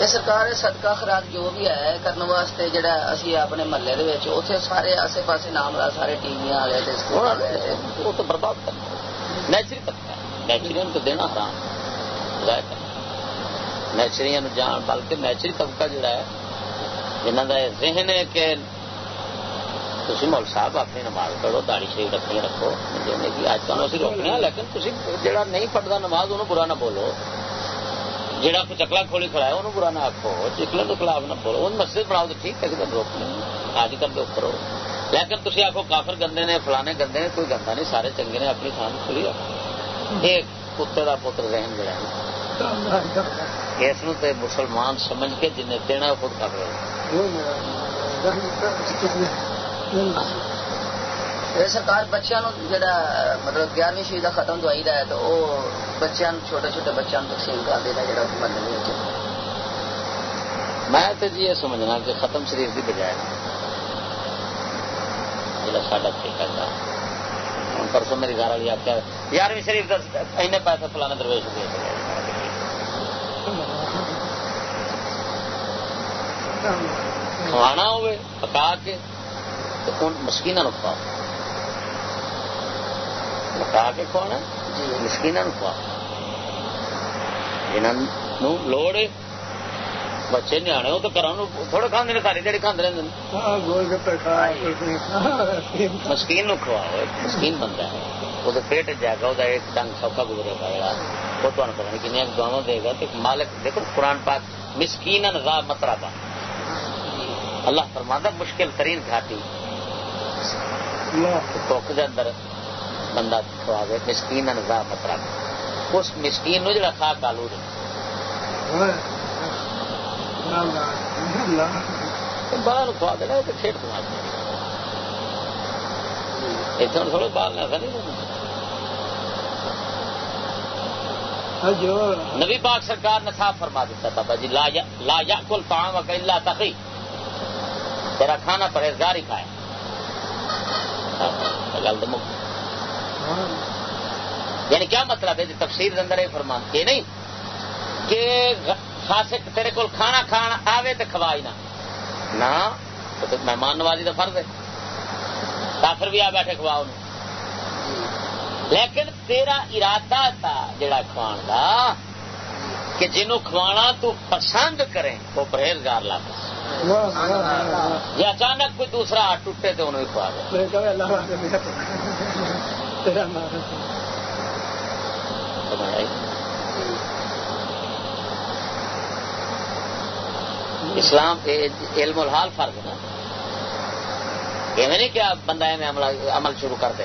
Speaker 4: یہ سرکار صدقہ خراج جو بھی ہے کرنے واسطے جڑا اسی اپنے محلے دے وچ اوتھے سارے آسے پاسے نام لا سارے ٹی وی والے تے سکول والے۔
Speaker 2: وہ تو برباد کرنا نیچری طبقہ نیچری تو دینا حرام ضائع نیچری جان بلکہ نیچری طبقہ جڑا ہے جنہ کا ذہن ہے کہ تھی مول صاحب اپنی نماز پڑھو داڑی شریف رکھنی رکھو اج کل اسی روکنے لیکن تھی جڑا نہیں پڑھتا نماز انہوں برا نہ بولو جہاں کو چکلا کھولی کھڑا ہے انہوں برا نہ آخو چکلے کے خلاف نہ بولو ان مسجد بناؤ تو ٹھیک ہے کہ روک لیں آج کل تو کرو لیکن تھی آخو کافر گندے نے فلانے گندے نے کوئی گندا نہیں سارے چنگے نے اپنی تھان کھلی رکھو ایک کتے کا پتر ذہن جڑا اس مسلمان سمجھ کے جن دینا خود کر رہے
Speaker 4: سرکار بچوں جا مطلب گیارہویں شہید کا ختم دوائی ہے تو وہ بچوں چھوٹے چھوٹے بچوں تقسیم کر دینا جا مطلب
Speaker 2: میں تو جی یہ سمجھنا کہ ختم شریف کی بجائے جا ساڈا ٹھیک ہے پرسوں میری گھر والی آخیا یارویں شریف ایسے پیسے فلانا درویش دے کھوانا ہوئے پکا کے مسکین کھواؤ؟ پکا کے کھوانا مسکین کھواؤ۔ جنہوں لوڑ بچے وہ تو کرا تھوڑے کھانے ساری دیہی کھانے رہتے مسکین کھواؤ مسکین بندہ ہے وہ پیٹ جائے گا وہ ایک ڈنگ سوکھا گزرے گا جا وہ تمہیں پتا نہیں کنیا دعوا دے گا مالک دیکھو قرآن پاک مسکین نظام مترا پا اللہ فرماندہ مشکل ترین گھاٹی دکھ کے اندر بندہ کھوا دے مسکین نظام مترا اس مسکین نو جڑا کھا کالو باہر کھوا دینا کھیت کما تھوڑے باہر ایسا نہیں نبی پاک سرکار نے صاف فرما دیتا تھا جی لا یا کل پاؤں کا اللہ تقی تیرا کھانا پرہیزگار ہی کھائے۔ گل تو یعنی کیا مطلب ہے؟ جی تفسیر اندر یہ فرما یہ نہیں کہ فاسق تیرے کول کھانا کھانا آوے تو کھوائی نہ۔ تو مہمان نوازی کا فرض ہے۔ کافر بھی آ بیٹھے کھواؤ لیکن تیرا ارادہ تھا جڑا کھوان کا کہ جنوں کھوانا تو پسند کریں وہ پرہیزگار لا یا اچانک کوئی دوسرا ہاتھ ٹوٹے تو انہوں کھوا دے اسلام علم الحال فرض نا۔ یہ نہیں کیا بندہ میں عمل شروع کر دے۔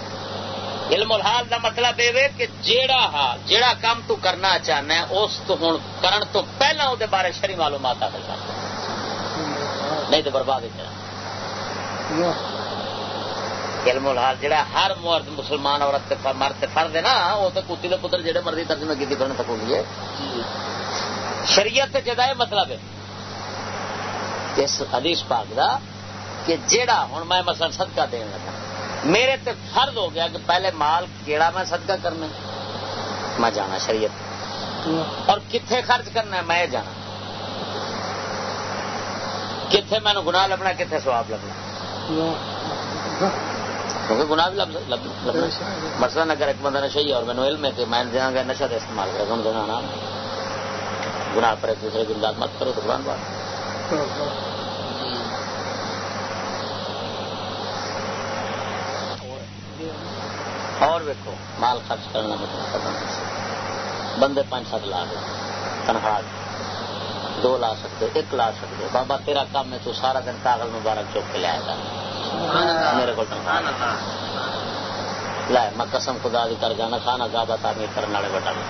Speaker 2: علم الحال دا مطلب یہ کہ جیڑا حال، جیڑا کام تو کرنا چاہنا ہے، اس تو ہوں کرن تو پہلا وہ بارے شری معلومات حاصل کر۔ نہیں تو برباد ہو علم الحال جڑا ہر مرد مسلمان عورت مرد فرد ہے نا وہ تو کتی کے پتر جہے مرضی ترجمہ کی کرنے تک ہوگی ہے۔ شریعت جدا یہ مطلب ہے۔ اس حدیث پاک دا کہ جیڑا ہوں میں مثلا صدقہ دین لگا، میرے تے فرض ہو گیا کہ پہلے مال کیڑا میں صدقہ کرنا میں جانا شریعت۔ اور کتنے خرچ کرنا ہے؟ میں جانا۔ کتنے مینو گنا لبنا کتنے سواب لبنا؟ کیونکہ گنا بھی لبنا۔ مسئلہ نہ ایک بندہ نشا ہی اور مینو علم ہے کہ میں دیا گا نشا کا استعمال کرے گا دینا گنا پر ایک دوسرے کی امداد مت کرو تو قرآن بات۔ اور ویکو مال خرچ کرنا مطلب بندے پانچ سات لاکھ تنخواہ دو لا سکتے ایک لا سکتے۔ بابا تیرا کام ہے تو سارا دن کاغذ مبارک چوک کے لیا تھا میرے کو تنخواہ لائے میں قسم خدا دی کر جانا کھانا بتا نہیں کرنے والے بٹا میں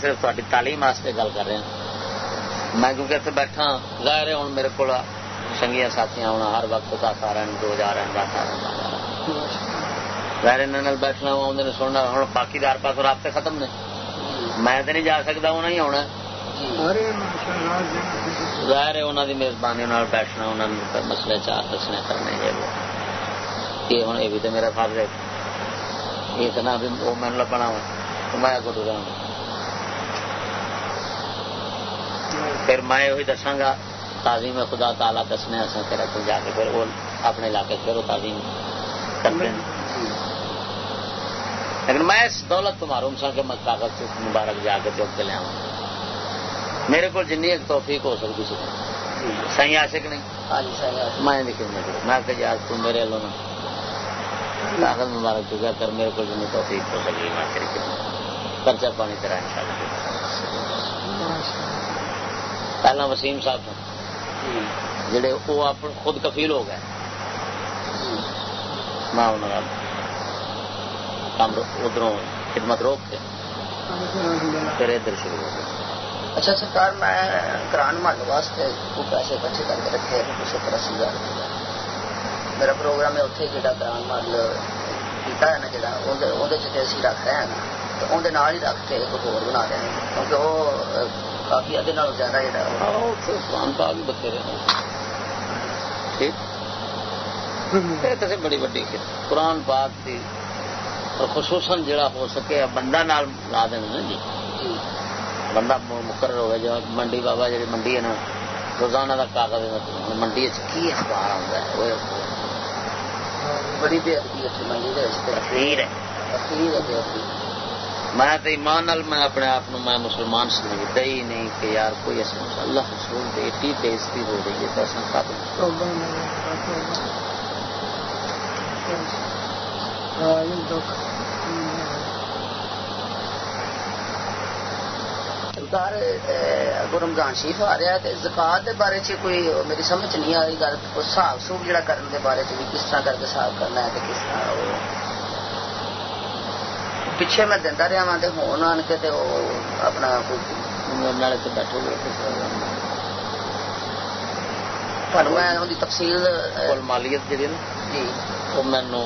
Speaker 2: صرف تاری تعلیم واسطے گل کر رہا میں کیونکہ اتنے بیٹھا ظاہر ہوں میرے کو سنگیا ساتھی آنا ہر وقت دس آ رہے ہیں دو جا رہے ہیں دس آ رہے ہیں ظاہر بیٹھنا آدھے سننا ہوں باقی دار پاس رابطے ختم نے۔ میں تو نہیں جا سکتا انہیں ہی آنا ظاہر ہے انہوں کی مہربانی بیٹھنا انہوں نے مسئلے چار دسنے کرنے یہ ہوں یہ بھی تو میرا فرض ہے۔ یہ تو نہ وہ مینو لبنا ہوا میں اگو ٹرا پھر میں یہ دساگا تعظیم خدا تعالیٰ دسنے پھر اگے جا کے پھر وہ اپنے علاقے پھر وہ تعظیم کرتے ہیں۔ لیکن میں اس دولت تو معروم سا کہ میں کاغذ مبارک جا کے چوک کے لیا میرے کو جن ایک توفیق ہو سکتی سی۔ سی آشک نہیں؟ میں میں کہ یار تم میرے والوں کاغذ مبارک چکا کر میرے کو جن توفیق ہو سکی میں تیری خرچہ پانی تیرا ان شاء اللہ پہلا وسیم صاحب جڑے وہ خود کفیل ہو گئے۔ میں ادھر خدمت روک کے پھر ادھر شروع ہو گیا۔
Speaker 4: اچھا سرکار میں کران محل واسطے پیسے اکٹھے کر کے رکھے ستر اسی ہزار میرا پروگرام ہے اتنے جا کران محل کیتا ہے نا جا رکھ رہے ہیں نا۔ تو اندر ہی رکھ کے ایک ہو بنا رہے ہیں کیونکہ وہ کافی ادھے زیادہ قرآن پاک بتھیرے
Speaker 2: بڑی بڑی قرآن پاک اور خصوصاً جڑا ہو سکے بندہ نال لا دینا نا جی۔ بندہ مقرر ہوگا جو منڈی بابا جی منڈی ہے نا روزانہ کا کاغذ منڈی کی اخبار آتا ہے؟
Speaker 4: بڑی بے ادبی منڈی
Speaker 2: تقریر ہے۔ تقریر ہے میں تو ایمان نال میں اپنے آپ میں مسلمان سمجھتا ہی نہیں کہ یار کوئی ایسا اللہ رسول دے ایٹی بےزتی ہو رہی ہے تو ایسا قابل
Speaker 4: اگر رمضان شریف آ رہا ہے زکات کے بارے چ کوئی میری سمجھ نہیں آ رہی۔ گل حساب سوب جہاں کرنے کے بارے چ کس طرح کر کے حساب کرنا ہے کس طرح پیچھے میں دینا رہا ہوں ہوں آن کے اپنا بیٹھو گے میں تفصیل
Speaker 2: مالیت جی جی وہ مینو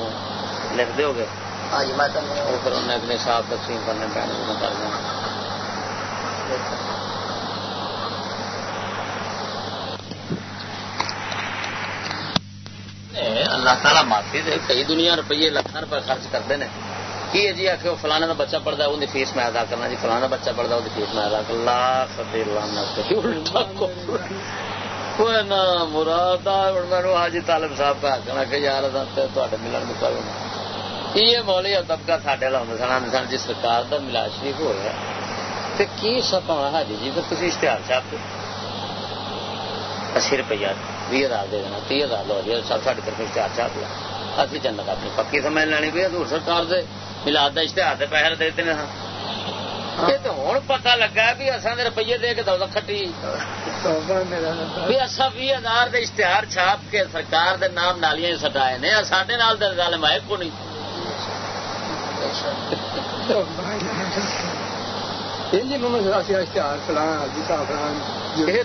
Speaker 2: لکھ دو گے
Speaker 4: ہاں جی میں
Speaker 2: پھر انہیں اپنے صاف تقسیم کرنے پینے میں کر دوں اللہ تعالیٰ معافی دے کئی دنیا روپیے لاکھ روپے خرچ کرتے ہیں کی ہے جی؟ آ کے فلانا کا بچہ پڑھتا ہے وہ فیس میں ادا کرنا جی فلانا بچہ پڑھتا وہ فیس میں ادا کرنا۔ مراد میرے حاجی طالب صاحب کا آخنا کہ یار ملن مکل یہ مولی اور طبقہ ساڈے والا ہوں سن سن جی سرکار کا ملا شریف ہو رہا تو کی سب حاجی جی؟ پھر تھی اشتہار چھاپ اسی روپیہ بھی ہزار دے دینا تی ہزار لو جی سب ساری طرف اشتہار چھاپ لیا اسی جنت اپنی پکی سمجھ لینی پی حضور سرکار دے ملاد کا اشتہار سے پیسے دیتے ہیں یہ تو ہوں پتا لگا بھی اصل روپیے دے کے دولت کٹی بھی اصا بھی ہزار دے اشتہار چھاپ کے سرکار دے نام نالیاں سٹائے نے سڈے نال دے ظالم ہے کو نہیں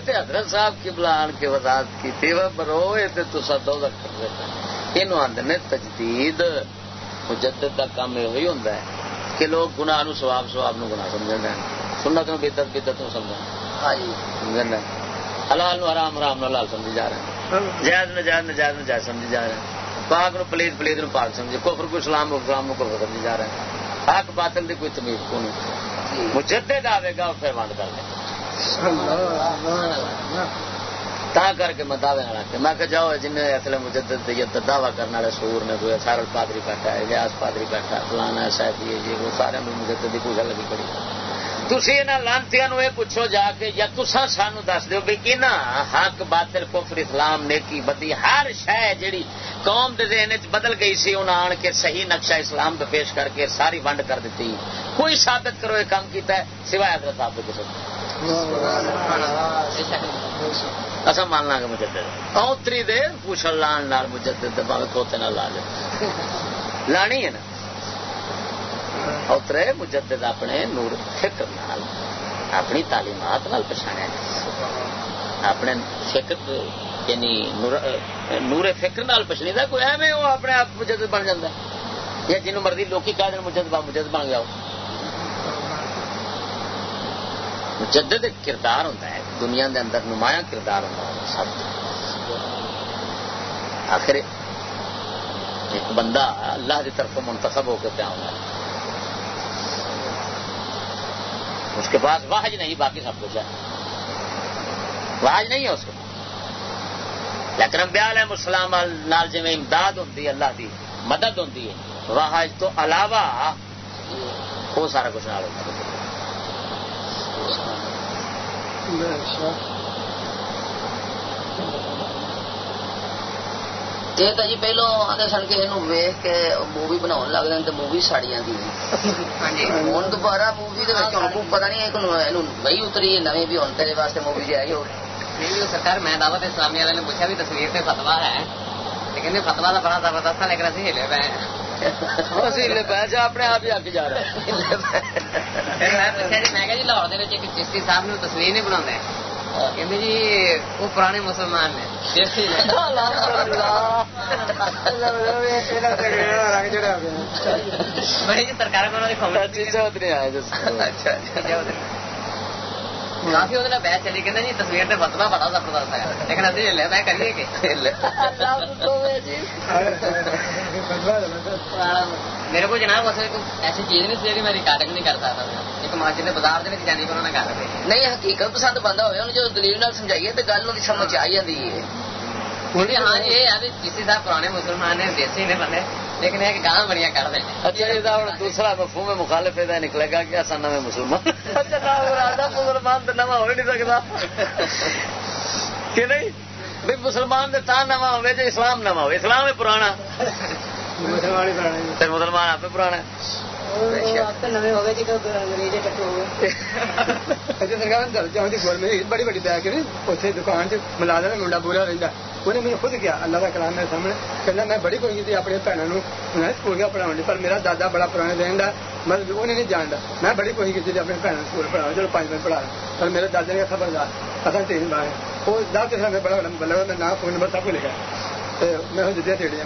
Speaker 2: حضرت صاحب کی بلان کے وضاحت کی تھی برو یہ تو دو یہ آدھے تجدید مجدد کا کام یہ ہوں کہ لوگ گناہ نو سواب سواب نو گناہ سمجھ رہے ہیں سنت نو بدت بدت نو سمجھ حلال نو حرام حرام نو لال سمجھ جا رہے ہیں جائز نجائز نجائز نجائز سمجھ جا رہے ہیں پاک نو پلیت پلیت نو پاک سمجھے کفر کو اسلام کو اسلام کو کفر سمجھ جا رہے ہیں حق باطل دی کوئی تمیز کو نہیں۔ مجدد آئے گا پھر ونڈ کر لیں تا کر کے میں دعوے نہ میں کہ جاؤ جن اصل مجدد دعوی کرنے والے سور نے، کوئی سارل پادری بیٹھا ہے لیاس پادری بیٹھا فلانا صاحب، یہ وہ سارے مجدد کی پوجا لگی پڑی۔ تھی یہاں لانتی یہ پوچھو جا کے یا تسا سانو دس دو بھی یہاں حق باطل کفر اسلام نیکی بدی ہر شہ جیڑی قوم دے ذہن چ بدل گئی سی انہیں آن کے صحیح نقشہ اسلام پہ پیش کر کے ساری ونڈ کر دیتی کوئی ثابت کرو یہ کام کیتا ہے سوائے حضرت صاحب کے اصا مان لا گے مجدد اوتری دے پوچھل لان مجدد باوے کھوتے نہ لا لے لانی ہے نا اترے مجدد اپنے نور فکر نال اپنی تعلیمات نال پچھاڑیا اپنے فکر یعنی نور فکر نال پچھنی دا کوئی ایویں وہ اپنے آپ مجدد بن جاتا ہے۔ یا جنوں مرضی لوکی کہہ دین مجدد با مجدد بن گیا مجدد ایک کردار ہوتا ہے۔ دنیا دے اندر نمایاں کردار ہوتا ہے۔ سب آخر ایک بندہ اللہ کی طرف منتخب ہو کے پیا ہوتا ہے۔ اس کے پاس واحج نہیں، باقی سب کچھ ہے۔ واحج نہیں ہے اس کے پاس۔ لیکن امبیا علیہ السلام نال جی امداد ہوتی اللہ کی مدد ہوتی ہے۔ واحج تو علاوہ وہ سارا کچھ نال ہوتا
Speaker 4: یہ تو جی پہلو آتے سن کے یہ ویخ کے مووی بنا لگ جائیں تو مووی سڑ جاتی ہوں دوبارہ مووی پتا نہیں وہی اتری نویں بھی ہوں تیرے واسطے مووی جی آئی ہو
Speaker 5: سرکار میں دعوت اسلامی والے نے پوچھا بھی تصویر سے فتوا ہے لیکن فتوا کا بڑا زبردست ہے لیکن ابھی ہلے
Speaker 2: پے اپنے آپ ہی آگے جا رہے
Speaker 5: میں پوچھا جی میں کہ جی لاہور چشتی صاحب نے تصویر نہیں بنا جی وہ پرانے مسلمان (laughs) نے سرکار کافی وہ بحث چلی۔ کہ جی تصویر سے فتوا بڑا زبردست ہے لیکن ابھی لے میں کریے کہ۔ میرے کو جناب اس ایسی چیز نہیں سی میں ریکارڈنگ نہیں کر سکتا ایک مسجد بازار پر انہیں کر
Speaker 4: نہیں حقیقت پسند بندہ ہوئے جو دلیل سمجھائیے تو گل سمجھ آ جاتی ہے۔
Speaker 5: ہاں یہ ہے کسی صاحب پرانے مسلمان نے دیسی نے بندے لیکن ایک گاہ بڑی کر دیں
Speaker 2: اچھا یہ دوسرا مفہوم مخالف یہ نکلے گا کہ نویں مسلمان۔ مسلمان تو نواں ہو نہیں سکتا کہ نہیں؟ بھائی مسلمان تو نواں ہوئے جو اسلام نواں ہو اسلام ہے پرانا۔ پھر مسلمان آپ پرانا
Speaker 1: بڑی بڑی بیگ اتنے دکان چ منڈا بولا رہتا انہیں مجھے خود کیا اللہ کا کلام میرے سامنے کہنا میں بڑی کوئی تھی اپنی بھنوں میں سکول گیا پڑھا پر میرا دادا بڑا پرانا دین دا مطلب انہیں نہیں جانتا میں بڑی کوئی کی اپنی بھنوں سکول پڑھا چلو پانچ منٹ پڑھا پر میرے دادا نے خبردار اصل تین بار وہ دس میں بڑا بلے میں نام فون نمبر سب کو لکھا میں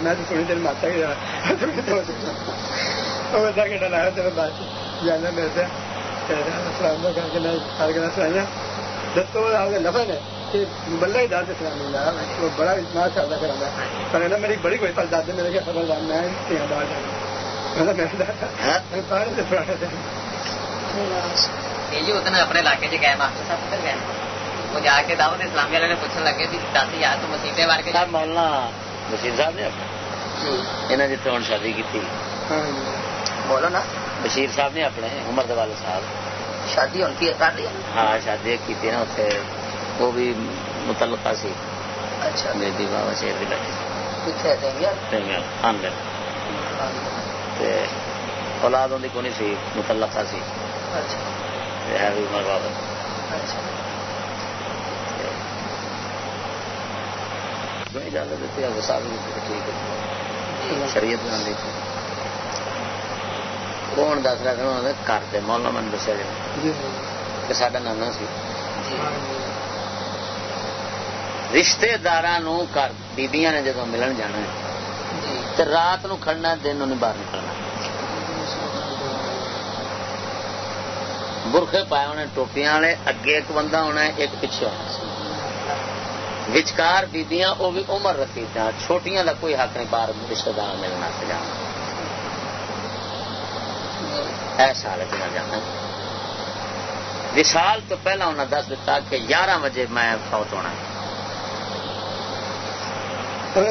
Speaker 1: میں تو سنی ماتا ہی گھنٹہ لایا تو بس جانا میرے سے سلام کر کے میں سارے سنایا دسو لفظ ہے کہ بلہ ہی داد اسلام نہیں وہ بڑا اتنا چلتا کرا پر نا میری بڑی کوئی پل دادے میرے کیا خبردار میں باہر جانا سے
Speaker 5: اپنے علاقے چ گئے ماسٹر صاحب کدھر گئے وہ جا کے دعوت اسلامی والے نے پوچھنے لگے بھی دس یار تو مسیطے بار کے
Speaker 2: مولانا بشیر صاحب نے انہیں جتنے ہوں شادی کی
Speaker 4: بولو نا۔
Speaker 2: بشیر صاحب نے اپنے عمر دوالے صاحب۔
Speaker 4: شادی ہوں کی کر لی
Speaker 2: ہاں شادی کی نا اتنے وہ بھی متعلقہ سی۔ اچھا۔ میری بابا شیر کی بیٹھی اولاد ان کو نہیں سی؟ متعلقہ سی۔ بھی عمر بابا۔ کو اجازت دیتی ہے وسال ٹھیک ہے۔ شریعت بنانے تھی وہ ہوں دس رہا کہ گھر دے مولا من دسیا جائے کہ سڈا نانا سی۔ رشتے دار بیبیاں نے جدو ملن جانا ہے تو رات نو کھڑنا دن انہیں باہر نکلنا۔ برخے پائے ہونے ٹوپیاں والے اگے ایک بندہ ہونا ہے ایک پیچھے ہونا وچکار بیبیاں وہ بھی عمر رکھی چھوٹیاں دا کوئی حق نہیں باہر رشتے دار ملنا سے جانا۔ ایسا حالت نہ جانا۔ وشال تو پہلا انہیں دس دتا کہ گیارہ بجے میں فوت ہونا۔ تر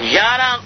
Speaker 2: گیارہ